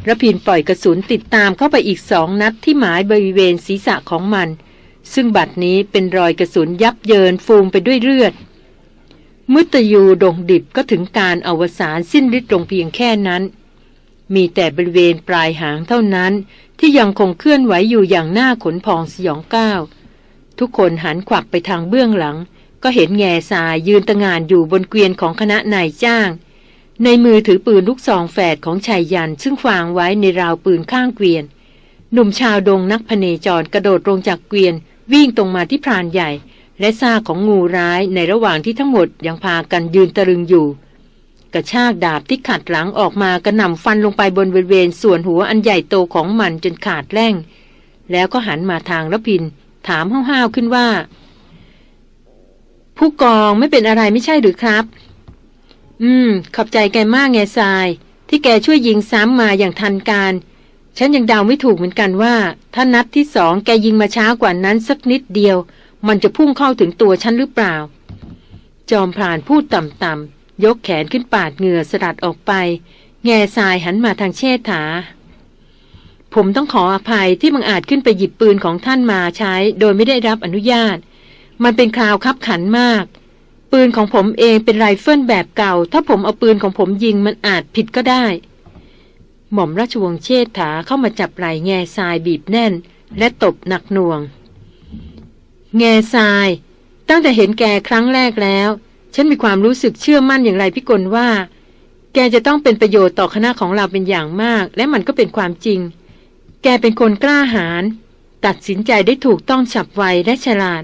ระพินปล่อยกระสุนติดตามเข้าไปอีกสองนัดที่หมายบริเวณศีรษะของมัน ซึ่งบัดนี้เป็นรอยกระสุนยับเยินฟูมไปด้วยเลือดมุตยูดงดิบก็ถึงการอวสานสิ้นฤทธิ์ลงเพียงแค่นั้น มีแต่บริเวณปลายหางเท่านั้น ที่ยังคงเคลื่อนไหวอยู่อย่างหน้าขนพองสยองก้าวทุกคนหันขวับไปทางเบื้องหลัง ก็เห็นแง่ทรายยืนตะงานอยู่บนเกวียนของคณะนายจ้าง ในมือถือปืนลูกซองแฝดของชายยัน ซึ่งวางไว้ในราวปืนข้างเกวียน หนุ่มชาวดงนักพเนจรกระโดดลงจากเกวียน วิ่งตรงมาที่พรานใหญ่ และซากของงูร้ายในระหว่างที่ทั้งหมดยังพากันยืนตะลึงอยู่ กระชากดาบที่ขัดหลังออกมากระหน่ำฟันลงไปบนบริเวณส่วนหัวอันใหญ่โตของมันจนขาดแร่ง แล้วก็หันมาทางระพิน ถามห้าวๆขึ้นว่า ผู้กองไม่เป็นอะไรไม่ใช่หรือครับ อืม ขอบใจแกมากแง่ทราย ที่แกช่วยยิงซ้ำมาอย่างทันการ ฉันยังเดาไม่ถูกเหมือนกันว่า ถ้านัดที่สองแกยิงมาช้ากว่านั้นสักนิดเดียว มันจะพุ่งเข้าถึงตัวฉันหรือเปล่า จอมพรานพูดต่ำๆ ยกแขนขึ้นปาดเหงื่อสลัดออกไป แง่ทรายหันมาทางเชษฐา ผมต้องขออภัยที่บังอาจขึ้นไปหยิบปืนของท่านมาใช้ โดยไม่ได้รับอนุญาต มันเป็นคราวคับขันมาก ปืนของผมเองเป็นไรเฟิลแบบเก่า ถ้าผมเอาปืนของผมยิงมันอาจผิดก็ได้ หม่อมราชวงศ์เชษฐาเข้ามาจับไหล่แง่ทรายบีบแน่น และตบหนักหน่วง แง่ทราย ตั้งแต่เห็นแกครั้งแรกแล้ว ฉันมีความรู้สึกเชื่อมั่นอย่างไรพี่กลว่า แกจะต้องเป็นประโยชน์ต่อคณะของเราเป็นอย่างมาก และมันก็เป็นความจริง แกเป็นคนกล้าหาญตัดสินใจได้ถูกต้องฉับไวและฉลาด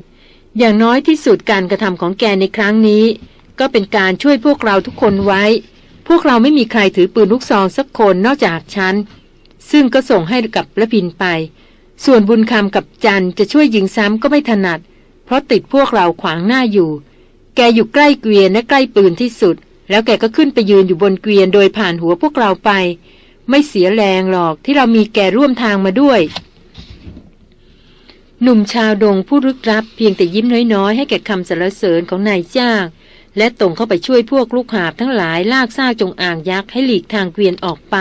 อย่างน้อยที่สุดการกระทำของแกในครั้งนี้ ก็เป็นการช่วยพวกเราทุกคนไว้ พวกเราไม่มีใครถือปืนลูกซองสักคนนอกจากฉันซึ่งก็ส่งให้กับละพินไป ส่วนบุญคำกับจันจะช่วยยิงซ้ำก็ไม่ถนัด เพราะติดพวกเราขวางหน้าอยู่ แกอยู่ใกล้เกวียนและใกล้ปืนที่สุด แล้วแกก็ขึ้นไปยืนอยู่บนเกวียนโดยผ่านหัวพวกเราไป ไม่เสียแรงหรอกที่เรามีแกร่วมทางมาด้วย หนุ่มชาวดงผู้รึกรับเพียงแต่ยิ้มน้อยๆ ให้แก่คำสรรเสริญของนายจ้างและตรงเข้าไปช่วยพวกลูกหาบทั้งหลายลากซากจงอ่างยักษ์ให้หลีกทางเกวียนออกไป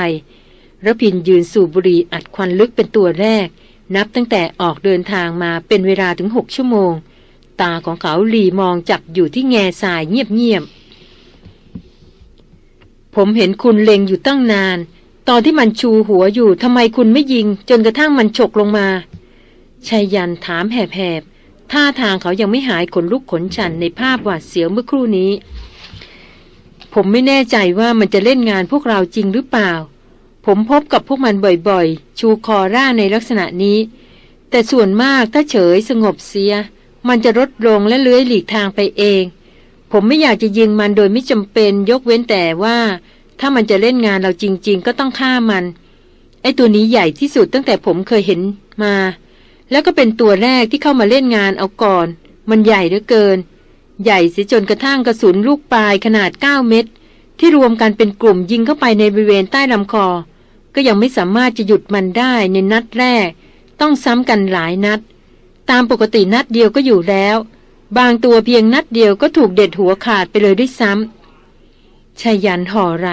ระพินยืนสูบบุหรี่อัดควันลึกเป็นตัวแรก นับตั้งแต่ออกเดินทางมาเป็นเวลาถึงหกชั่วโมง ตาของเขาหลีมองจับอยู่ที่แง่ทรายเงียบๆ ผมเห็นคุณเล็งอยู่ตั้งนาน ตอนที่มันชูหัวอยู่ทำไมคุณไม่ยิง จนกระทั่งมันฉกลงมาชายยันถามแหบๆ ท่าทางเขายังไม่หายขนลุกขนชันในภาพหวาดเสียวเมื่อครู่นี้ ผมไม่แน่ใจว่ามันจะเล่นงานพวกเราจริงหรือเปล่า ผมพบกับพวกมันบ่อยๆ ชูคอร่าในลักษณะนี้ แต่ส่วนมากถ้าเฉยสงบเสีย มันจะลดลงและเลื้อยหลีกทางไปเอง ผมไม่อยากจะยิงมันโดยไม่จำเป็นยกเว้นแต่ว่า ถ้ามันจะเล่นงานเราจริง ๆ ก็ต้องฆ่ามัน ไอ้ตัวนี้ใหญ่ที่สุดตั้งแต่ผมเคยเห็นมา แล้วก็เป็นตัวแรกที่เข้ามาเล่นงานเอาก่อน มันใหญ่เหลือเกิน ใหญ่เสียจนกระทั่งกระสุนลูกปลายขนาด 9 เม็ดที่รวมกันเป็นกลุ่มยิงเข้าไปในบริเวณใต้ลำคอ ก็ยังไม่สามารถจะหยุดมันได้ในนัดแรก ต้องซ้ำกันหลายนัด ตามปกตินัดเดียวก็อยู่แล้ว บางตัวเพียงนัดเดียวก็ถูกเด็ดหัวขาดไปเลยด้วยซ้ำชายันห่อไร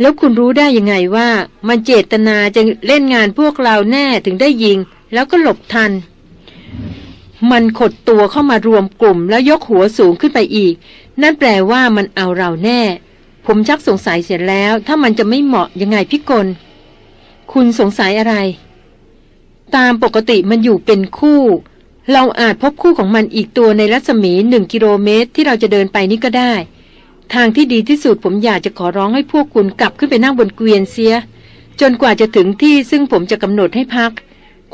แล้วคุณรู้ได้ยังไงว่ามันเจตนาจะเล่นงานพวกเราแน่ถึงได้ยิง แล้วก็หลบทัน มันขดตัวเข้ามารวมกลุ่มแล้วยกหัวสูงขึ้นไปอีก นั่นแปลว่ามันเอาเราแน่ ผมชักสงสัยเสร็จแล้ว ถ้ามันจะไม่เหมาะยังไงพี่กล คุณสงสัยอะไร ตามปกติมันอยู่เป็นคู่ เราอาจพบคู่ของมันอีกตัวในรัศมีหนึ่งกิโลเมตรที่เราจะเดินไปนี่ก็ได้ ทางที่ดีที่สุดผมอยากจะขอร้องให้พวกคุณกลับขึ้นไปนั่งบนเกวียนเสีย จนกว่าจะถึงที่ซึ่งผมจะกำหนดให้พัก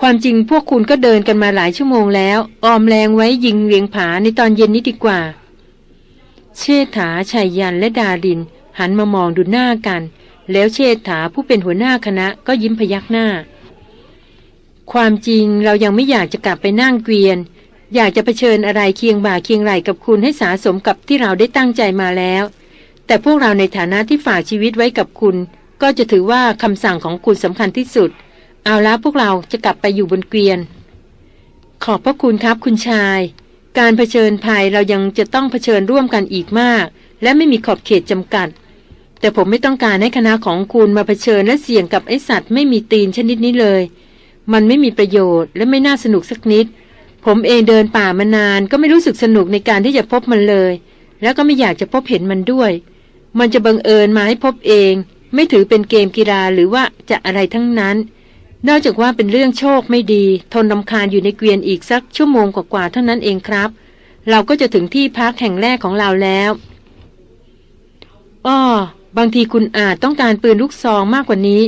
ความจริงพวกคุณก็เดินกันมาหลายชั่วโมงแล้ว ออมแรงไว้ยิงเวียงผาในตอนเย็นนี้ดีกว่า เชษฐาชายยันและดาริน หันมามองดูหน้ากัน แล้วเชษฐาผู้เป็นหัวหน้าคณะก็ยิ้มพยักหน้า ความจริงเรายังไม่อยากจะกลับไปนั่งเกวียน อยากจะเผชิญอะไรเคียงบ่าเคียงไหลกับคุณให้สาสมกับที่เราได้ตั้งใจมาแล้ว แต่พวกเราในฐานะที่ฝากชีวิตไว้กับคุณ ก็จะถือว่าคำสั่งของคุณสำคัญที่สุด เอาละพวกเราจะกลับไปอยู่บนเกวียน ขอบพระคุณครับคุณชาย การเผชิญภัยเรายังจะต้องเผชิญร่วมกันอีกมาก และไม่มีขอบเขตจำกัด แต่ผมไม่ต้องการให้คณะของคุณมาเผชิญและเสี่ยงกับไอสัตว์ไม่มีตีนชนิดนี้เลย มันไม่มีประโยชน์และไม่น่าสนุกสักนิด ผมเองเดินป่ามานานก็ไม่รู้สึกสนุกในการที่จะพบมันเลย แล้วก็ไม่อยากจะพบเห็นมันด้วย มันจะบังเอิญมาให้พบเอง ไม่ถือเป็นเกมกีฬาหรือว่าจะอะไรทั้งนั้น นอกจากว่าเป็นเรื่องโชคไม่ดี ทนลำคาญอยู่ในเกวียนอีกสักชั่วโมงกว่าๆเท่านั้นเองครับ เราก็จะถึงที่พักแห่งแรกของเราแล้วอ้อบางทีคุณอาจต้องการปืนลูกซองมากกว่านี้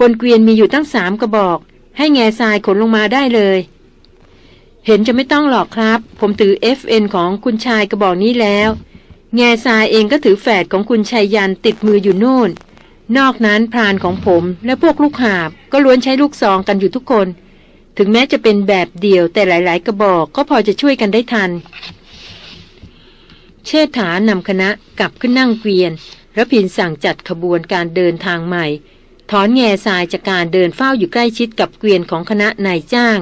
บนเกวียนมีอยู่ตั้งสามกระบอก ให้แง่ทรายขนลงมาได้เลย เห็นจะไม่ต้องหรอกครับ ผมถือ FN ของคุณชายกระบอกนี้แล้ว แง่ทรายเองก็ถือแฝดของคุณชายยันติดมืออยู่โน่น นอกนั้นพรานของผมและพวกลูกหาบ ก็ล้วนใช้ลูกซองกันอยู่ทุกคน ถึงแม้จะเป็นแบบเดียวแต่หลาย ๆ กระบอกก็พอจะช่วยกันได้ทัน เชษฐานำคณะกลับขึ้นนั่งเกวียนระพินสั่งจัดขบวนการเดินทางใหม่ ถอนแง่ทรายจากการเดินเฝ้าอยู่ใกล้ชิดกับเกวียนของคณะนายจ้าง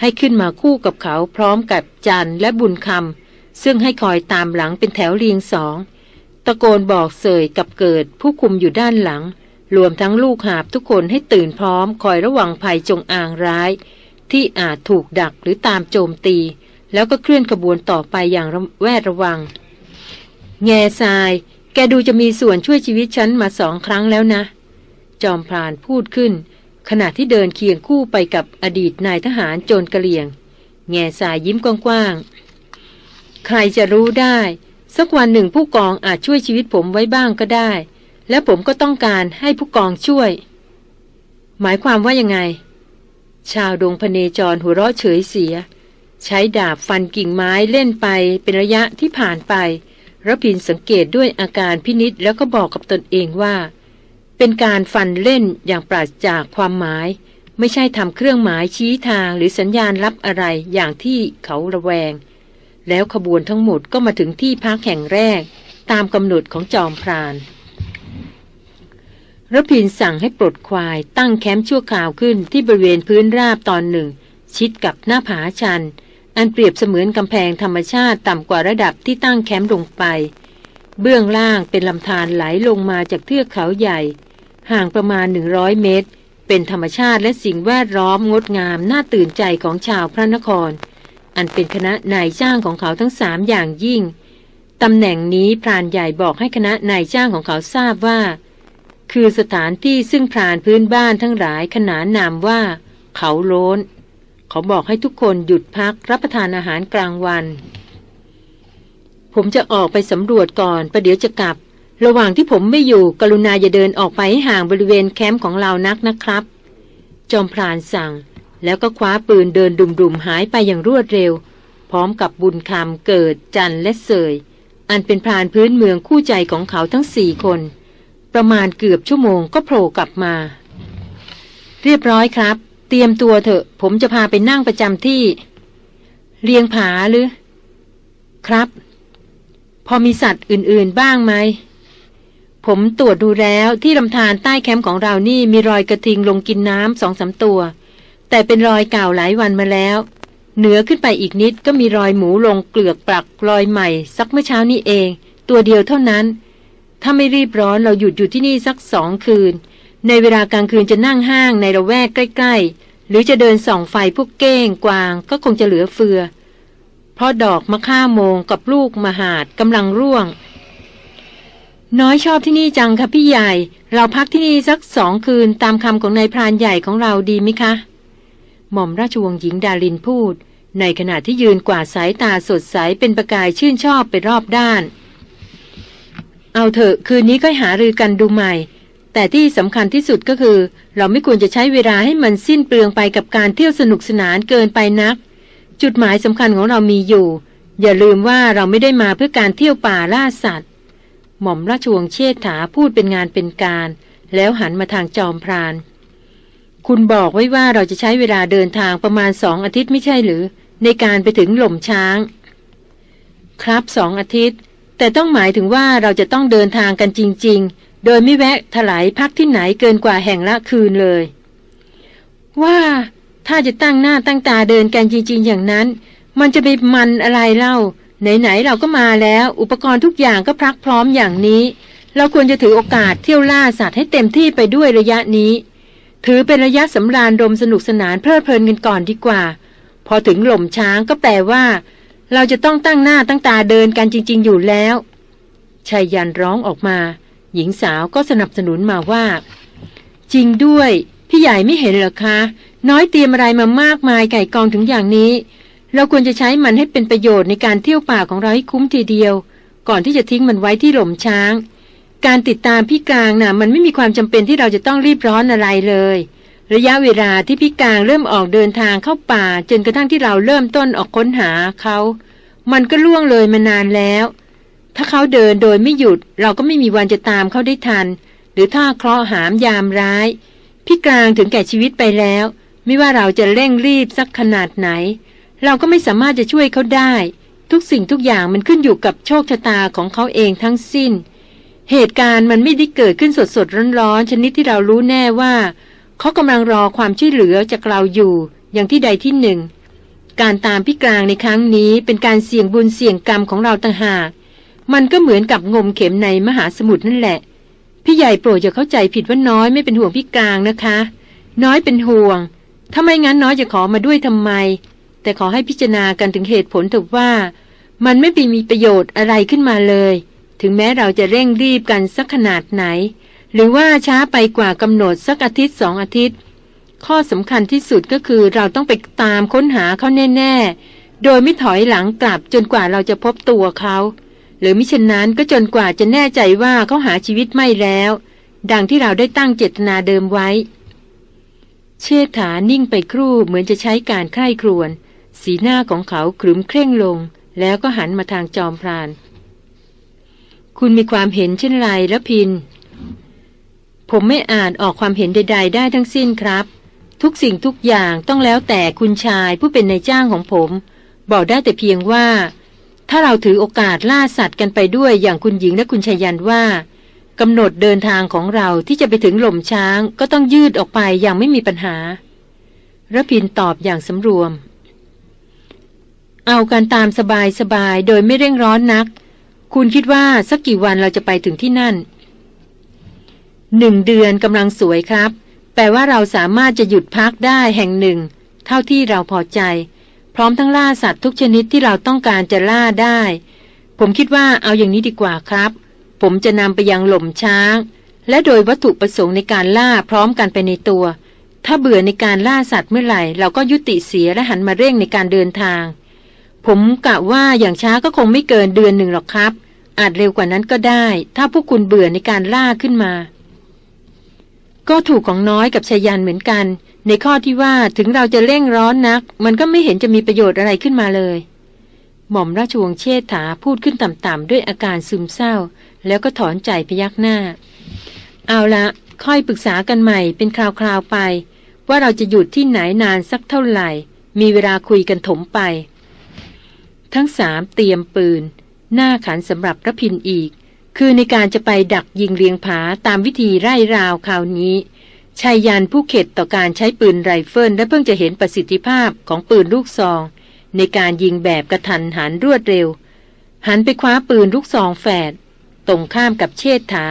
ให้ขึ้นมาคู่กับเขาพร้อมกับจันและบุญคำซึ่งให้คอยตามหลังเป็นแถวเรียงสองตะโกนบอกเสยกับเกิดผู้คุมอยู่ด้านหลัง รวมทั้งลูกหาบทุกคนให้ตื่นพร้อมคอยระวังภัยจงอางร้าย ที่อาจถูกดักหรือตามโจมตี แล้วก็เคลื่อนขบวนต่อไปอย่างแวดระวัง แง่ทราย แกดูจะมีส่วนช่วยชีวิตฉันมาสองครั้งแล้วนะ จอมพรานพูดขึ้น ขณะที่เดินเคียงคู่ไปกับอดีตนายทหารโจรกระเลียง แง่ทรายยิ้มกว้างๆ ใครจะรู้ได้ สักวันหนึ่งผู้กองอาจช่วยชีวิตผมไว้บ้างก็ได้ และผมก็ต้องการให้ผู้กองช่วย หมายความว่ายังไง ชาวดงพเนจรหัวเราะเฉยเสีย ใช้ดาบฟันกิ่งไม้เล่นไปเป็นระยะที่ผ่านไประพินสังเกตด้วยอาการพินิษแล้วก็บอกกับตนเองว่า เป็นการฟันเล่นอย่างปราศจากความหมาย ไม่ใช่ทำเครื่องหมายชี้ทางหรือสัญญาณรับอะไรอย่างที่เขาระแวง แล้วขบวนทั้งหมดก็มาถึงที่พักแห่งแรก ตามกำหนดของจอมพรานรพินสั่งให้ปลดควายตั้งแคมป์ชั่วคราวขึ้นที่บริเวณพื้นราบตอนหนึ่ง ชิดกับหน้าผาชัน อันเปรียบเสมือนกำแพงธรรมชาติต่ำกว่าระดับที่ตั้งแคมป์ลงไป เบื้องล่างเป็นลำธารไหลลงมาจากเทือกเขาใหญ่ ห่างประมาณ 100 เมตร เป็นธรรมชาติและสิ่งแวดล้อมงดงามน่าตื่นใจของชาวพระนคร อันเป็นคณะนายจ้างของเขาทั้งสามอย่างยิ่งตำแหน่งนี้พรานใหญ่บอกให้คณะนายจ้างของเขาทราบว่า คือสถานที่ซึ่งพรานพื้นบ้านทั้งหลายขนานนามว่า เขาโล้น เขาบอกให้ทุกคนหยุดพักรับประทานอาหารกลางวัน ผมจะออกไปสำรวจก่อนประเดี๋ยวจะกลับ ระหว่างที่ผมไม่อยู่กรุณาอย่าเดินออกไปให้ห่างบริเวณแคมป์ของเรานักนะครับ จอมพรานสั่ง แล้วก็คว้าปืนเดินดุมๆหายไปอย่างรวดเร็ว พร้อมกับบุญคำเกิดจันและเสย อันเป็นพรานพื้นเมืองคู่ใจของเขาทั้งสี่คน ประมาณเกือบชั่วโมงก็โผล่กลับมา เรียบร้อยครับ เตรียมตัวเถอะ ผมจะพาไปนั่งประจำที่ เรียงผาหรือ ครับ พอมีสัตว์อื่นๆบ้างไหม ผมตรวจดูแล้วที่ลำธารใต้แคมป์ของเรานี่มีรอยกระทิงลงกินน้ำสองสาตัว แต่เป็นรอยเก่าหลายวันมาแล้ว เหนือขึ้นไปอีกนิดก็มีรอยหมูลงเกลือกปลักรอยใหม่ สักเมื่อเช้านี้เอง ตัวเดียวเท่านั้น ถ้าไม่รีบร้อนเราหยุดอยู่ที่นี่สักสองคืน ในเวลากลางคืนจะนั่งห้างในระแวกใกล้ ๆ หรือจะเดินส่องไฟพวกเก้งกวางก็คงจะเหลือเฟือ เพราะดอกมะข่าโมงกับลูกมหาดกำลังร่วง น้อยชอบที่นี่จังค่ะพี่ใหญ่ เราพักที่นี่สักสองคืนตามคำของนายพรานใหญ่ของเราดีไหมคะ หม่อมราชวงศ์หญิงดารินพูด ในขณะที่ยืนกวาดสายตาสดใสเป็นประกายชื่นชอบไปรอบด้าน เอาเถอะคืนนี้ก็หารือกันดูใหม่แต่ที่สำคัญที่สุดก็คือ เราไม่ควรจะใช้เวลาให้มันสิ้นเปลืองไปกับการเที่ยวสนุกสนานเกินไปนัก จุดหมายสำคัญของเรามีอยู่ อย่าลืมว่าเราไม่ได้มาเพื่อการเที่ยวป่าล่าสัตว์ หม่อมราชวงศ์เชษฐาพูดเป็นงานเป็นการ แล้วหันมาทางจอมพราน คุณบอกไว้ว่าเราจะใช้เวลาเดินทางประมาณสองอาทิตย์ไม่ใช่หรือ ในการไปถึงหล่มช้าง ครับสองอาทิตย์ แต่ต้องหมายถึงว่าเราจะต้องเดินทางกันจริง ๆ โดยไม่แวะถลายพักที่ไหนเกินกว่าแห่งละคืนเลย ว่า ถ้าจะตั้งหน้าตั้งตาเดินกันจริงๆอย่างนั้น มันจะไปมันอะไรเล่า ไหนๆเราก็มาแล้ว อุปกรณ์ทุกอย่างก็พรักพร้อมอย่างนี้ เราควรจะถือโอกาสเที่ยวล่าสัตว์ให้เต็มที่ไปด้วยระยะนี้ ถือเป็นระยะสำราญรมสนุกสนานเพลิดเพลินกันก่อนดีกว่า พอถึงหล่มช้างก็แปลว่า เราจะต้องตั้งหน้าตั้งตาเดินกันจริง ๆ อยู่แล้วชายยันร้องออกมา หญิงสาวก็สนับสนุนมาว่า จริงด้วย พี่ใหญ่ไม่เห็นเหรอคะ น้อยเตรียมอะไรมามากมายไก่กองถึงอย่างนี้ เราควรจะใช้มันให้เป็นประโยชน์ในการเที่ยวป่าของเราให้คุ้มทีเดียว ก่อนที่จะทิ้งมันไว้ที่หล่มช้าง การติดตามพี่กลางนะ่ะ มันไม่มีความจำเป็นที่เราจะต้องรีบร้อนอะไรเลย ระยะเวลาที่พี่กลางเริ่มออกเดินทางเข้าป่า จนกระทั่งที่เราเริ่มต้นออกค้นหาเขา มันก็ล่วงเลยมานานแล้ว ถ้าเขาเดินโดยไม่หยุด เราก็ไม่มีวันจะตามเขาได้ทัน หรือถ้าเคราะห์หามยามร้าย พี่กลางถึงแก่ชีวิตไปแล้ว ไม่ว่าเราจะเร่งรีบสักขนาดไหน เราก็ไม่สามารถจะช่วยเขาได้ ทุกสิ่งทุกอย่างมันขึ้นอยู่กับโชคชะตาของเขาเองทั้งสิ้น เหตุการณ์มันไม่ได้เกิดขึ้นสดสดร้อนๆชนิดที่เรารู้แน่ว่าเขากำลังรอความช่วยเหลือจากเราอยู่อย่างที่ใดที่หนึ่ง การตามพี่กลางในครั้งนี้เป็นการเสี่ยงบุญเสี่ยงกรรมของเราต่างหากมันก็เหมือนกับงมเข็มในมหาสมุทรนั่นแหละพี่ใหญ่โปรดอย่าเข้าใจผิดว่าน้อยไม่เป็นห่วงพี่กลางนะคะ น้อยเป็นห่วง ถ้าไม่งั้นน้อยจะขอมาด้วยทำไม แต่ขอให้พิจารณากันถึงเหตุผลถูกว่า มันไม่ไปมีประโยชน์อะไรขึ้นมาเลย ถึงแม้เราจะเร่งรีบกันสักขนาดไหน หรือว่าช้าไปกว่ากำหนดสักอาทิตย์สองอาทิตย์ ข้อสำคัญที่สุดก็คือเราต้องไปตามค้นหาเขาแน่ ๆ โดยไม่ถอยหลังกลับจนกว่าเราจะพบตัวเขาหรือมิฉะนั้นก็จนกว่าจะแน่ใจว่าเขาหาชีวิตไม่แล้ว ดังที่เราได้ตั้งเจตนาเดิมไว้ เชษฐานิ่งไปครู่เหมือนจะใช้การใคร่ครวญสีหน้าของเขาขรึมเคร่งลง แล้วก็หันมาทางจอมพราน คุณมีความเห็นเช่นไรแล้วพิน ผมไม่อาจออกความเห็นใด ๆ ได้ทั้งสิ้นครับ ทุกสิ่งทุกอย่างต้องแล้วแต่คุณชายผู้เป็นนายจ้างของผม บอกได้แต่เพียงว่า ถ้าเราถือโอกาสล่าสัตว์กันไปด้วยอย่างคุณหญิงและคุณชายันว่า กำหนดเดินทางของเราที่จะไปถึงหล่มช้างก็ต้องยืดออกไปอย่างไม่มีปัญหาระพินตอบอย่างสำรวม เอากันตามสบายสบายโดยไม่เร่งร้อนนัก คุณคิดว่าสักกี่วันเราจะไปถึงที่นั่นหนึ่งเดือนกำลังสวยครับ แปลว่าเราสามารถจะหยุดพักได้แห่งหนึ่ง เท่าที่เราพอใจ พร้อมทั้งล่าสัตว์ทุกชนิดที่เราต้องการจะล่าได้ ผมคิดว่าเอาอย่างนี้ดีกว่าครับ ผมจะนำไปยังหล่มช้าง และโดยวัตถุประสงค์ในการล่าพร้อมกันไปในตัว ถ้าเบื่อในการล่าสัตว์เมื่อไหร่ เราก็ยุติเสียและหันมาเร่งในการเดินทาง ผมกะว่าอย่างช้าก็คงไม่เกินเดือนหนึ่งหรอกครับ อาจเร็วกว่านั้นก็ได้ ถ้าพวกคุณเบื่อในการล่าขึ้นมา ก็ถูกของน้อยกับชายันเหมือนกัน ในข้อที่ว่าถึงเราจะเร่งร้อนนัก มันก็ไม่เห็นจะมีประโยชน์อะไรขึ้นมาเลย หม่อมราชวงศ์เชษฐาพูดขึ้นต่ำๆด้วยอาการซึมเศร้า แล้วก็ถอนใจพยักหน้า เอาละค่อยปรึกษากันใหม่เป็นคราวๆไป ว่าเราจะหยุดที่ไหนนานสักเท่าไหร่ มีเวลาคุยกันถมไป ทั้งสามเตรียมปืน น่าขันสำหรับรพินทร์อีก คือในการจะไปดักยิงเรียงผาตามวิธีไล่ราวคราวนี้ไชยยันต์ผู้เข็ดต่อการใช้ปืนไรเฟิลและเพิ่งจะเห็นประสิทธิภาพของปืนลูกซอง ในการยิงแบบกะทันหันรวดเร็ว หันไปคว้าปืนลูกซองแฝดตรงข้ามกับเชษฐา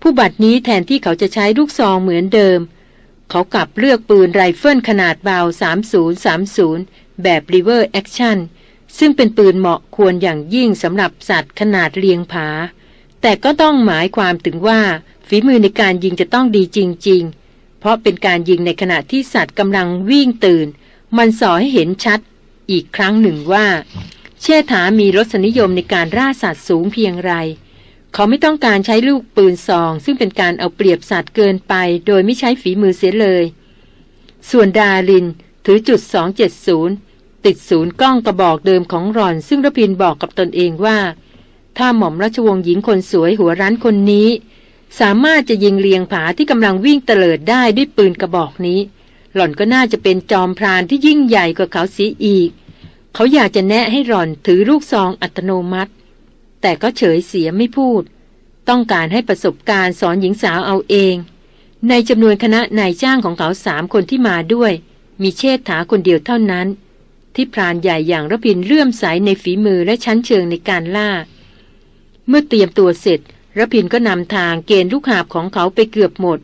ผู้บัดนี้แทนที่เขาจะใช้ลูกซองเหมือนเดิม เขากลับเลือกปืนไรเฟิลขนาดเบา 3030 แบบ lever action ซึ่งเป็นปืนเหมาะควรอย่างยิ่งสำหรับสัตว์ขนาดเลียงผา แต่ก็ต้องหมายความถึงว่าฝีมือในการยิงจะต้องดีจริง ๆ เพราะเป็นการยิงในขณะที่สัตว์กำลังวิ่งตื่น มันส่อให้เห็นชัด อีกครั้งหนึ่งว่า เชษฐามีรสนิยมในการล่าสัตว์สูงเพียงไร เขาไม่ต้องการใช้ลูกปืนซอง ซึ่งเป็นการเอาเปรียบสัตว์เกินไป โดยไม่ใช้ฝีมือเสียเลย ส่วนดารินถือจุด 270 ติดศูนย์กล้องกระบอกเดิมของรอน ซึ่งระพินบอกกับตนเองว่า ถ้าหม่อมราชวงศ์หญิงคนสวยหัวรั้นคนนี้ สามารถจะยิงเลียงผาที่กำลังวิ่งเตลิดได้ด้วยปืนกระบอกนี้ หล่อนก็น่าจะเป็นจอมพรานที่ยิ่งใหญ่กว่าเขาเสียอีก เขาอยากจะแนะให้หล่อนถือลูกซองอัตโนมัติ แต่ก็เฉยเสียไม่พูด ต้องการให้ประสบการณ์สอนหญิงสาวเอาเอง ในจำนวนคณะนายจ้างของเขาสามคนที่มาด้วย มีเชษฐาคนเดียวเท่านั้น ที่พรานใหญ่อย่างระพินเลื่อมใสในฝีมือและชั้นเชิงในการล่า เมื่อเตรียมตัวเสร็จระพินก็นำทางเกณฑ์ลูกหาบของเขาไปเกือบหมด